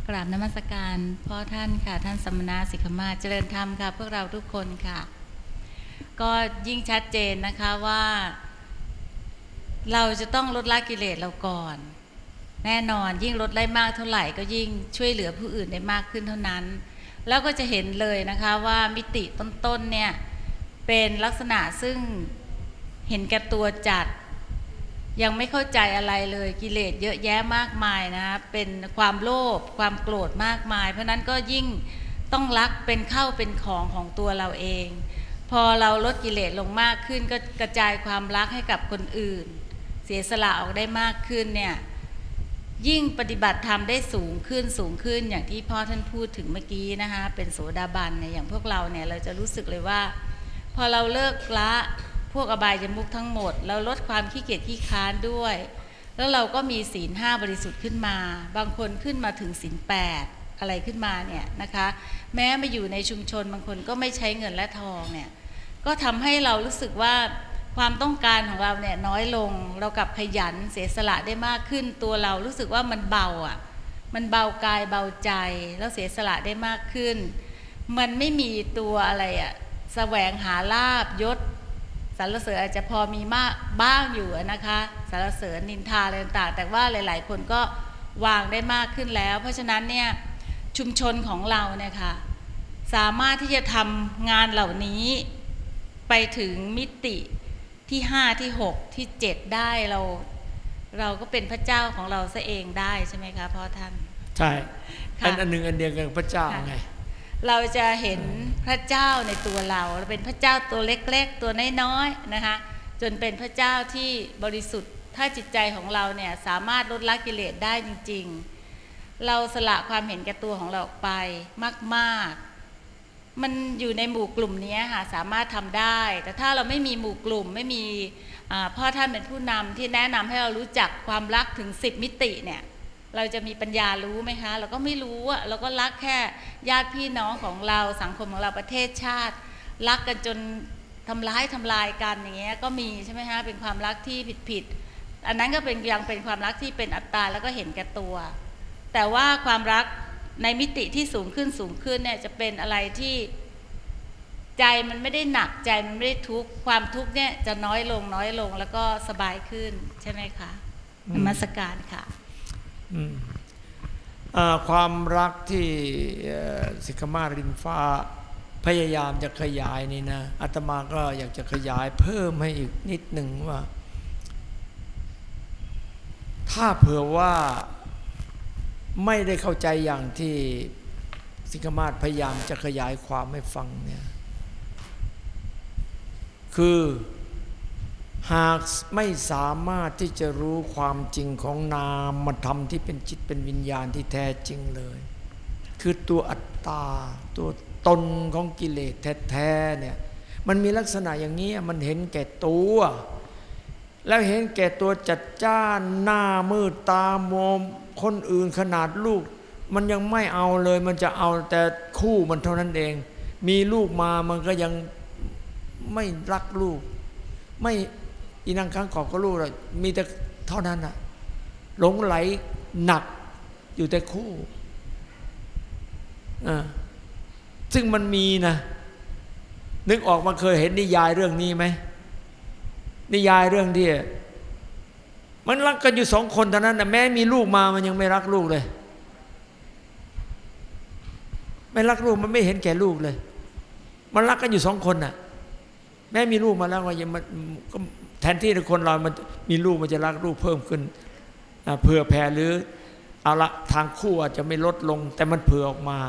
กราบนมัสการพ่อท่านค่ะ ท่านสมณะสิกมาศเจริญธรรมค่ะ พวกเราทุกคนค่ะ ก็ยิ่งชัดเจนนะคะว่า เราจะต้องลดละกิเลสเราก่อน แน่นอนยิ่งลดได้มากเท่าไหร่ ก็ยิ่งช่วยเหลือผู้อื่นได้มากขึ้นเท่านั้น แล้วก็จะเห็นเลยนะคะว่ามิติต้นๆเนี่ยเป็นลักษณะซึ่งเห็นแก่ตัวจัด ยังไม่เข้าใจอะไรเลยกิเลสเยอะแยะมากมายนะเป็นความโลภความโกรธมากมาย เพราะนั้นก็ยิ่งต้องรักเป็นเข้าเป็นของของตัวเราเอง พอเราลดกิเลสลงมากขึ้นก็กระจายความรักให้กับคนอื่น เสียสละออกได้มากขึ้นเนี่ยยิ่งปฏิบัติธรรมได้สูงขึ้นสูงขึ้นอย่างที่พ่อท่านพูดถึงเมื่อกี้นะคะเป็นโสดาบันเนี่ยอย่างพวกเราเนี่ยเราจะรู้สึกเลยว่า พอเราเลิกละพวกอบายยมุกทั้งหมด เราลดความขี้เกียจขี้ค้านด้วย แล้วเราก็มีศีลห้าบริสุทธิ์ขึ้นมา บางคนขึ้นมาถึงศีลแปด อะไรขึ้นมาเนี่ยนะคะ แม้มาอยู่ในชุมชนบางคนก็ไม่ใช้เงินและทองเนี่ยก็ทำให้เรารู้สึกว่าความต้องการของเราเนี่ยน้อยลงเรากลับขยันเสียสละได้มากขึ้นตัวเรารู้สึกว่ามันเบาอะมันเบากายเบาใจแล้วเสียสละได้มากขึ้น มันไม่มีตัวอะไรอะแสวงหาลาบยศสรรเสริญอาจจะพอมีมากบ้างอยู่นะคะสรรเสริญนินทาอะไรต่างแต่ว่าหลาย ๆ คนก็วางได้มากขึ้นแล้ว เพราะฉะนั้นเนี่ย ชุมชนของเราเนี่ยค่ะสามารถที่จะทำงานเหล่านี้ ไปถึงมิติที่ห้าที่หกที่เจ็ดได้เราเราก็เป็นพระเจ้าของเราซะเองได้ใช่ไหมคะพ่อท่าน ใช่ค่ะอันอันหนึ่งอันเดียวกันกับพระเจ้าไงเราจะเห็นพระเจ้าในตัวเราเราเป็นพระเจ้าตัวเล็ก ๆ ตัวน้อยๆนะคะ จนเป็นพระเจ้าที่บริสุทธิ์ถ้าจิตใจของเราเนี่ยสามารถลดละกิเลสได้จริง ๆ เราสละความเห็นแก่ตัวของเราออกไปมาก ๆ มันอยู่ในหมู่กลุ่มนี้ค่ะสามารถทำได้ แต่ถ้าเราไม่มีหมู่กลุ่มไม่มีพ่อท่านเป็นผู้นำที่แนะนำให้เรารู้จักความรักถึง 10 มิติเนี่ยเราจะมีปัญญารู้ไหมคะ เราก็ไม่รู้อะเราก็รักแค่ญาติพี่น้องของเราสังคมของเราประเทศชาติ รักกันจนทำร้ายทำลายกันอย่างเงี้ยก็มีใช่ไหมคะเป็นความรักที่ผิดผิดๆอันนั้นก็เป็นยังเป็นความรักที่เป็นอัตตาแล้วก็เห็นแก่ตัว แต่ว่าความรักในมิติที่สูงขึ้นสูงขึ้นเนี่ยจะเป็นอะไรที่ใจมันไม่ได้หนักใจมันไม่ได้ทุกข์ความทุกข์เนี่ยจะน้อยลงน้อยลงแล้วก็สบายขึ้นใช่ไหมคะนมัสการค่ะอืมอ่าความรักที่เอ่อสิกขมารินฟ้าพยายามจะขยายนี่นะอาตมาก็อยากจะขยายเพิ่มให้อีกนิดหนึ่งว่า ถ้าเผื่อว่า ไม่ได้เข้าใจอย่างที่สิกขมาศพยายามจะขยายความให้ฟังเนี่ยคือหากไม่สามารถที่จะรู้ความจริงของนามธรรมที่เป็นจิตเป็นวิญญาณที่แท้จริงเลย คือตัวอัตตา ตัวตนของกิเลสแท้ๆเนี่ยมันมีลักษณะอย่างนี้มันเห็นแก่ตัว แล้วเห็นแก่ตัวจัดจ้านหน้ามืดตามม คนอื่นขนาดลูก มันยังไม่เอาเลยมันจะเอาแต่คู่มันเท่านั้นเอง มีลูกมามันก็ยังไม่รักลูก ไม่อีนังครั้งกอบก็ลูกเลยมีแต่เท่านั้นอะหลงไหลหนักอยู่แต่คู่อ่าซึ่งมันมีนะ นึกออกมาเคยเห็นนิยายเรื่องนี้ไหมนิยายเรื่องที่ มันรักกันอยู่สองคนเท่านั้นนะแม้มีลูกมามันยังไม่รักลูกเลย ไม่รักลูกมันไม่เห็นแก่ลูกเลย มันรักกันอยู่สองคนน่ะ แม้มีลูกมาแล้วว่ายังมันก็แทนที่คนเรามันมีลูกมันจะรักลูกเพิ่มขึ้นเผื่อแผ่หรือเอาละทางคู่อาจจะไม่ลดลง แต่มันเผื่อออกมา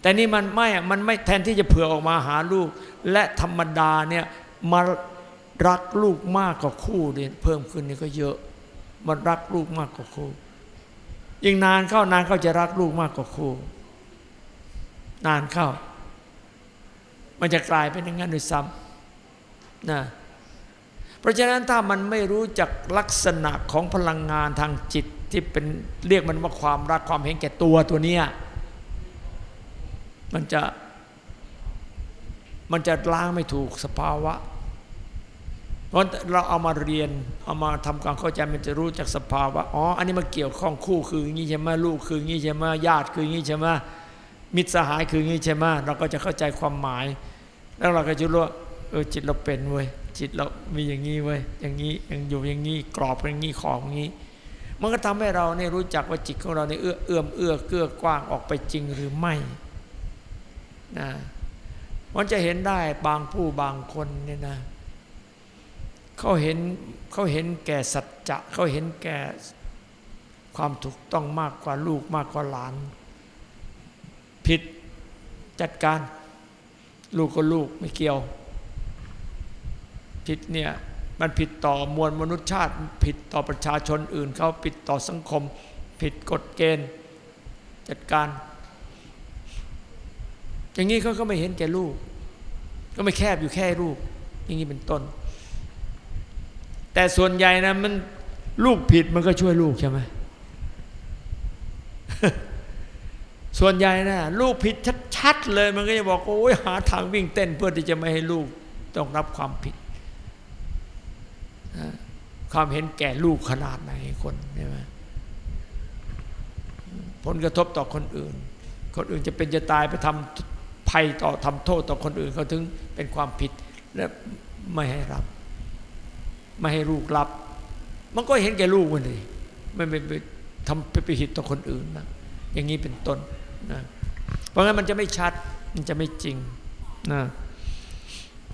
แต่นี่มันไม่มันไม่แทนที่จะเผื่อออกมาหาลูก และธรรมดาเนี่ยมา รักลูกมากกว่าคู่เนี่ยเพิ่มขึ้นนี่ก็เยอะ มันรักลูกมากกว่าคู่ ยิ่งนานเข้านานเข้าจะรักลูกมากกว่าคู่ นานเข้า มันจะกลายเป็นอย่างนั้นด้วยซ้ำนะเพราะฉะนั้นถ้ามันไม่รู้จักลักษณะของพลังงานทางจิตที่เป็นเรียกมันว่าความรักความเห็นแก่ตัวตัวเนี้ยมันจะมันจะล้างไม่ถูกสภาวะ เพราะเราเอามาเรียนเอามาทำความเข้าใจมันจะรู้จักสภาวะอ๋ออันนี้มันเกี่ยวข้องคู่คืออย่างนี้ใช่ไหมลูกคืออย่างนี้ใช่ไหมญาติคืออย่างนี้ใช่ไหมมิตรสหายคืออย่างนี้ใช่ไหมเราก็จะเข้าใจความหมาย แล้วเราก็จะรู้ว่าเออจิตเราเป็นเว้ยจิตเรามีอย่างนี้เว้ยอย่างนี้ยังอยู่อย่างนี้กรอบอย่างนี้ของอย่างนี้ มันก็ทำให้เราเนี่ยรู้จักว่าจิตของเราเนี่ยเอื้อเอื้อมเอื้อเกื้อกว้างออกไปจริงหรือไม่นะมันจะเห็นได้บางผู้บางคนเนี่ยนะ เขาเห็นเขาเห็นแก่สัจจะเขาเห็นแก่ความถูกต้องมากกว่าลูกมากกว่าหลาน ผิดจัดการ ลูกก็ลูกไม่เกี่ยว ผิดเนี่ยมันผิดต่อมวลมนุษยชาติ ผิดต่อประชาชนอื่นเขาผิดต่อสังคม ผิดกฎเกณฑ์ จัดการ อย่างนี้เขาก็ไม่เห็นแก่ลูก ก็ไม่แคบอยู่แค่ลูก อย่างนี้เป็นต้น แต่ส่วนใหญ่นะมันลูกผิดมันก็ช่วยลูกใช่ไหมส่วนใหญ่นะลูกผิดชัดๆเลยมันก็จะบอกโอ้ยหาทางวิ่งเต้นเพื่อที่จะไม่ให้ลูกต้องรับความผิด ความเห็นแก่ลูกขนาดไหนคนใช่ไหมผลกระทบต่อคนอื่น คนอื่นจะเป็นจะตายไปทำภัยต่อทำโทษต่อคนอื่นเขาถึงเป็นความผิดและไม่ให้รับ ไม่ให้ลูกรับ มันก็เห็นแก่ลูกมันเลยไม่ไปไปทำไปผิดต่อคนอื่นนะอย่างนี้เป็นต้นนะเพราะงั้นมันจะไม่ชัดมันจะไม่จริงนะ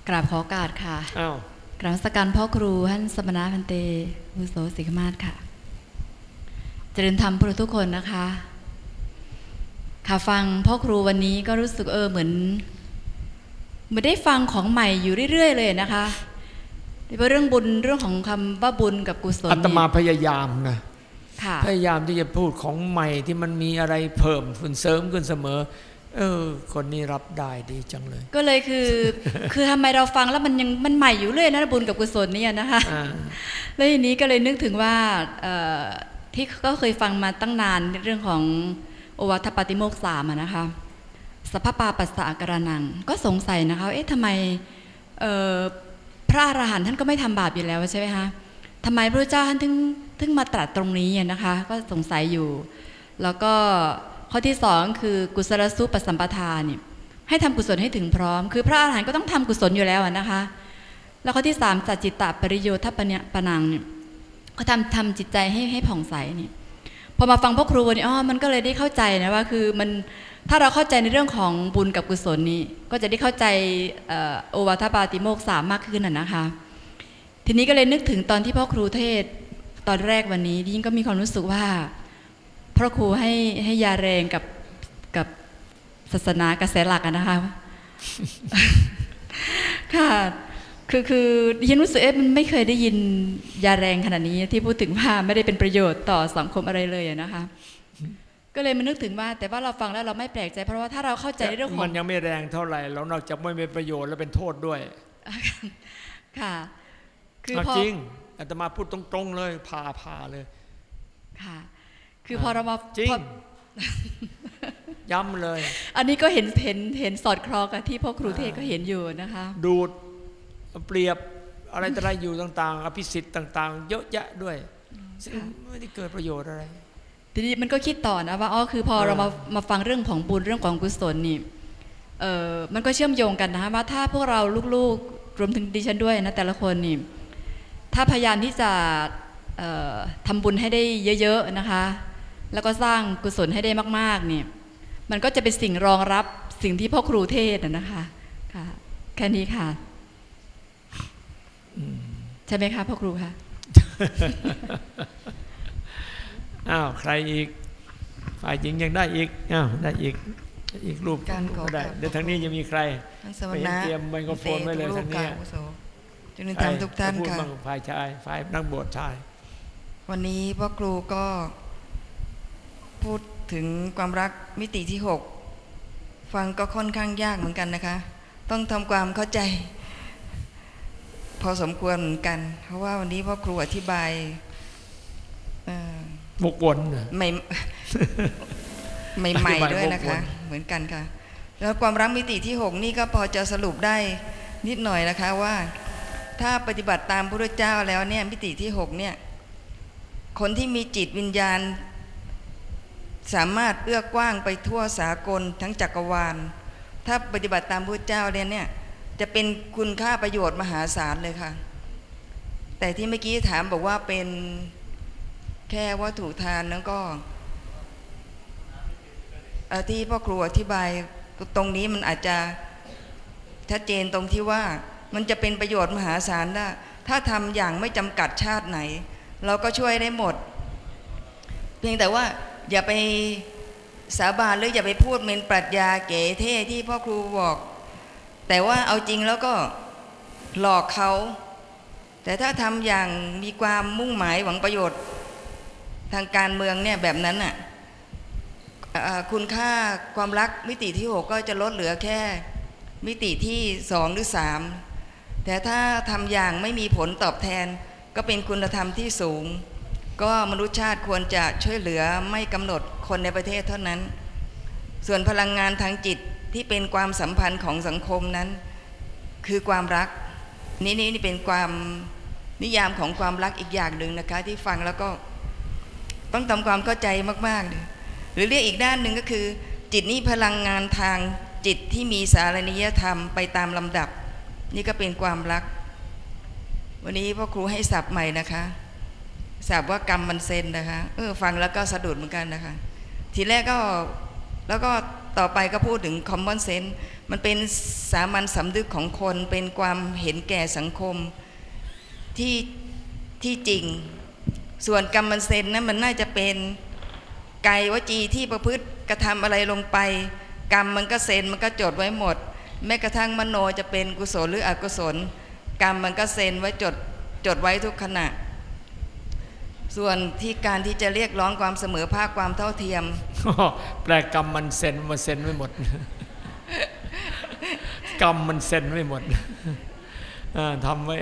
กราบขอโอการค่ะอ้าวกราบนมัสการพ่อครูท่านสมณะพันเตมุโสสิกมาศค่ะ เจริญธรรมพวกเราทุกคนนะคะ ค่ะฟังพ่อครูวันนี้ก็รู้สึกเออเหมือนเหมือนได้ฟังของใหม่อยู่เรื่อย ๆ เลยนะคะโดย เฉพาะเรื่องบุญเรื่องของคำว่าบุญกับกุศลอาตมาเนี่ยพยายามนะค่ะพยายามที่จะพูดของใหม่ที่มันมีอะไรเพิ่มขึ้นเสริมขึ้นเสมอ เออ คนนี้รับได้ดีจังเลย ก็เลยคือ คือทำไมเราฟังแล้วมันยังมันใหม่อยู่เรื่อยนะบุญกับกุศลเนี่ยนะคะอ่าแล้วทีนี้ก็เลยนึกถึงว่าเอ่อที่ก็เคยฟังมาตั้งนานเรื่องของโอวัตปาติโมกข์สามอะนะคะสัพพปาปัสสะกระนัง ก็สงสัยนะคะเอ๊ะทำไมเอ่อ พระอรหันต์ท่านก็ไม่ทำบาปอยู่แล้วใช่ไหมคะทำไมพระเจ้าท่านถึงถึงมาตรัสตรงนี้นะคะ ก็สงสัยอยู่ แล้วก็ข้อที่สองคือกุศลสุปสัมปทานเนี่ยให้ทำกุศลให้ถึงพร้อม คือพระอรหันต์ก็ต้องทำกุศลอยู่แล้วนะคะ แล้วข้อที่สามสัจจิตตปริโยทัปปะเนยปนังเนี่ยเขาทำทำจิตใจให้ให้ผ่องใสเนี่ยพอมาฟังพ่อครูวันนี้อ๋อมันก็เลยได้เข้าใจนะว่าคือมัน ถ้าเราเข้าใจในเรื่องของบุญกับกุศลนี้ ก็จะได้เข้าใจโอวาทปาติโมกสามมากขึ้นน่ะนะคะ ทีนี้ก็เลยนึกถึงตอนที่พ่อครูเทศตอนแรกวันนี้ยิ่งก็มีความรู้สึกว่าพระครูให้ให้ยาแรงกับกับศาสนากระแสหลักนะคะค่ะคือคือดิฉันรู้สึกเอ๊ะมันไม่เคยได้ยินยาแรงขนาดนี้ที่พูดถึงว่าไม่ได้เป็นประโยชน์ต่อสังคมอะไรเลยนะคะ ก็เลยมานึกถึงว่าแต่ว่าเราฟังแล้วเราไม่แปลกใจ เพราะว่าถ้าเราเข้าใจในเรื่องขอมังนยังไม่แรงเท่าไหร่แล้วนอกจากไม่เป็นประโยชน์แล้วเป็นโทษด้วยค่ะ คือเอาพอจริงอาตมาพูดตรงๆเลยพาพาเลย ค่ะ คือพอเรามาจริงพอย้ำเลย อันนี้ก็เห็นเห็นเห็นสอดคล้องกับที่พ่อครูเทศก็เห็นอยู่นะคะ ดูดเปรียบอะไรต่ออะไรอยู่ต่าง ๆ อภิสิทธิ์ต่าง ๆ เยอะแยะด้วยซึ่งไม่ได้เกิดประโยชน์อะไร ทีนี้มันก็คิดต่อนะว่าอ๋อคือพอเออเรามามาฟังเรื่องของบุญเรื่องของกุศลนี่เออมันก็เชื่อมโยงกันนะคะว่าถ้าพวกเราลูกๆรวมถึงดิฉันด้วยนะแต่ละคนนี่ถ้าพยายามที่จะเอ่อทำบุญให้ได้เยอะๆนะคะ แล้วก็สร้างกุศลให้ได้มากๆนี่มันก็จะเป็นสิ่งรองรับสิ่งที่พ่อครูเทศน์นะนะคะค่ะแค่นี้ค่ะใช่ไหมคะพ่อครูคะ อ้าวใครอีก ฝ่ายหญิงยังได้อีกอ้าวได้อีกอีกรูปการขอก็ได้กราบเดี๋ยวทางนี้จะมีใครท่านสมไม่เห็นณะเตรียมไมโครโฟนไว้เลยเตทางเนี้ยกอาวุโสจุนิใครธรรมทุกท่านพูดค่ะบ้างฝ่ายชายฝ่ายนักบวชชาย วันนี้พ่อครูก็พูดถึงความรักมิติที่หกฟังก็ค่อนข้างยากเหมือนกันนะคะ ต้องทำความเข้าใจ พอสมควรเหมือนกัน เพราะว่าวันนี้พ่อครูอธิบายเอ่อ วกวนน่ะใหม่ใหม่ๆด้วยนะคะ เหมือนกันค่ะ แล้วความรักมิติที่หกนี่ก็พอจะสรุปได้นิดหน่อยนะคะว่า ถ้าปฏิบัติตามพระพุทธเจ้าแล้วเนี่ยมิติที่หกเนี่ย คนที่มีจิตวิญญาณ สามารถเอื้อกว้างไปทั่วสากลทั้งจักรวาล ถ้าปฏิบัติตามพระพุทธเจ้าเนี่ยเนี่ยจะเป็นคุณค่าประโยชน์มหาศาลเลยค่ะ แต่ที่เมื่อกี้ถามบอกว่าเป็น แค่วัตถุทานแล้วก็ที่พ่อครูอธิบายตรงนี้มันอาจจะชัดเจนตรงที่ว่ามันจะเป็นประโยชน์มหาศาลได้ถ้าทำอย่างไม่จำกัดชาติไหน เราก็ช่วยได้หมด เพียงแต่ว่าอย่าไปสาบานหรืออย่าไปพูดเป็นปรัชญาเก๋เท่ที่พ่อครูบอก แต่ว่าเอาจริงแล้วก็หลอกเขา แต่ถ้าทำอย่างมีความมุ่งหมายหวังประโยชน์ ทางการเมืองเนี่ยแบบนั้นน่ะเอ่อคุณค่าความรักมิติที่ 6 ก็จะลดเหลือแค่มิติที่ 2 หรือ 3 แต่ถ้าทำอย่างไม่มีผลตอบแทน ก็เป็นคุณธรรมที่สูง ก็มนุษยชาติควรจะช่วยเหลือไม่กำหนดคนในประเทศเท่านั้น ส่วนพลังงานทางจิตที่เป็นความสัมพันธ์ของสังคมนั้น คือความรัก นี่นี่นี่เป็นความนิยามของความรักอีกอย่างหนึ่งนะคะ ที่ฟังแล้วก็ ต้องทำความเข้าใจมากๆเลยหรือเรียกอีกด้านหนึ่งก็คือ จิตนี้พลังงานทางจิตที่มีสารนิยธรรมไปตามลำดับ นี่ก็เป็นความรัก วันนี้พ่อครูให้สับใหม่นะคะสับว่ากรรมมันเซนนะคะเออฟังแล้วก็สะดุดเหมือนกันนะคะ ทีแรกก็แล้วก็ต่อไปก็พูดถึง common sense มันเป็นสามัญสำนึกของคนเป็นความเห็นแก่สังคมที่ที่จริง ส่วนกรรมมันเซนนั้นมันน่าจะเป็นกายวจีที่ประพฤติกระทำอะไรลงไป กรรมมันก็เซนมันก็จดไว้หมด แม้กระทั่งมโนจะเป็นกุศลหรืออกุศล กรรมมันก็เซนไว้จดจดไว้ทุกขณะ ส่วนที่การที่จะเรียกร้องความเสมอภาคความเท่าเทียมแปลกรรมมันเซนมาเซนไว้หมด กรรมมันเซนไว้หมดทำไว้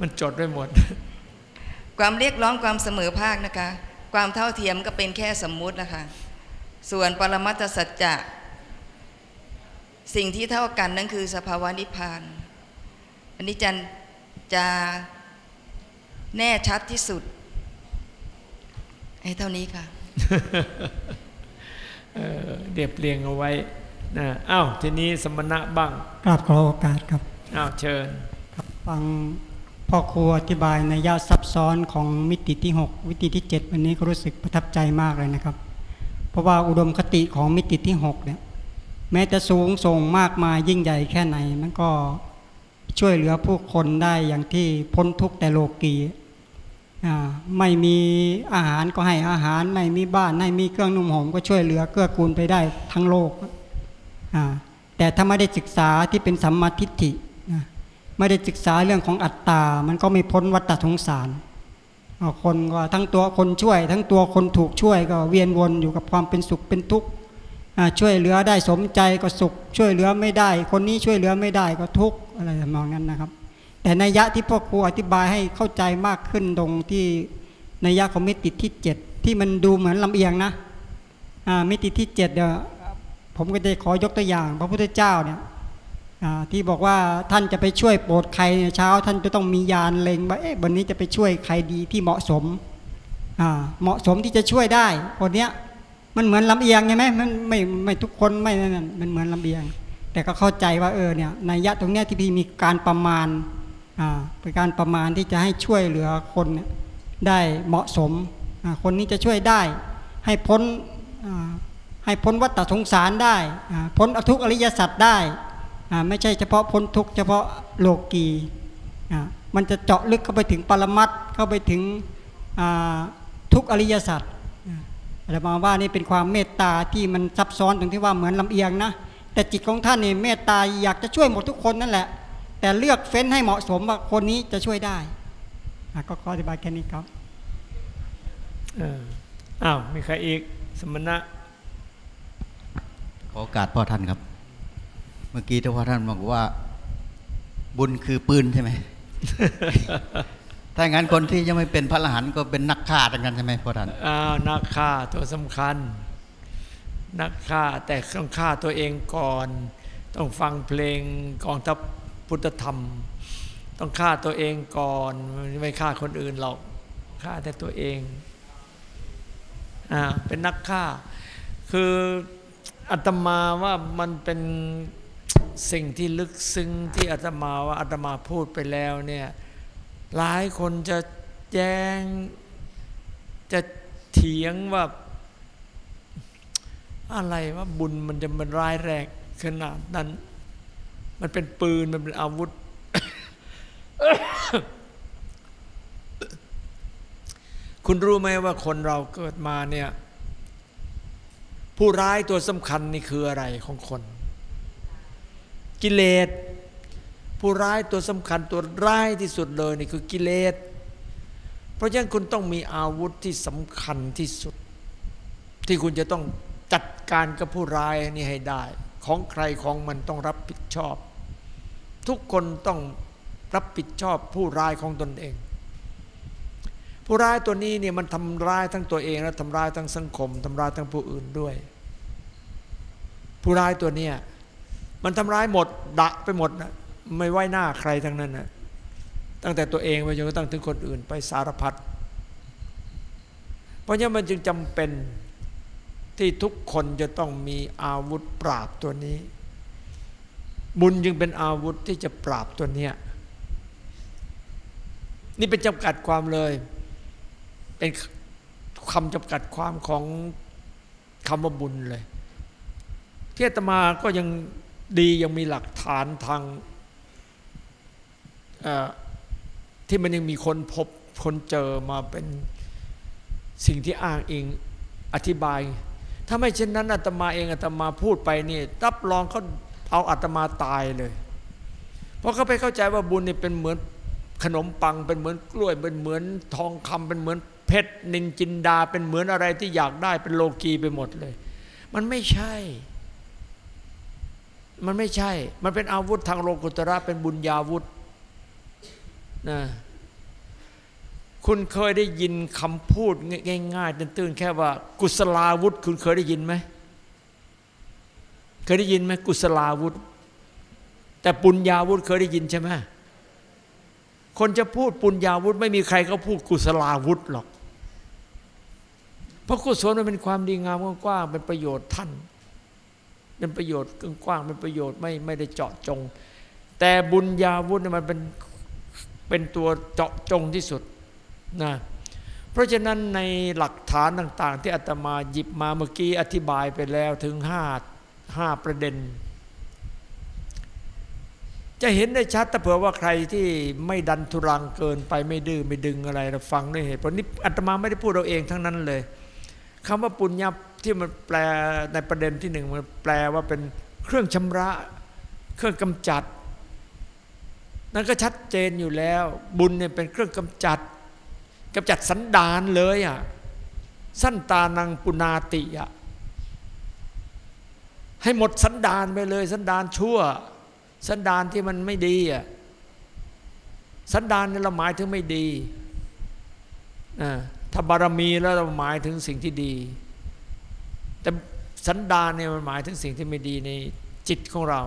มันจดไว้หมด ความเรียกร้องความเสมอภาคนะคะ ความเท่าเทียมก็เป็นแค่สมมุตินะคะ ส่วนปรมัตถสัจจะสิ่งที่เท่ากันนั่นคือสภาวะนิพพาน อันนี้จันจะแน่ชัดที่สุดไอ้เท่านี้ค่ะเออเรียบเรียงเอาไว้นะอ้าวทีนี้สมณะบ้างกราบขอโอกาสครับอ้าวเชิญครับฟัง พ่อครูอธิบายในยะซับซ้อนของมิติที่ 6 มิติที่ 7 วันนี้ก็รู้สึกประทับใจมากเลยนะครับ เพราะว่าอุดมคติของมิติที่6เนี่ยแม้จะสูงส่งมากมายยิ่งใหญ่แค่ไหน มันก็ช่วยเหลือผู้คนได้อย่างที่พ้นทุกข์แต่โลกีไม่มีอาหารก็ให้อาหาร ไม่มีบ้านไม่มีเครื่องนุ่งห่มก็ช่วยเหลือเกื้อกูลไปได้ทั้งโลกแต่ถ้าไม่ได้ศึกษาที่เป็นสัมมาทิฏฐิ ไม่ได้ศึกษาเรื่องของอัตตา มันก็ไม่พ้นวัฏสงสารคนก็ทั้งตัวคนช่วย ทั้งตัวคนถูกช่วยก็เวียนวนอยู่กับความเป็นสุขเป็นทุกข์ช่วยเหลือได้สมใจก็สุข ช่วยเหลือไม่ได้ คนนี้ช่วยเหลือไม่ได้ก็ทุกข์อะไรทำนองนั้นนะครับ แต่นัยยะที่พ่อครูอธิบายให้เข้าใจมากขึ้นตรงที่นัยยะของมิติที่เจ็ดที่มันดูเหมือนลำเอียงนะอ่ามิติที่เจ็ดเดี๋ยวผมก็จะขอยกตัวอย่าง พระพุทธเจ้าเนี่ย ที่บอกว่าท่านจะไปช่วยโปรดใครเช้า ท่านจะต้องมียานเล็งว่าเอ๊ะวันนี้จะไปช่วยใครดีที่เหมาะสมเหมาะสมที่จะช่วยได้คนเนี้ยมันเหมือนลำเอียงใช่ไหมมันไม่ไม่ทุกคนไม่นั่นมันเหมือนลำเอียง แต่ก็เข้าใจว่าเออเนี่ยในยะตรงเนี้ยที่พี่มีการประมาณอ่าเป็นการประมาณที่จะให้ช่วยเหลือคนเนี่ยได้เหมาะสมคนนี้จะช่วยได้ ให้พ้นให้พ้นวัฏสงสารได้ พ้นอทุกอริยสัจได้ ไม่ใช่เฉพาะพ้นทุกข์เฉพาะโลกีอ่ามันจะเจาะลึกเข้าไปถึงปรมัตถ์เข้าไปถึงอ่าทุกข์อริยสัจอ่าอาตมาว่านี่เป็นความเมตตาที่มันซับซ้อนตรงที่ว่าเหมือนลำเอียงนะแต่จิตของท่านเนี่ยเมตตาอยากจะช่วยหมดทุกคนนั่นแหละ แต่เลือกเฟ้นให้เหมาะสมว่าคนนี้จะช่วยได้อะก็ขออธิบายแค่นี้ครับเอออ้าวมีใครอีกสมณะขอโอกาสพ่อท่านครับเมื่อกี้ที่พ่อท่านบอกว่า บุญคือปืนใช่ไหมถ้างั้นคนที่ยังไม่เป็นพระอรหันต์ก็เป็นนักฆ่าทั้งนั้นใช่ไหมพ่อท่านอ้าวนักฆ่าตัวสำคัญ นักฆ่าแต่ต้องฆ่าตัวเองก่อน ต้องฟังเพลงกองทัพพุทธธรรม ต้องฆ่าตัวเองก่อนไม่ฆ่าคนอื่นหรอกฆ่าแต่ตัวเองอ่าเป็นนักฆ่า คืออาตมาว่ามันเป็น สิ่งที่ลึกซึ้งที่อาตมาว่าอาตมาพูดไปแล้วเนี่ยหลายคนจะแย้งจะเถียงว่าอะไรว่าบุญมันจะมันร้ายแรงขนาดนั้น มันเป็นปืนมันเป็นอาวุธ คุณรู้ไหมว่าคนเราเกิดมาเนี่ย ผู้ร้ายตัวสำคัญนี่คืออะไรของคน กิเลสผู้ร้ายตัวสำคัญตัวร้ายที่สุดเลยนี่คือกิเลสเพราะฉะนั้นคุณต้องมีอาวุธที่สำคัญที่สุด ที่คุณจะต้องจัดการกับผู้ร้ายนี่ให้ได้ ของใครของมันต้องรับผิดชอบ ทุกคนต้องรับผิดชอบผู้ร้ายของตนเอง ผู้ร้ายตัวนี้เนี่ยมันทำร้ายทั้งตัวเองและทำร้ายทั้งสังคมทำร้ายทั้งผู้อื่นด้วย ผู้ร้ายตัวเนี้ย มันทำร้ายหมดดะไปหมดนะไม่ไว้หน้าใครทั้งนั้นนะตั้งแต่ตัวเองไปจนกระทั่งถึงคนอื่นไปสารพัดเพราะฉะนั้นมันจึงจำเป็นที่ทุกคนจะต้องมีอาวุธปราบตัวนี้ บุญจึงเป็นอาวุธที่จะปราบตัวเนี้ยนี่เป็นจำกัดความเลย เป็นคำจำกัดความของคำว่าบุญเลยที่อาตมาก็ยัง ดียังมีหลักฐานทางที่มันยังมีคนพบคนเจอมาเป็นสิ่งที่อ้างอิงอธิบาย ถ้าไม่เช่นนั้นอาตมาเองอาตมาพูดไปนี่รับรองเขาเอาอาตมาตายเลย เพราะเขาไปเข้าใจว่าบุญนี่เป็นเหมือนขนมปังเป็นเหมือนกล้วยเป็นเหมือนทองคำเป็นเหมือนเพชรนินจินดา เป็นเหมือนอะไรที่อยากได้เป็นโลกีไปหมดเลย มันไม่ใช่ มันไม่ใช่ มันเป็นอาวุธทางโลกุตระเป็นบุญญาวุธนะคุณเคยได้ยินคำพูดง่ายๆตื้นๆแค่ว่า กุศลาวุธ คุณเคยได้ยินไหมเคยได้ยินไหมกุศลาวุธ แต่ปุญญาวุธเคยได้ยินใช่ไหมคนจะพูดปุญญาวุธ ไม่มีใครเขาพูดกุศลาวุธหรอก เพราะกุศลมันเป็นความดีงามกว้างๆเป็นประโยชน์ท่าน เป็นประโยชน์กว้างๆเป็นประโยชน์ไม่ไม่ได้เจาะจง แต่บุญญาวุธเนี่ยมันเป็นเป็นตัวเจาะจงที่สุดนะเพราะฉะนั้นในหลักฐานต่างๆ ที่อาตมาหยิบมาเมื่อกี้อธิบายไปแล้วถึงห้าห้าประเด็น จะเห็นได้ชัดถ้าเผื่อว่าใครที่ไม่ดันทุรังเกินไปไม่ดื้อไม่ดึงอะไรเราฟังด้วยเหตุผลนี้อาตมาไม่ได้พูดเราเองทั้งนั้นเลยคำว่าปุญญา ที่มันแปลในประเด็นที่หนึ่งมันแปลว่าเป็นเครื่องชำระ เครื่องกำจัด นั่นก็ชัดเจนอยู่แล้ว บุญเนี่ยเป็นเครื่องกำจัดกำจัดสันดานเลยอะสั้นตานังปุนาติอะให้หมดสันดานไปเลย สันดานชั่ว สันดานที่มันไม่ดีอะสันดานนี่เราหมายถึงไม่ดีนะถ้าบารมีแล้วเราหมายถึงสิ่งที่ดี แต่สันดานเนี่ยมันหมายถึงสิ่งที่ไม่ดีในจิตของเรา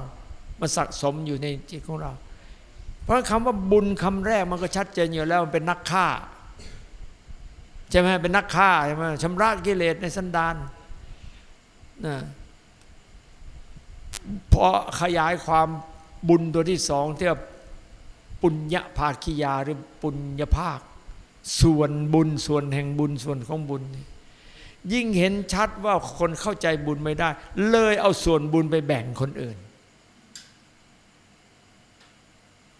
มันสะสมอยู่ในจิตของเรา เพราะคำว่าบุญคำแรกมันก็ชัดเจนอยู่แล้วมันเป็นนักฆ่าใช่ไหมเป็นนักฆ่าใช่ไหมชำระกิเลสในสันดานนะพอขยายความบุญตัวที่สองที่ว่าปุญญภาคิยาหรือปุญญภาค ส่วนบุญส่วนแห่งบุญส่วนของบุญยิ่ ยิ่งเห็นชัดว่าคนเข้าใจบุญไม่ได้ เลยเอาส่วนบุญไปแบ่งคนอื่น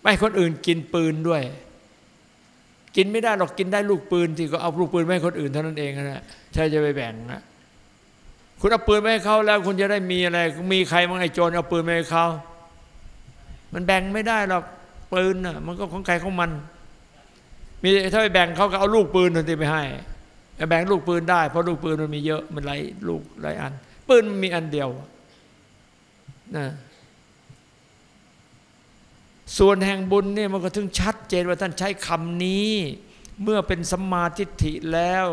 ไม่คนอื่นกินปืนด้วย กินไม่ได้หรอกกินได้ลูกปืนที่ก็เอาลูกปืนไม่ให้คนอื่นเท่านั้นเองนะใช่จะไปแบ่งนะคุณเอาปืนไม่ให้เขาแล้วคุณจะได้มีอะไร มีใครมั้งไอ้โจรเอาปืนไม่ให้เขามันแบ่งไม่ได้หรอกปืนน่ะมันก็ของใครของมัน มีถ้าไปแบ่งเขาก็เอาลูกปืนนั่นที่ไปให้ แบ่งลูกปืนได้เพราะลูกปืนมันมีเยอะมันหลายลูกหลายอัน ปืนมันมีอันเดียวนะส่วนแห่งบุญเนี่ยมันก็ถึงชัดเจนว่าท่านใช้คำนี้ เมื่อเป็นสัมมาทิฏฐิแล้ว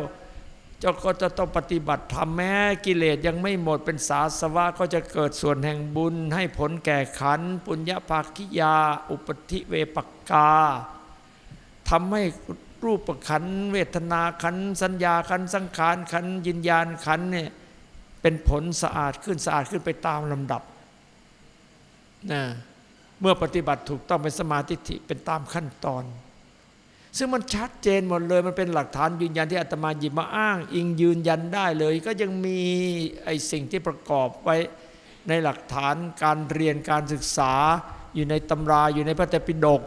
เจ้าก็จะต้องปฏิบัติทำแม้กิเลสยังไม่หมดเป็นสาสวะก็จะเกิดส่วนแห่งบุญ ให้ผลแก่ขัน ปุญญาภาคิยา อุปธิเวปกกาทำให้ รูปขันเวทนาขันสัญญาขันสังขารขันยินญาณขันเนี่ยเป็นผลสะอาดขึ้นสะอาดขึ้นไปตามลำดับนะเมื่อปฏิบัติถูกต้องเป็นสมาธิิเป็นตามขั้นตอน ซึ่งมันชัดเจนหมดเลยมันเป็นหลักฐานยืนยันที่อาตมาหยิบมาอ้าง อิงยืนยันได้เลย ก็ยังมีไอ้สิ่งที่ประกอบไว้ในหลักฐานการเรียนการศึกษาอยู่ในตำราอยู่ในพระเตปิฎก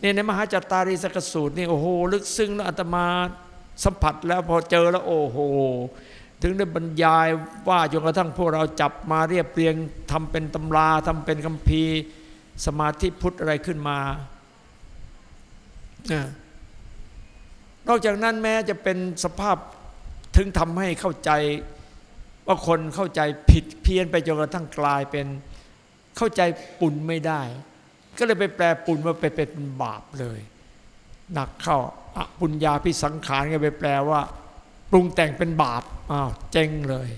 เนี่ยในมหาจัตตารีสกสูตรนี่โอ้โหลึกซึ้งแล้วอาตมาสัมผัสแล้วพอเจอแล้วโอ้โห ถึงได้บรรยายว่าจนกระทั่งพวกเราจับมาเรียบเรียงทำเป็นตำราทำเป็นคัมภีร์ สมาธิพุทธอะไรขึ้นมานอกจากนั้นแม้จะเป็นสภาพถึงทำให้เข้าใจว่าคนเข้าใจผิดเพี้ยนไปจนกระทั่งกลายเป็นเข้าใจปุ่นไม่ได้ ก็เลยไปแปลปุ่นว่าไปเป็นบาปเลยหนักเข้าอปุญญาพิสังขารก็ไปแปลว่า ปรุงแต่งเป็นบาปอ้าวเจ๊งเลย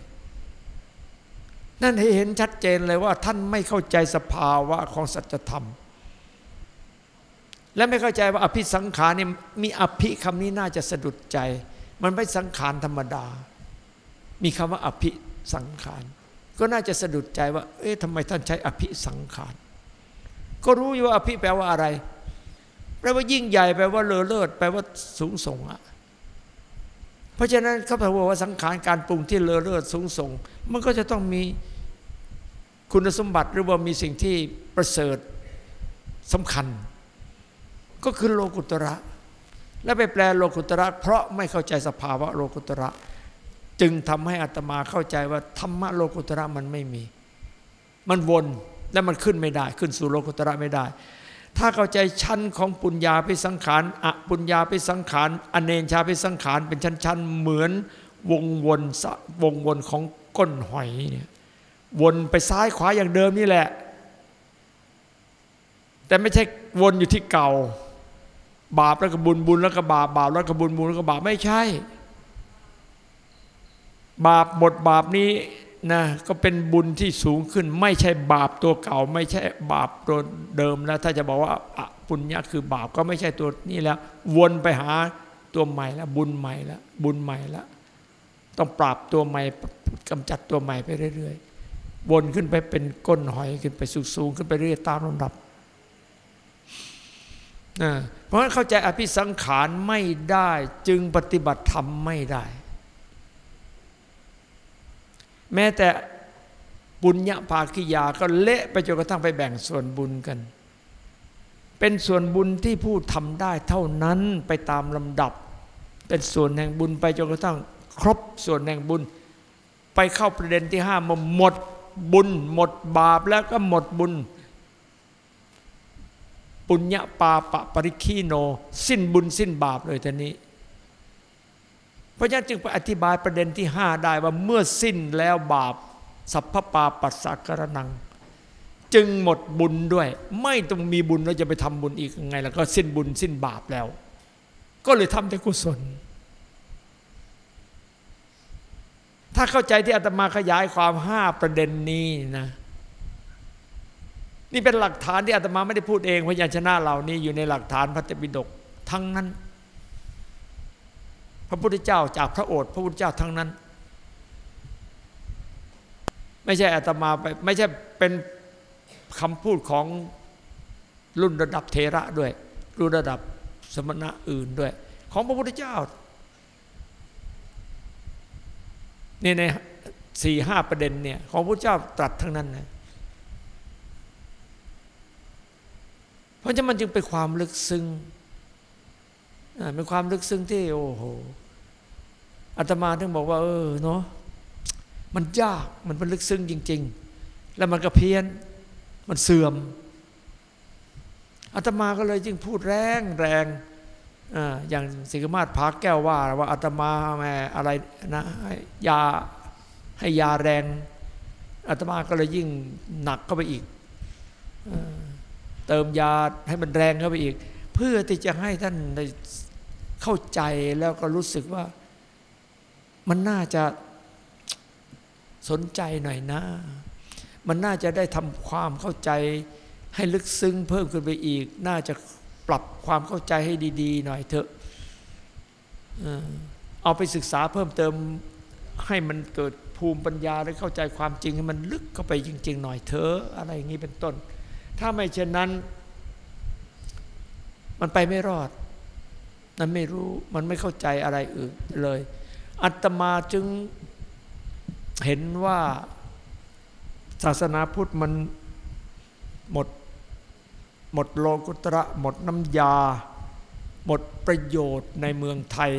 นั่นให้เห็นชัดเจนเลยว่า ท่านไม่เข้าใจสภาวะของสัจธรรม และไม่เข้าใจว่าอภิสังขารนี่มีอภิคำนี้น่าจะสะดุดใจ มันไม่สังขารธรรมดา มีคำว่าอภิสังขาร ก็น่าจะสะดุดใจว่า เอ๊ะทำไมท่านใช้อภิสังขาร ก็รู้อยู่ว่าอภิแปลว่าอะไร แปลว่ายิ่งใหญ่แปลว่าเลอเลิศแปลว่าสูงส่งอะเพราะฉะนั้นเขาบอกว่าสังขารการปรุงที่เลอเลิศสูงส่ง มันก็จะต้องมีคุณสมบัติหรือว่ามีสิ่งที่ประเสริฐสำคัญ ก็คือโลกุตระ และไปแปลโลกุตระ เพราะไม่เข้าใจสภาวะโลกุตระ จึงทำให้อัตมาเข้าใจว่าธรรมะโลกุตระมันไม่มี มันวน และมันขึ้นไม่ได้ ขึ้นสู่โลกุตระไม่ได้ ถ้าเข้าใจชั้นของปุญญาพิสังขารอปุญญาพิสังขารอเนชาพิสังขารเป็นชั้นๆเหมือนวงวนวงวนของก้นหอยเนี่ยวนไปซ้ายขวาอย่างเดิมนี่แหละ แต่ไม่ใช่วนอยู่ที่เก่า บาปแล้วก็บุญบุญแล้วก็บาปบาปแล้วก็บุญบุญแล้วก็บาปไม่ใช่ บาปบทบาปนี้ นะก็เป็นบุญที่สูงขึ้น ไม่ใช่บาปตัวเก่า ไม่ใช่บาปตัวเดิมแล้วถ้าจะบอกว่าอปุญญะคือบาปก็ไม่ใช่ตัวนี้แล้ว วนไปหาตัวใหม่แล้วบุญใหม่แล้วบุญใหม่แล้วต้องปราบตัวใหม่กำจัดตัวใหม่ไปเรื่อยๆ วนขึ้นไปเป็นก้นหอยขึ้นไปสูงๆขึ้นไปเรื่อยตามลำดับนะเพราะฉะนั้นเข้าใจอภิสังขารไม่ได้จึงปฏิบัติธรรมไม่ได้ แม้แต่บุญญาภาคิยาก็เละไปจนกระทั่งไปแบ่งส่วนบุญกัน เป็นส่วนบุญที่ผู้ทำได้เท่านั้นไปตามลำดับ เป็นส่วนแห่งบุญไปจนกระทั่งครบส่วนแห่งบุญ ไปเข้าประเด็นที่ห้ามาหมดบุญ หมดบาปแล้วก็หมดบุญ ปุญญาปาปะปริคีโน สิ้นบุญสิ้นบาปเลยทีนี้ เพราะฉะนั้นจึงไปอธิบายประเด็นที่ห้าได้ว่าเมื่อสิ้นแล้วบาปสัพพปาปัสสะกระนัง จึงหมดบุญด้วย ไม่ต้องมีบุญแล้วจะไปทำบุญอีกยังไง แล้วก็สิ้นบุญสิ้นบาปแล้ว ก็เลยทำแต่กุศล ถ้าเข้าใจที่อาตมาขยายความห้าประเด็นนี้นะนี่เป็นหลักฐานที่อาตมาไม่ได้พูดเองพยัญชนะเหล่านี้อยู่ในหลักฐานพระเตปิฎกทั้งนั้น พระพุทธเจ้าจากพระโอษฐ์พระพุทธเจ้าทั้งนั้น ไม่ใช่อาตมาไปไม่ใช่เป็นคำพูดของรุ่นระดับเทระด้วย รุ่นระดับสมณะอื่นด้วย ของพระพุทธเจ้านี่ในสี่ห้าประเด็นเนี่ยของพระเจ้าตรัสทั้งนั้นนะเพราะฉะนั้นมันจึงเป็นความลึกซึ้งเป็นความลึกซึ้งที่โอ้โห อาตมาถึงบอกว่า เออเนาะมันยากมันเป็นลึกซึ้งจริง ๆ แล้วมันก็เพี้ยน มันเสื่อมอาตมาก็เลยจึงพูดแรงแรงอย่างสิกมาศพาแก้วว่าว่าอาตมาแม่อะไรนะยาให้ยาแรงอาตมาก็เลยยิ่งหนักเข้าไปอีกเติมยาให้มันแรงเข้าไปอีก เพื่อที่จะให้ท่านได้เข้าใจแล้วก็รู้สึกว่า มันน่าจะสนใจหน่อยนะ มันน่าจะได้ทำความเข้าใจให้ลึกซึ้งเพิ่มขึ้นไปอีก น่าจะปรับความเข้าใจให้ดีๆ หน่อยเถอะเอาไปศึกษาเพิ่มเติมให้มันเกิดภูมิปัญญาและเข้าใจความจริงให้มันลึกเข้าไปจริง ๆ หน่อยเถอะอะไรอย่างนี้เป็นต้น ถ้าไม่เช่นนั้น มันไปไม่รอด มันไม่รู้มันไม่เข้าใจอะไรอื่นเลย อัตมาจึงเห็นว่าศาสนาพุทธมันหมดหมดโลกุตระหมดน้ำยา หมดประโยชน์ในเมืองไทย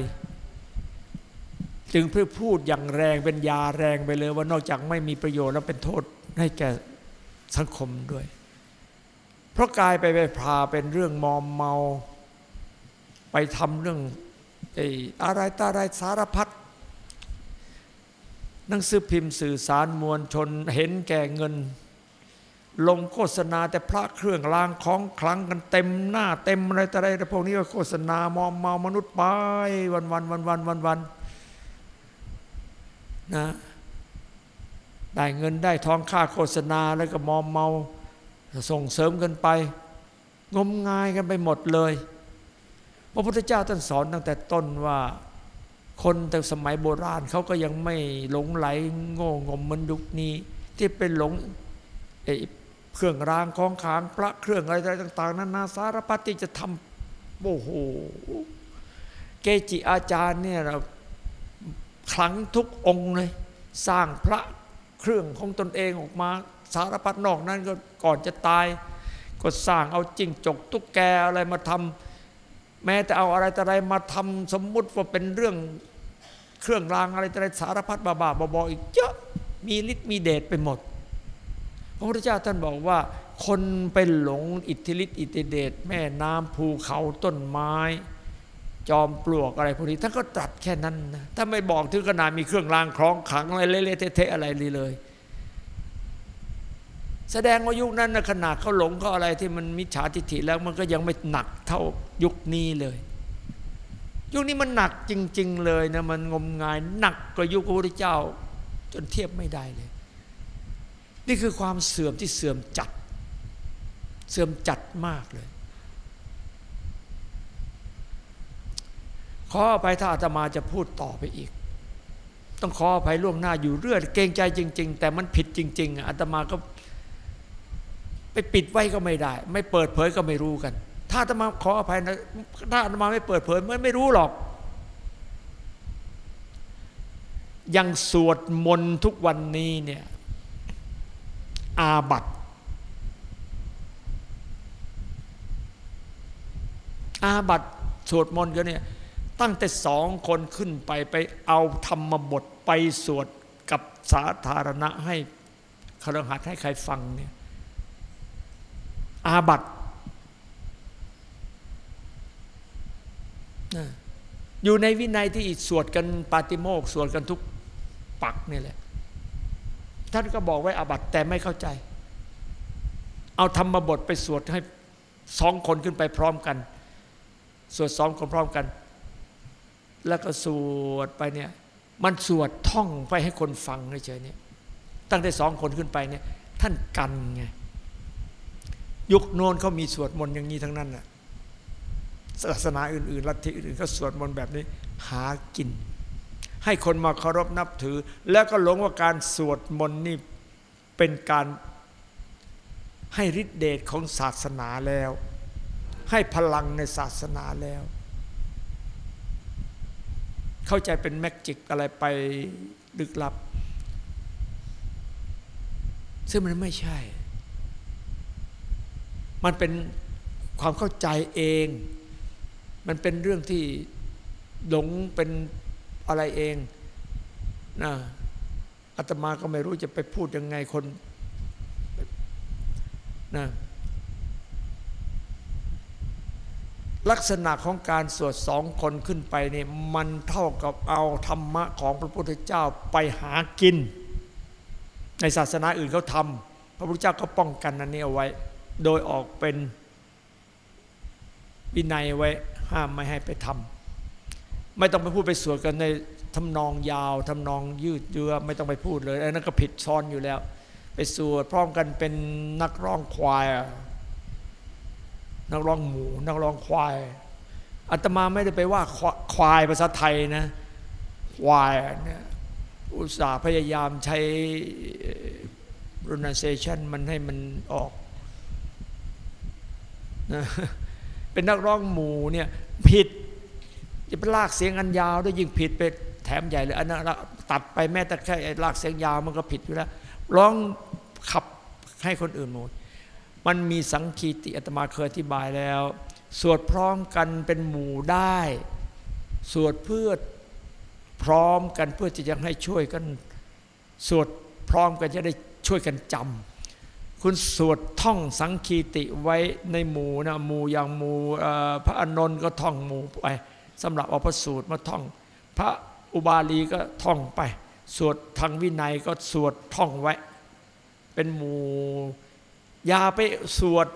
จึงเพื่อพูดอย่างแรงเป็นยาแรงไปเลยว่านอกจากไม่มีประโยชน์แล้วเป็นโทษให้แก่สังคมด้วย เพราะกลายไปไปพาเป็นเรื่องมอมเมา ไปทำเรื่องไอ้อะไรตาอะไรสารพัด หนังสือพิมพ์สื่อสารมวลชนเห็นแก่เงิน ลงโฆษณาแต่พระเครื่องรางของคลังกันเต็มหน้าเต็มอะไรแต่อะไรพวกนี้ก็โฆษณามอมเมามนุษย์ไปวันวันวันวันวันวันนะได้เงินได้ทองค่าโฆษณาแล้วก็มอมเมาส่งเสริมกันไป งมงายกันไปหมดเลย พระพุทธเจ้าท่านสอนตั้งแต่ต้นว่า คนแต่สมัยโบราณเขาก็ยังไม่หลงไหลโง่งมมันยุคนี้ ที่เป็นหลงเครื่องรางของขางพระเครื่องอะไรต่าง ๆนานาสารพัดที่จะทำโอ้โหเกจิอาจารย์เนี่ยครั้งทุกองค์เลย สร้างพระเครื่องของตนเองออกมา สารพัดนอกนั้นก็ก่อนจะตาย ก็สร้างเอาจิ้งจกตุ๊กแกอะไรมาทำแม้แต่เอาอะไรแต่อะไรมาทำสมมุติว่าเป็นเรื่อง เครื่องรางอะไรอะไรสารพัดบาๆบอๆอีกเยอะมีฤทธิ์มีเดชไปหมด พระพุทธเจ้าท่านบอกว่า คนเป็นหลงอิทธิฤทธิอิทธิเดชแม่น้ำภูเขาต้นไม้ จอมปลวกอะไรพวกนี้ท่านก็ตรัสแค่นั้นนะถ้าไม่บอกถึงขนาดมีเครื่องรางคล้องขังอะไรเละๆเทะๆอะไรเลยแสดงว่ายุคนั้นนะขนาดเขาหลงเขาอะไรที่มันมิจฉาทิฏฐิแล้วมันก็ยังไม่หนักเท่ายุคนี้เลย ยุคนี้มันหนักจริง ๆ เลยนะมันงมงายหนักกว่ายุคพระพุทธเจ้า จนเทียบไม่ได้เลย นี่คือความเสื่อมที่เสื่อมจัด เสื่อมจัดมากเลย ขออภัยถ้าอาตมาจะพูดต่อไปอีก ต้องขออภัยล่วงหน้าอยู่เรื่อยเกรงใจจริง ๆ แต่มันผิดจริง ๆอาตมาก็ไปปิดไว้ก็ไม่ได้ ไม่เปิดเผยก็ไม่รู้กัน ถ้าอาตมาขออภัยนะถ้าอาตมาไม่เปิดเผยมันไม่รู้หรอก ยังสวดมนต์ทุกวันนี้เนี่ยอาบัตอาบัตสวดมนต์กันเนี่ยตั้งแต่สองคนขึ้นไปไปเอาธรรมบทไปสวดกับสาธารณะให้คารหัดให้ใครฟังเนี่ยอาบัตินะ อยู่ในวินัยที่สวดกันปาติโมกสวดกันทุกปักนี่แหละ ท่านก็บอกไว้อาบัตแต่ไม่เข้าใจ เอาธรรมบทไปสวดให้สองคนขึ้นไปพร้อมกัน สวดสองคนพร้อมกัน แล้วก็สวดไปเนี่ย มันสวดท่องไปให้คนฟังเฉยๆเนี่ย ตั้งแต่สองคนขึ้นไปเนี่ย ท่านกันไงยุคโน้นเขามีสวดมนต์อย่างนี้ทั้งนั้นน่ะ ศาสนาอื่นๆลัทธิอื่นๆเขาสวดมนต์แบบนี้หากิน ให้คนมาเคารพนับถือ แล้วก็หลงว่าการสวดมนต์นี่เป็นการให้ฤทธิเดชของศาสนาแล้ว ให้พลังในศาสนาแล้ว เข้าใจเป็นแมกจิกอะไรไปลึกลับ ซึ่งมันไม่ใช่ มันเป็นความเข้าใจเอง มันเป็นเรื่องที่หลงเป็นอะไรเองนะอาตมาก็ไม่รู้จะไปพูดยังไงคนนะลักษณะของการสวดสองคนขึ้นไปเนี่ยมันเท่ากับเอาธรรมะของพระพุทธเจ้าไปหากิน ในศาสนาอื่นเขาทำพระพุทธเจ้าก็ป้องกันอันนี้เอาไว้ โดยออกเป็นวินัยไว้ ห้ามไม่ให้ไปทำไม่ต้องไปพูดไปสวดกันในทำนองยาวทำนองยืดเยื้อไม่ต้องไปพูดเลยอันนั้นก็ผิดซ้อนอยู่แล้ว ไปสวดพร้อมกันเป็นนักร้องควาย นักร้องหมู นักร้องควายอาตมาไม่ได้ไปว่าควายภาษาไทยนะควายเนี่ยอุตส่าห์พยายามใช้ pronunciation มันให้มันออกนะ เป็นนักร้องหมู่เนี่ยผิดจะไปลากเสียงอันยาวด้วยยิ่งผิดไปแถมใหญ่เลยอันนั้นตัดไปแม้แต่แค่ลากเสียงยาวมันก็ผิดอยู่แล้วร้องขับให้คนอื่นหมดมันมีสังคีติอาตมาเคยอธิบายแล้ว สวดพร้อมกันเป็นหมู่ได้ สวดเพื่อพร้อมกันเพื่อจะยังให้ช่วยกัน สวดพร้อมกันจะได้ช่วยกันจำ คุณสวดท่องสังคีติไว้ในหมู่นะหมู่อย่างหมู่พระอนนท์ก็ท่องหมู่ไปสำหรับเอาพระสูตรมาท่อง พระอุบาลีก็ท่องไป สวดทางวินัยก็สวดท่องไว้ เป็นหมู่ยาไปสวด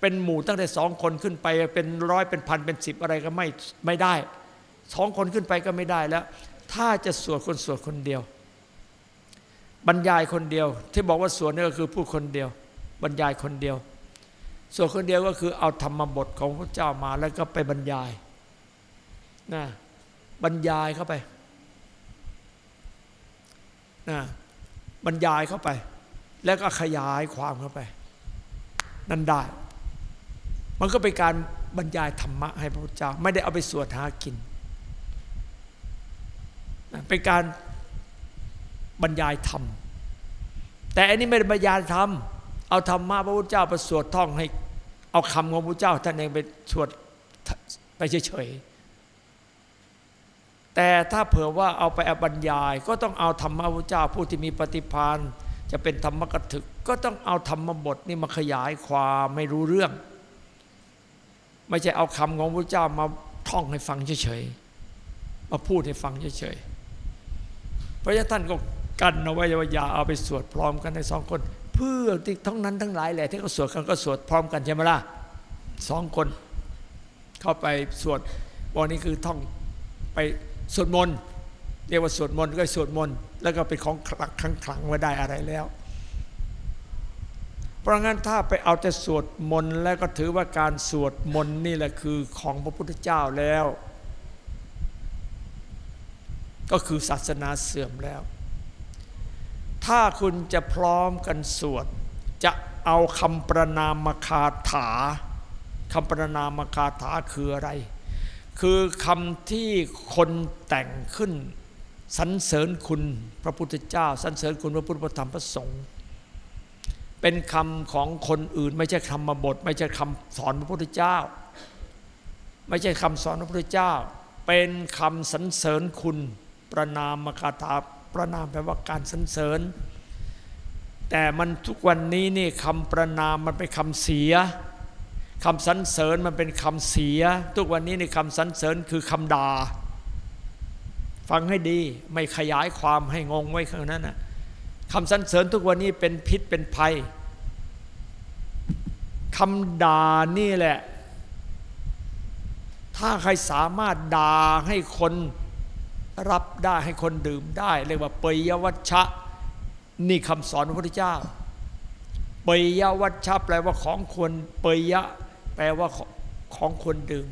เป็นหมู่ตั้งแต่สองคนขึ้นไป เป็นร้อยเป็นพันเป็นสิบอะไรก็ไม่ไม่ได้สองคนขึ้นไปก็ไม่ได้แล้ว ถ้าจะสวดคนสวดคนเดียว บรรยายคนเดียว ที่บอกว่าสวดนี่ก็คือพูดคนเดียว บรรยายคนเดียวสวดคนเดียวก็คือเอาธรรมบทของพระเจ้ามาแล้วก็ไปบรรยายนะบรรยายเข้าไปนะบรรยายเข้าไป แล้วก็ขยายความเข้าไป นั่นได้ มันก็เป็นการบรรยายธรรมะให้พระพุทธเจ้า ไม่ได้เอาไปสวดหากิน เป็นการ บรรยายธรรม แต่อันนี้ไม่ได้บรรยายธรรม เอาธรรมะพระพุทธเจ้าไปสวดท่องให้ เอาคำของพระพุทธเจ้าท่านเองไปสวดไปเฉยๆ แต่ถ้าเผื่อว่าเอาไปบรรยาย ก็ต้องเอาธรรมะพระพุทธเจ้าผู้ที่มีปฏิพานจะเป็นธรรมกถึก ก็ต้องเอาธรรมบทนี่มาขยายความไม่รู้เรื่อง ไม่ใช่เอาคำของพระเจ้ามาท่องให้ฟังเฉยๆมาพูดให้ฟังเฉยๆเพราะฉะนั้นท่านก็ กันเอาไว้ว่าอย่าเอาไปสวดพร้อมกันในสองคน เพื่อที่ทั้งนั้นทั้งหลายแหละที่เขาสวดกันก็สวดพร้อมกันใช่ไหมล่ะสองคน เข้าไปสวดวันนี้คือท่องไปสวดมนต์เรียกว่าสวดมนต์ก็สวดมนต์แล้วก็เป็นของคลังขังขลังไว้ได้อะไรแล้ว เพราะงั้นถ้าไปเอาแต่สวดมนต์แล้วก็ถือว่าการสวดมนต์นี่แหละคือของพระพุทธเจ้าแล้ว ก็คือศาสนาเสื่อมแล้ว ถ้าคุณจะพร้อมกันสวด จะเอาคำประนามคาถาคำประนามคาถาคืออะไร คือคำที่คนแต่งขึ้นสรรเสริญคุณพระพุทธเจ้าสรรเสริญคุณพระพุทธธรรมพระสงฆ์เป็นคำของคนอื่น ไม่ใช่คำมาบท ไม่ใช่คำสอนพระพุทธเจ้า ไม่ใช่คำสอนพระพุทธเจ้า เป็นคำสรรเสริญคุณประนามคาถา ประนามแปลว่าการสรรเสริญ แต่มันทุกวันนี้นี่คำประนามมันเป็นคำเสียคำสรรเสริญมันเป็นคำเสีย ทุกวันนี้ในคำสรรเสริญคือคำด่าฟังให้ดีไม่ขยายความให้งงไว้ข้างนั้นนะคำสรรเสริญทุกวันนี้เป็นพิษเป็นภัยคำด่านี่แหละ ถ้าใครสามารถด่าให้คน รับได้ให้คนดื่มได้ เรียกว่าเปยวัชชะ นี่คำสอนพระพุทธเจ้าเปยวัชชะแปลว่าของควรเปยะ แปลว่าของควรดื่ม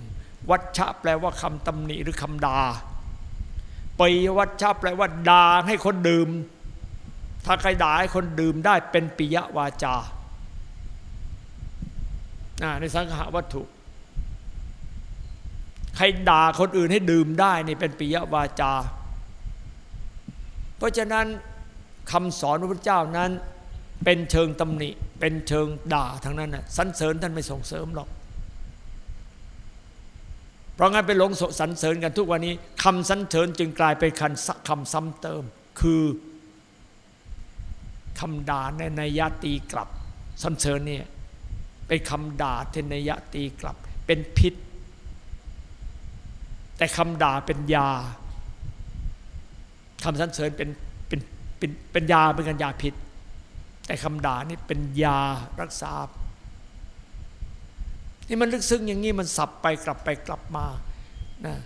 วัชชะแปลว่าคำตำหนิหรือคำด่าเปยวัชชะแปลว่าด่าให้คนดื่ม ถ้าใครด่าให้คนดื่มได้เป็นปิยวาจาในสังหาวัตถุ ใครด่าคนอื่นให้ดื่มได้นี่เป็นปิยวาจา เพราะฉะนั้นคำสอนพระพุทธเจ้านั้น เป็นเชิงตำหนิ เป็นเชิงด่าทั้งนั้นน่ะสรรเสริญท่านไม่ส่งเสริมหรอก เพราะงั้นไปหลงสรรเสริญกันทุกวันนี้คำสรรเสริญจึงกลายเป็นคำคำซ้ำเติม คือคำด่าในนัยะตีกลับสรรเสริญเนี่ยเป็นคำด่าเทนยะตีกลับ เป็นพิษ แต่คำด่าเป็นยาคำสรรเสริญเป็นเป็นเป็นเป็นยาเป็นกันยาพิษ แต่คำด่านี่เป็นยารักษา นี่มันลึกซึ้งอย่างนี้มันสับไปกลับไปกลับมานะ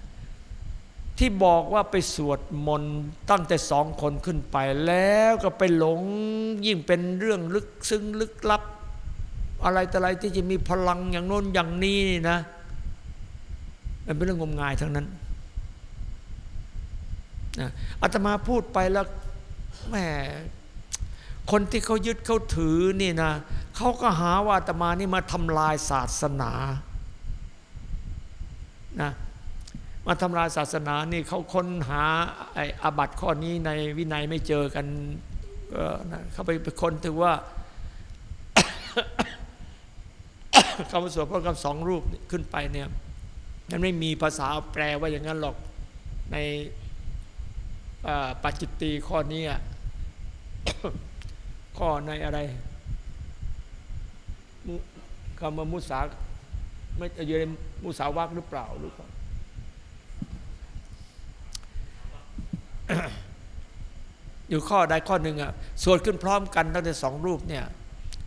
ที่บอกว่าไปสวดมนต์ตั้งแต่สองคนขึ้นไป แล้วก็ไปหลงยิ่งเป็นเรื่องลึกซึ้งลึกลับ อะไรแต่อะไรที่จะมีพลังอย่างโน้นอย่างนี้นี่นะ มันเป็นเรื่องงมงายทั้งนั้นอาตมาพูดไปแล้วแหมคนที่เขายึดเขาถือนี่นะเขาก็หาว่าอาตมานี่มาทำลายศาสนานะมาทำลายศาสนานี่เขาค้นหาไอ้อาบัติข้อนี้ในวินัยไม่เจอกันนะเขาไปไปค้นถือว่าคำสวดพระคำสองรูปขึ้นไปเนี่ย มันไม่มีภาษาแปลว่าอย่างนั้นหรอกในปัจจิตตีข้อนี้ข้อในอะไรคำว่ามุสาไม่อยู่ในมุสาวักหรือเปล่าหรือเปล่าอยู่ข้อใดข้อหนึ่งอะสวดขึ้นพร้อมกันตั้งแต่สองรูปเนี่ย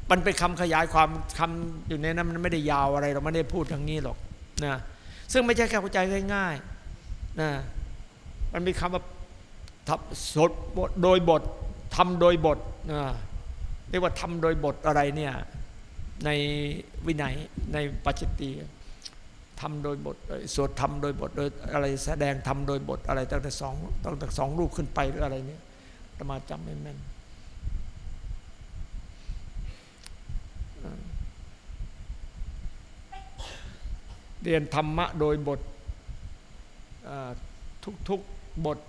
มันเป็นคำขยายความคำอยู่ในนั้นมันไม่ได้ยาวอะไรเราไม่ได้พูดทางนี้หรอกนะ ซึ่งไม่ใช่แค่เข้าใจง่ายๆนะมันมีคำว่าสดโดยบททำโดยบทนะเรียกว่าทำโดยบทอะไรเนี่ยในวินัยในปัจจิตีทำโดยบทสวดทำโดยบทโดยอะไรแสดงทำโดยบทอะไรตั้งแต่สองตั้งแต่สองรูปขึ้นไปหรืออะไรเนี่ยตมาจำไม่แม่น เรียนธรรมะโดยบททุกๆบท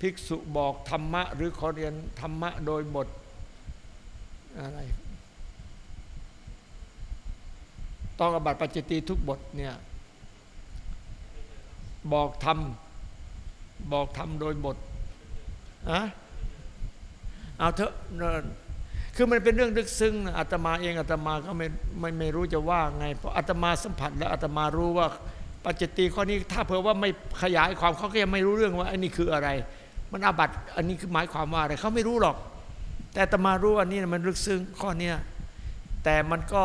ภิกษุบอกธรรมะ หรือขอเรียนธรรมะโดยบทอะไรต้องอบัติปัจจิตีทุกบทเนี่ยบอกทำบอกทำโดยบทอะเอาเถอะ คือมันเป็นเรื่องลึกซึ้งอาตมาเองอาตมาก็ไม่ไม่ไม่รู้จะว่าไง เพราะอาตมาสัมผัสแล้วอาตมารู้ว่าปัจจิตีข้อนี้ถ้าเผื่อว่าไม่ขยายความเขาก็ยังไม่รู้เรื่องว่าอันนี้คืออะไร มันอาบัติอันนี้คือหมายความว่าอะไรเขาไม่รู้หรอก แต่อาตมารู้อันนี้มันลึกซึ้งข้อเนี้ยแต่มันก็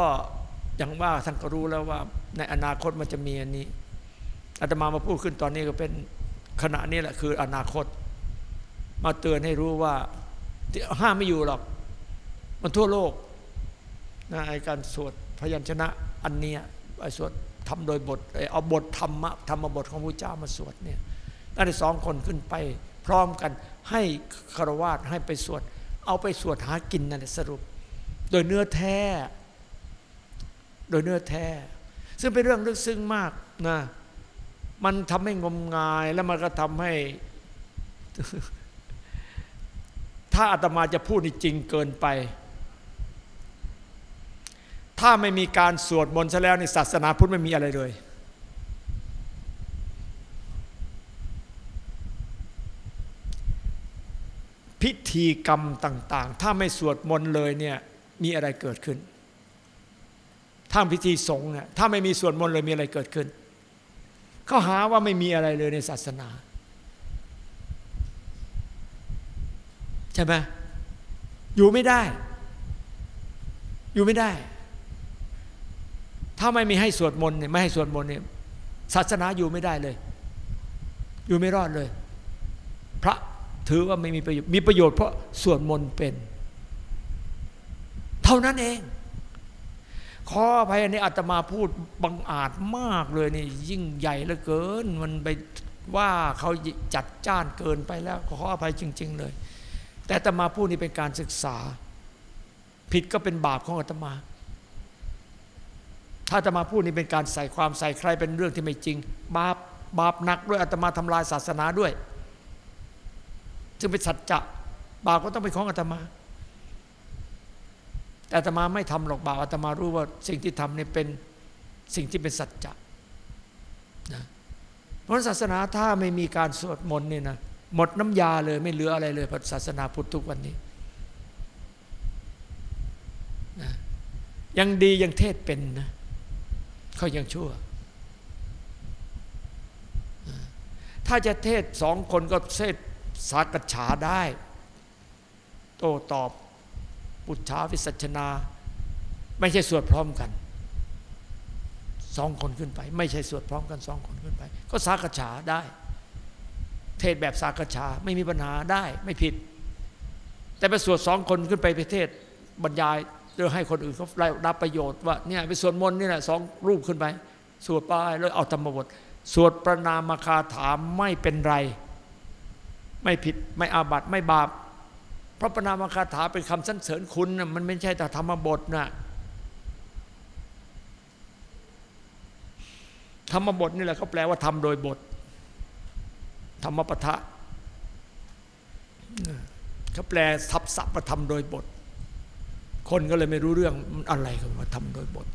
อย่างว่าท่านก็รู้แล้วว่าในอนาคตมันจะมีอันนี้อาตมามาพูดขึ้นตอนนี้ก็เป็นขณะนี้แหละคืออนาคต มาเตือนให้รู้ว่าห้ามไม่อยู่หรอก มันทั่วโลกนะไอการสวดพยัญชนะอันเนี้ยไอสวดทำโดยบทเอาบทธรรมะธรรมบทของพระเจ้ามาสวดเนี่ยตั้งแต่สองคนขึ้นไปพร้อมกันให้คารวาสให้ไปสวด เอาไปสวดหากินนั่นสรุป โดยเนื้อแท้ โดยเนื้อแท้ ซึ่งเป็นเรื่องลึกซึ้งมากนะมันทำให้งมงายแล้วมันก็ทำให้ ถ้าอาตมาจะพูดนี่จริงเกินไป ถ้าไม่มีการสวดมนต์ซะแล้วในศาสนาพุทธไม่มีอะไรเลย พิธีกรรมต่าง ๆ ถ้าไม่สวดมนต์เลยเนี่ยมีอะไรเกิดขึ้นถ้าพิธีสงฆ์เนี่ยถ้าไม่มีสวดมนต์เลยมีอะไรเกิดขึ้นเขาหาว่าไม่มีอะไรเลยในศาสนา ใช่ไหมอยู่ไม่ได้ อยู่ไม่ได้ ถ้าไม่มีให้สวดมนต์เนี่ยไม่ให้สวดมนต์เนี่ยศาสนาอยู่ไม่ได้เลย อยู่ไม่รอดเลย พระถือว่าไม่มีประโยชน์มีประโยชน์เพราะสวดมนต์เป็น เท่านั้นเอง ขออภัยอันนี้อาตมาพูดบังอาจมากเลยนี่ยิ่งใหญ่เหลือเกิน มันไปว่าเขาจัดจ้านเกินไปแล้ว ขออภัยจริง ๆ เลย แต่อาตมาพูดนี่เป็นการศึกษา ผิดก็เป็นบาปของอาตมา ถ้าอาตมาพูดนี่เป็นการใส่ความใส่ใครเป็นเรื่องที่ไม่จริง บาปบาปหนักด้วยอาตมาทำลายศาสนาด้วยจึงเป็นสัจจะบาปก็ต้องเป็นของอาตมา แต่อาตมาไม่ทำหรอกบาปอาตมารู้ว่าสิ่งที่ทำเนี่ยเป็นสิ่งที่เป็นสัจจะนะเพราะศาสนาถ้าไม่มีการสวดมนต์นี่นะหมดน้ำยาเลยไม่เหลืออะไรเลยพระศาสนาพุทธทุกวันนี้นะยังดียังเทศเป็นนะ เขายังชั่ว ถ้าจะเทศสองคนก็เทศสากัจฉาได้ โตตอบปุจฉาวิสัชนา ไม่ใช่สวดพร้อมกันสองคนขึ้นไป ไม่ใช่สวดพร้อมกันสองคนขึ้นไป ก็สากัจฉาได้ เทศแบบสากัจฉาไม่มีปัญหาได้ไม่ผิด แต่ไปสวดสองคนขึ้นไปไปเทศบรรยาย เพื่อให้คนอื่นเขารับประโยชน์ว่าเนี่ยไปสวดมนต์นี่แหละสองรูปขึ้นไป สวดไปแล้วเอาธรรมบท สวดประนามคาถาไม่เป็นไร ไม่ผิดไม่อาบัติไม่บาปเพราะประนามคาถาเป็นคำสรรเสริญคุณนะมันไม่ใช่แต่ธรรมบทนะธรรมบทนี่แหละเขาแปลว่าทำโดยบท ธรรมปทะเขาแปลทับศัพท์มาทำโดยบท คนก็เลยไม่รู้เรื่องมันอะไรกันว่าทำโดยบท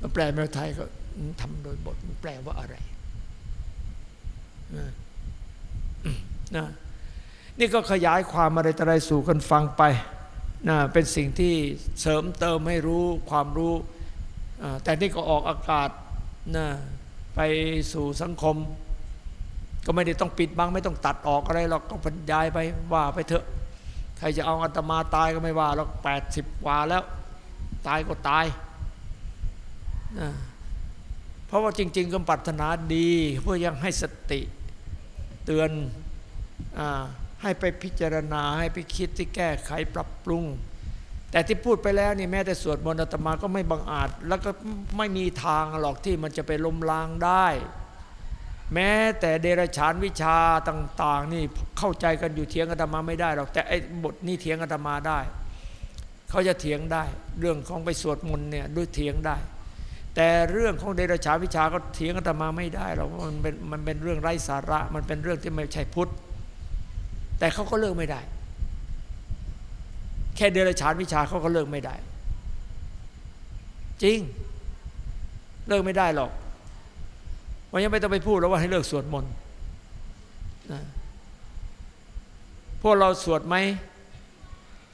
มันแปลเป็นไทยก็ทำโดยบทมันแปลว่าอะไรนะนี่ก็ขยายความอะไรต่ออะไรสู่กันฟังไปนะเป็นสิ่งที่เสริมเติมให้รู้ความรู้ แต่นี่ก็ออกอากาศนะไปสู่สังคม ก็ไม่ได้ต้องปิดบังไม่ต้องตัดออกอะไรหรอกก็บรรยายไปว่าไปเถอะ ใครจะเอาอาตมาตายก็ไม่ว่าหรอกแปดสิบกว่าแล้ว ตายก็ตายนะเพราะว่าจริง ๆก็ปรารถนาดีเพื่อยังให้สติเตือนอให้ไปพิจารณาให้ไปคิดที่แก้ไขปรับปรุง แต่ที่พูดไปแล้วนี่แม้แต่สวดมนต์อาตมาก็ไม่บังอาจ แล้วก็ไม่มีทางหรอกที่มันจะไปล้มล้างได้ แม้แต่เดรัจฉานวิชาต่าง ๆ นี่เข้าใจกันอยู่เถียงอาตมาไม่ได้หรอกแต่ไอ้บทนี้เถียงอาตมาได้ เขาจะเถียงได้ เรื่องของไปสวดมนต์เนี่ยด้วยเถียงได้ แต่เรื่องของเดรัจฉานวิชาก็เถียงอาตมาไม่ได้หรอกมันเป็นมันเป็นเรื่องไร้สาระ มันเป็นเรื่องที่ไม่ใช่พุทธแต่เขาก็เลิกไม่ได้ แค่เดรัจฉานวิชาเขาก็เลิกไม่ได้ จริง เลิกไม่ได้หรอก วันยังไม่ต้องไปพูดแล้วว่าให้เลิกสวดมนต์พวกเราสวดไหม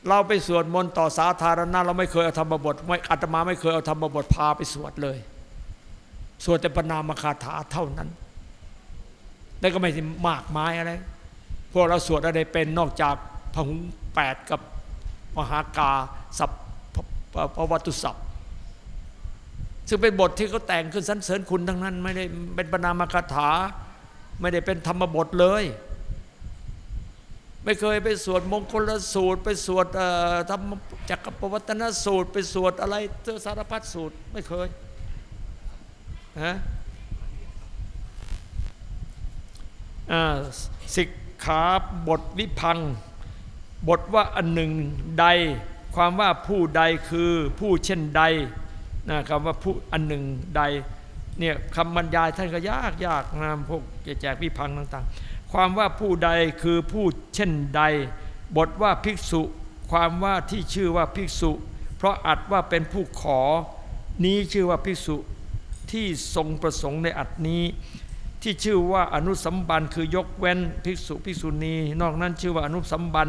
เราไปสวดมนต์ต่อสาธารณะเราไม่เคยเอาธรรมบทไม่อาตมาไม่เคยเอาธรรมบทพาไปสวดเลย สวดแต่ปนามคาถาเท่านั้น แล้วก็ไม่มากมายอะไร พวกเราสวดอะไรเป็นนอกจากพหุงแปดกับมหากาสัพพวัตุสัพ ซึ่งเป็นบทที่เขาแต่งขึ้นสรรเสริญคุณทั้งนั้น ไม่ได้เป็นปนามคาถา ไม่ได้เป็นธรรมบทเลย ไม่เคยไปสวดมงคลสูตร ไปสวดธรรมจักรปวัตนสูตร ไปสวดอะไรเทสารพัดสูตรไม่เคยฮะสิกขาบทวิพัง บทว่าอันหนึ่งใด ความว่าผู้ใดคือผู้เช่นใด นะคำว่าผู้อันหนึ่งใดเนี่ยคำบรรยายท่านก็ยากยากนะพวกแจกวิพังต่างๆ ความว่าผู้ใดคือผู้เช่นใด บทว่าภิกษุ ความว่าที่ชื่อว่าภิกษุ เพราะอัดว่าเป็นผู้ขอ นี้ชื่อว่าภิกษุที่ทรงประสงค์ในอัดนี้ ที่ชื่อว่าอนุสัมบันคือยกเว้นภิกษุภิกษุณีนอกนั้นชื่อว่าอนุสัมบัน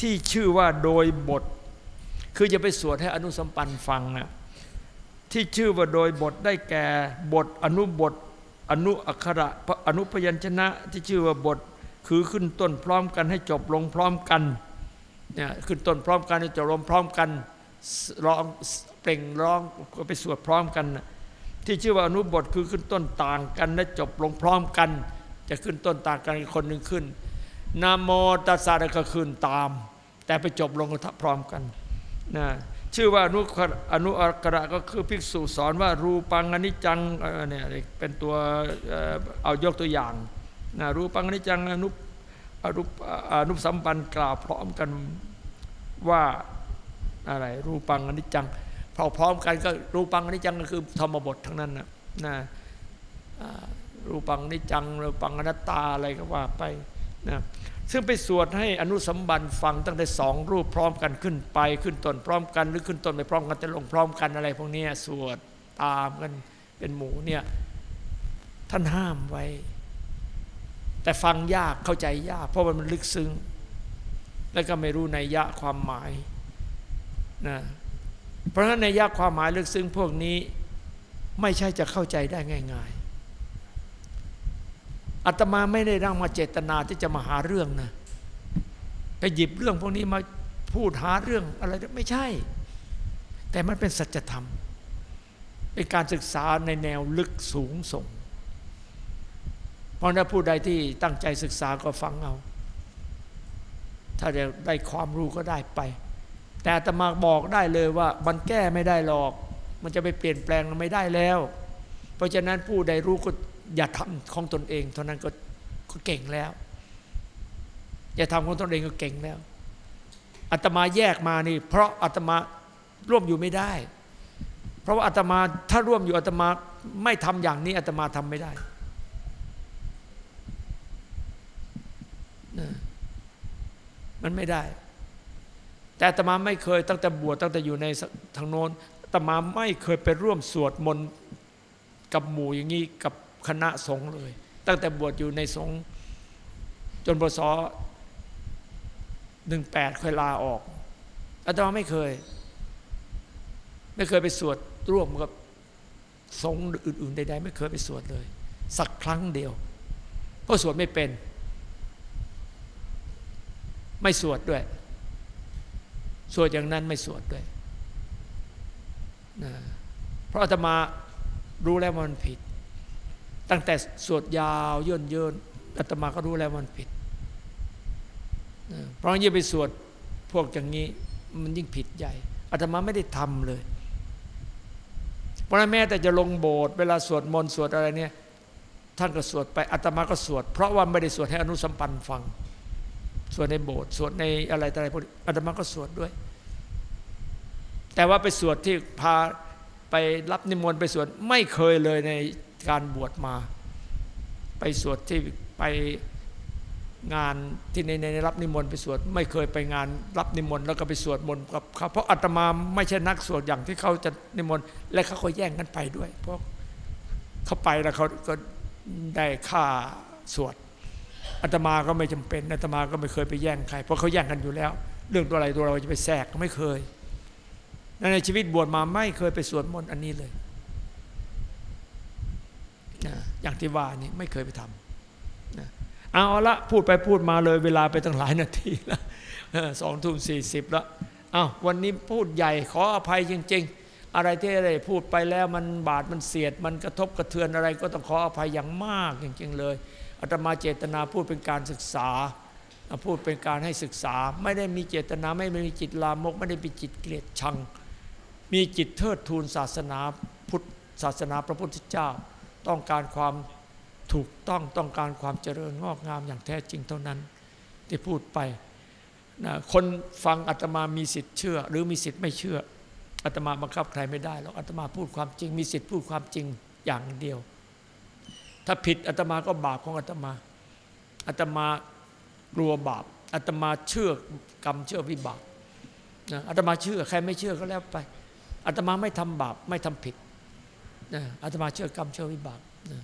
ที่ชื่อว่าโดยบท คือจะไปสวดให้อนุสัมปันฟังนะ ที่ชื่อว่าโดยบทได้แก่บทอนุบท อนุอักขระอนุพยัญชนะที่ชื่อว่าบทคือขึ้นต้นพร้อมกันให้จบลงพร้อมกันเนี่ยขึ้นต้นพร้อมกันให้จบลงพร้อมกันร้องเปล่งร้องก็ไปสวดพร้อมกัน ที่ชื่อว่าอนุบทคือขึ้นต้นต่างกันและจบลงพร้อมกัน จะขึ้นต้นต่างกันอีกคนหนึ่งขึ้นนะโมตัสสะก็ขึ้นตาม แต่ไปจบลงพร้อมกันนะ ชื่อว่าอนุขระอนุอักระก็คือภิกษุสอนว่ารูปังอนิจจังเนี่ยเป็นตัวเอายกตัวอย่างนะรูปังอนิจจังอนุอนุอนุสัมปันธ์กล่าวพร้อมกันว่าอะไรรูปังอนิจจังพอพร้อมกันก็รูปังอนิจจังก็คือธรรมบททั้งนั้นนะนะรูปังอนิจจังรูปังอนัตตาอะไรก็ว่าไปนะ ซึ่งไปสวดให้อนุสัมบันฟังตั้งแต่สองรูปพร้อมกันขึ้นไปขึ้นต้นพร้อมกัน หรือขึ้นต้นไม่พร้อมกันแต่ลงพร้อมกันอะไรพวกนี้สวดตามกันเป็นหมู่เนี่ยท่านห้ามไว้ แต่ฟังยากเข้าใจยาก เพราะมันลึกซึ้งแล้วก็ไม่รู้ในยยะความหมายนะเพราะฉะนั้นในยยะความหมายลึกซึ้งพวกนี้ไม่ใช่จะเข้าใจได้ง่าย ๆ อาตมาไม่ได้ร่างมาเจตนาที่จะมาหาเรื่องนะไปหยิบเรื่องพวกนี้มาพูดหาเรื่องอะไรไม่ใช่ แต่มันเป็นสัจธรรม เป็นการศึกษาในแนวลึกสูงส่ง เพราะนั้นผู้ใดที่ตั้งใจศึกษาก็ฟังเอา ถ้าจะได้ความรู้ก็ได้ไป แต่อาตมาบอกได้เลยว่ามันแก้ไม่ได้หรอก มันจะไปเปลี่ยนแปลงไม่ได้แล้ว เพราะฉะนั้นผู้ใดรู้ก็ อย่าทำของตนเอง เท่านั้นก็ก็เก่งแล้ว อย่าทำของตนเองก็เก่งแล้วอาตมาแยกมานี่ เพราะอาตมาร่วมอยู่ไม่ได้ เพราะว่าอาตมาถ้าร่วมอยู่อาตมาไม่ทำอย่างนี้อาตมาทำไม่ได้มันไม่ได้ แต่อาตมาไม่เคยตั้งแต่บวชตั้งแต่อยู่ในทางโน้นอาตมาไม่เคยไปร่วมสวดมนต์กับหมู่อย่างนี้กับ คณะสงฆ์เลย ตั้งแต่บวชอยู่ในสงฆ์จนปศหนึ่งแปดเคยลาออกอาตมาไม่เคย ไม่เคยไปสวดร่วมกับสงฆ์อื่นๆใดๆไม่เคยไปสวดเลย สักครั้งเดียว เพราะสวดไม่เป็น ไม่สวดด้วย สวดอย่างนั้นไม่สวดด้วยนะเพราะอาตมารู้แล้วมันผิด ตั้งแต่สวดยาวย่นเยินอาตมาก็รู้แล้วมันผิด เพราะยิ่งไปสวดพวกอย่างนี้มันยิ่งผิดใหญ่อาตมาไม่ได้ทำเลย เพราะนั้นแม้แต่จะลงโบสถ์เวลาสวดมนต์สวดอะไรเนี่ยท่านก็สวดไปอาตมาก็สวด เพราะว่าไม่ได้สวดให้อนุสัมปันฟัง สวดในโบสถ์สวดในอะไรต่ออะไรพวกอาตมาก็สวดด้วย แต่ว่าไปสวดที่พาไปรับนิมนต์ไปสวดไม่เคยเลยใน การบวชมา ไปสวดที่ไปงานที่ในในรับนิมนต์ไปสวด ไม่เคยไปงานรับนิมนต์แล้วก็ไปสวดมนต์กับเขาเพราะอาตมาไม่ใช่นักสวดอย่างที่เขาจะนิมนต์และเขาก็แย่งกันไปด้วย เพราะเขาไปแล้วเขาก็ได้ค่าสวดอาตมาก็ไม่จำเป็นอาตมาก็ไม่เคยไปแย่งใครเพราะเขาแย่งกันอยู่แล้ว เรื่องตัวอะไรตัวเราจะไปแทรกก็ไม่เคยในชีวิตบวชมาไม่เคยไปสวดมนต์อันนี้เลย นะอย่างที่ว่านี่ไม่เคยไปทำนะเอาละพูดไปพูดมาเลยเวลาไปตั้งหลายนาทีแล้วสองทุ่มสี่สิบแล้วเอาวันนี้พูดใหญ่ขออภัยจริง ๆ อะไรที่อะไรพูดไปแล้วมันบาดมันเสียด มันกระทบกระเทือนอะไรก็ต้องขออภัยอย่างมากจริงๆเลยอาตมาเจตนาพูดเป็นการศึกษาพูดเป็นการให้ศึกษา ไม่ได้มีเจตนาไม่ไมีจิตลามก ไม่ได้มีจิตเกลียดชัง มีจิตเทิดทูนศาสนาพุทธศาสนาพระพุทธเจ้า ต้องการความถูกต้องต้องการความเจริญงอกงามอย่างแท้จริงเท่านั้น ที่พูดไปนะคนฟังอาตมามีสิทธิ์เชื่อ หรือมีสิทธิ์ไม่เชื่ออาตมาบังคับใครไม่ได้หรอกอาตมาพูดความจริง มีสิทธิ์พูดความจริงอย่างเดียว ถ้าผิดอาตมาก็บาปของอาตมาอาตมากลัวบาปอาตมาเชื่อกรรมเชื่อวิบากนะอาตมาเชื่อใครไม่เชื่อก็แล้วไปอาตมาไม่ทำบาปไม่ทำผิด นะอาตมาเชื่อกรรมเชื่อวิบากนะ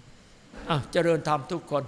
อะเจริญธรรมทุกคน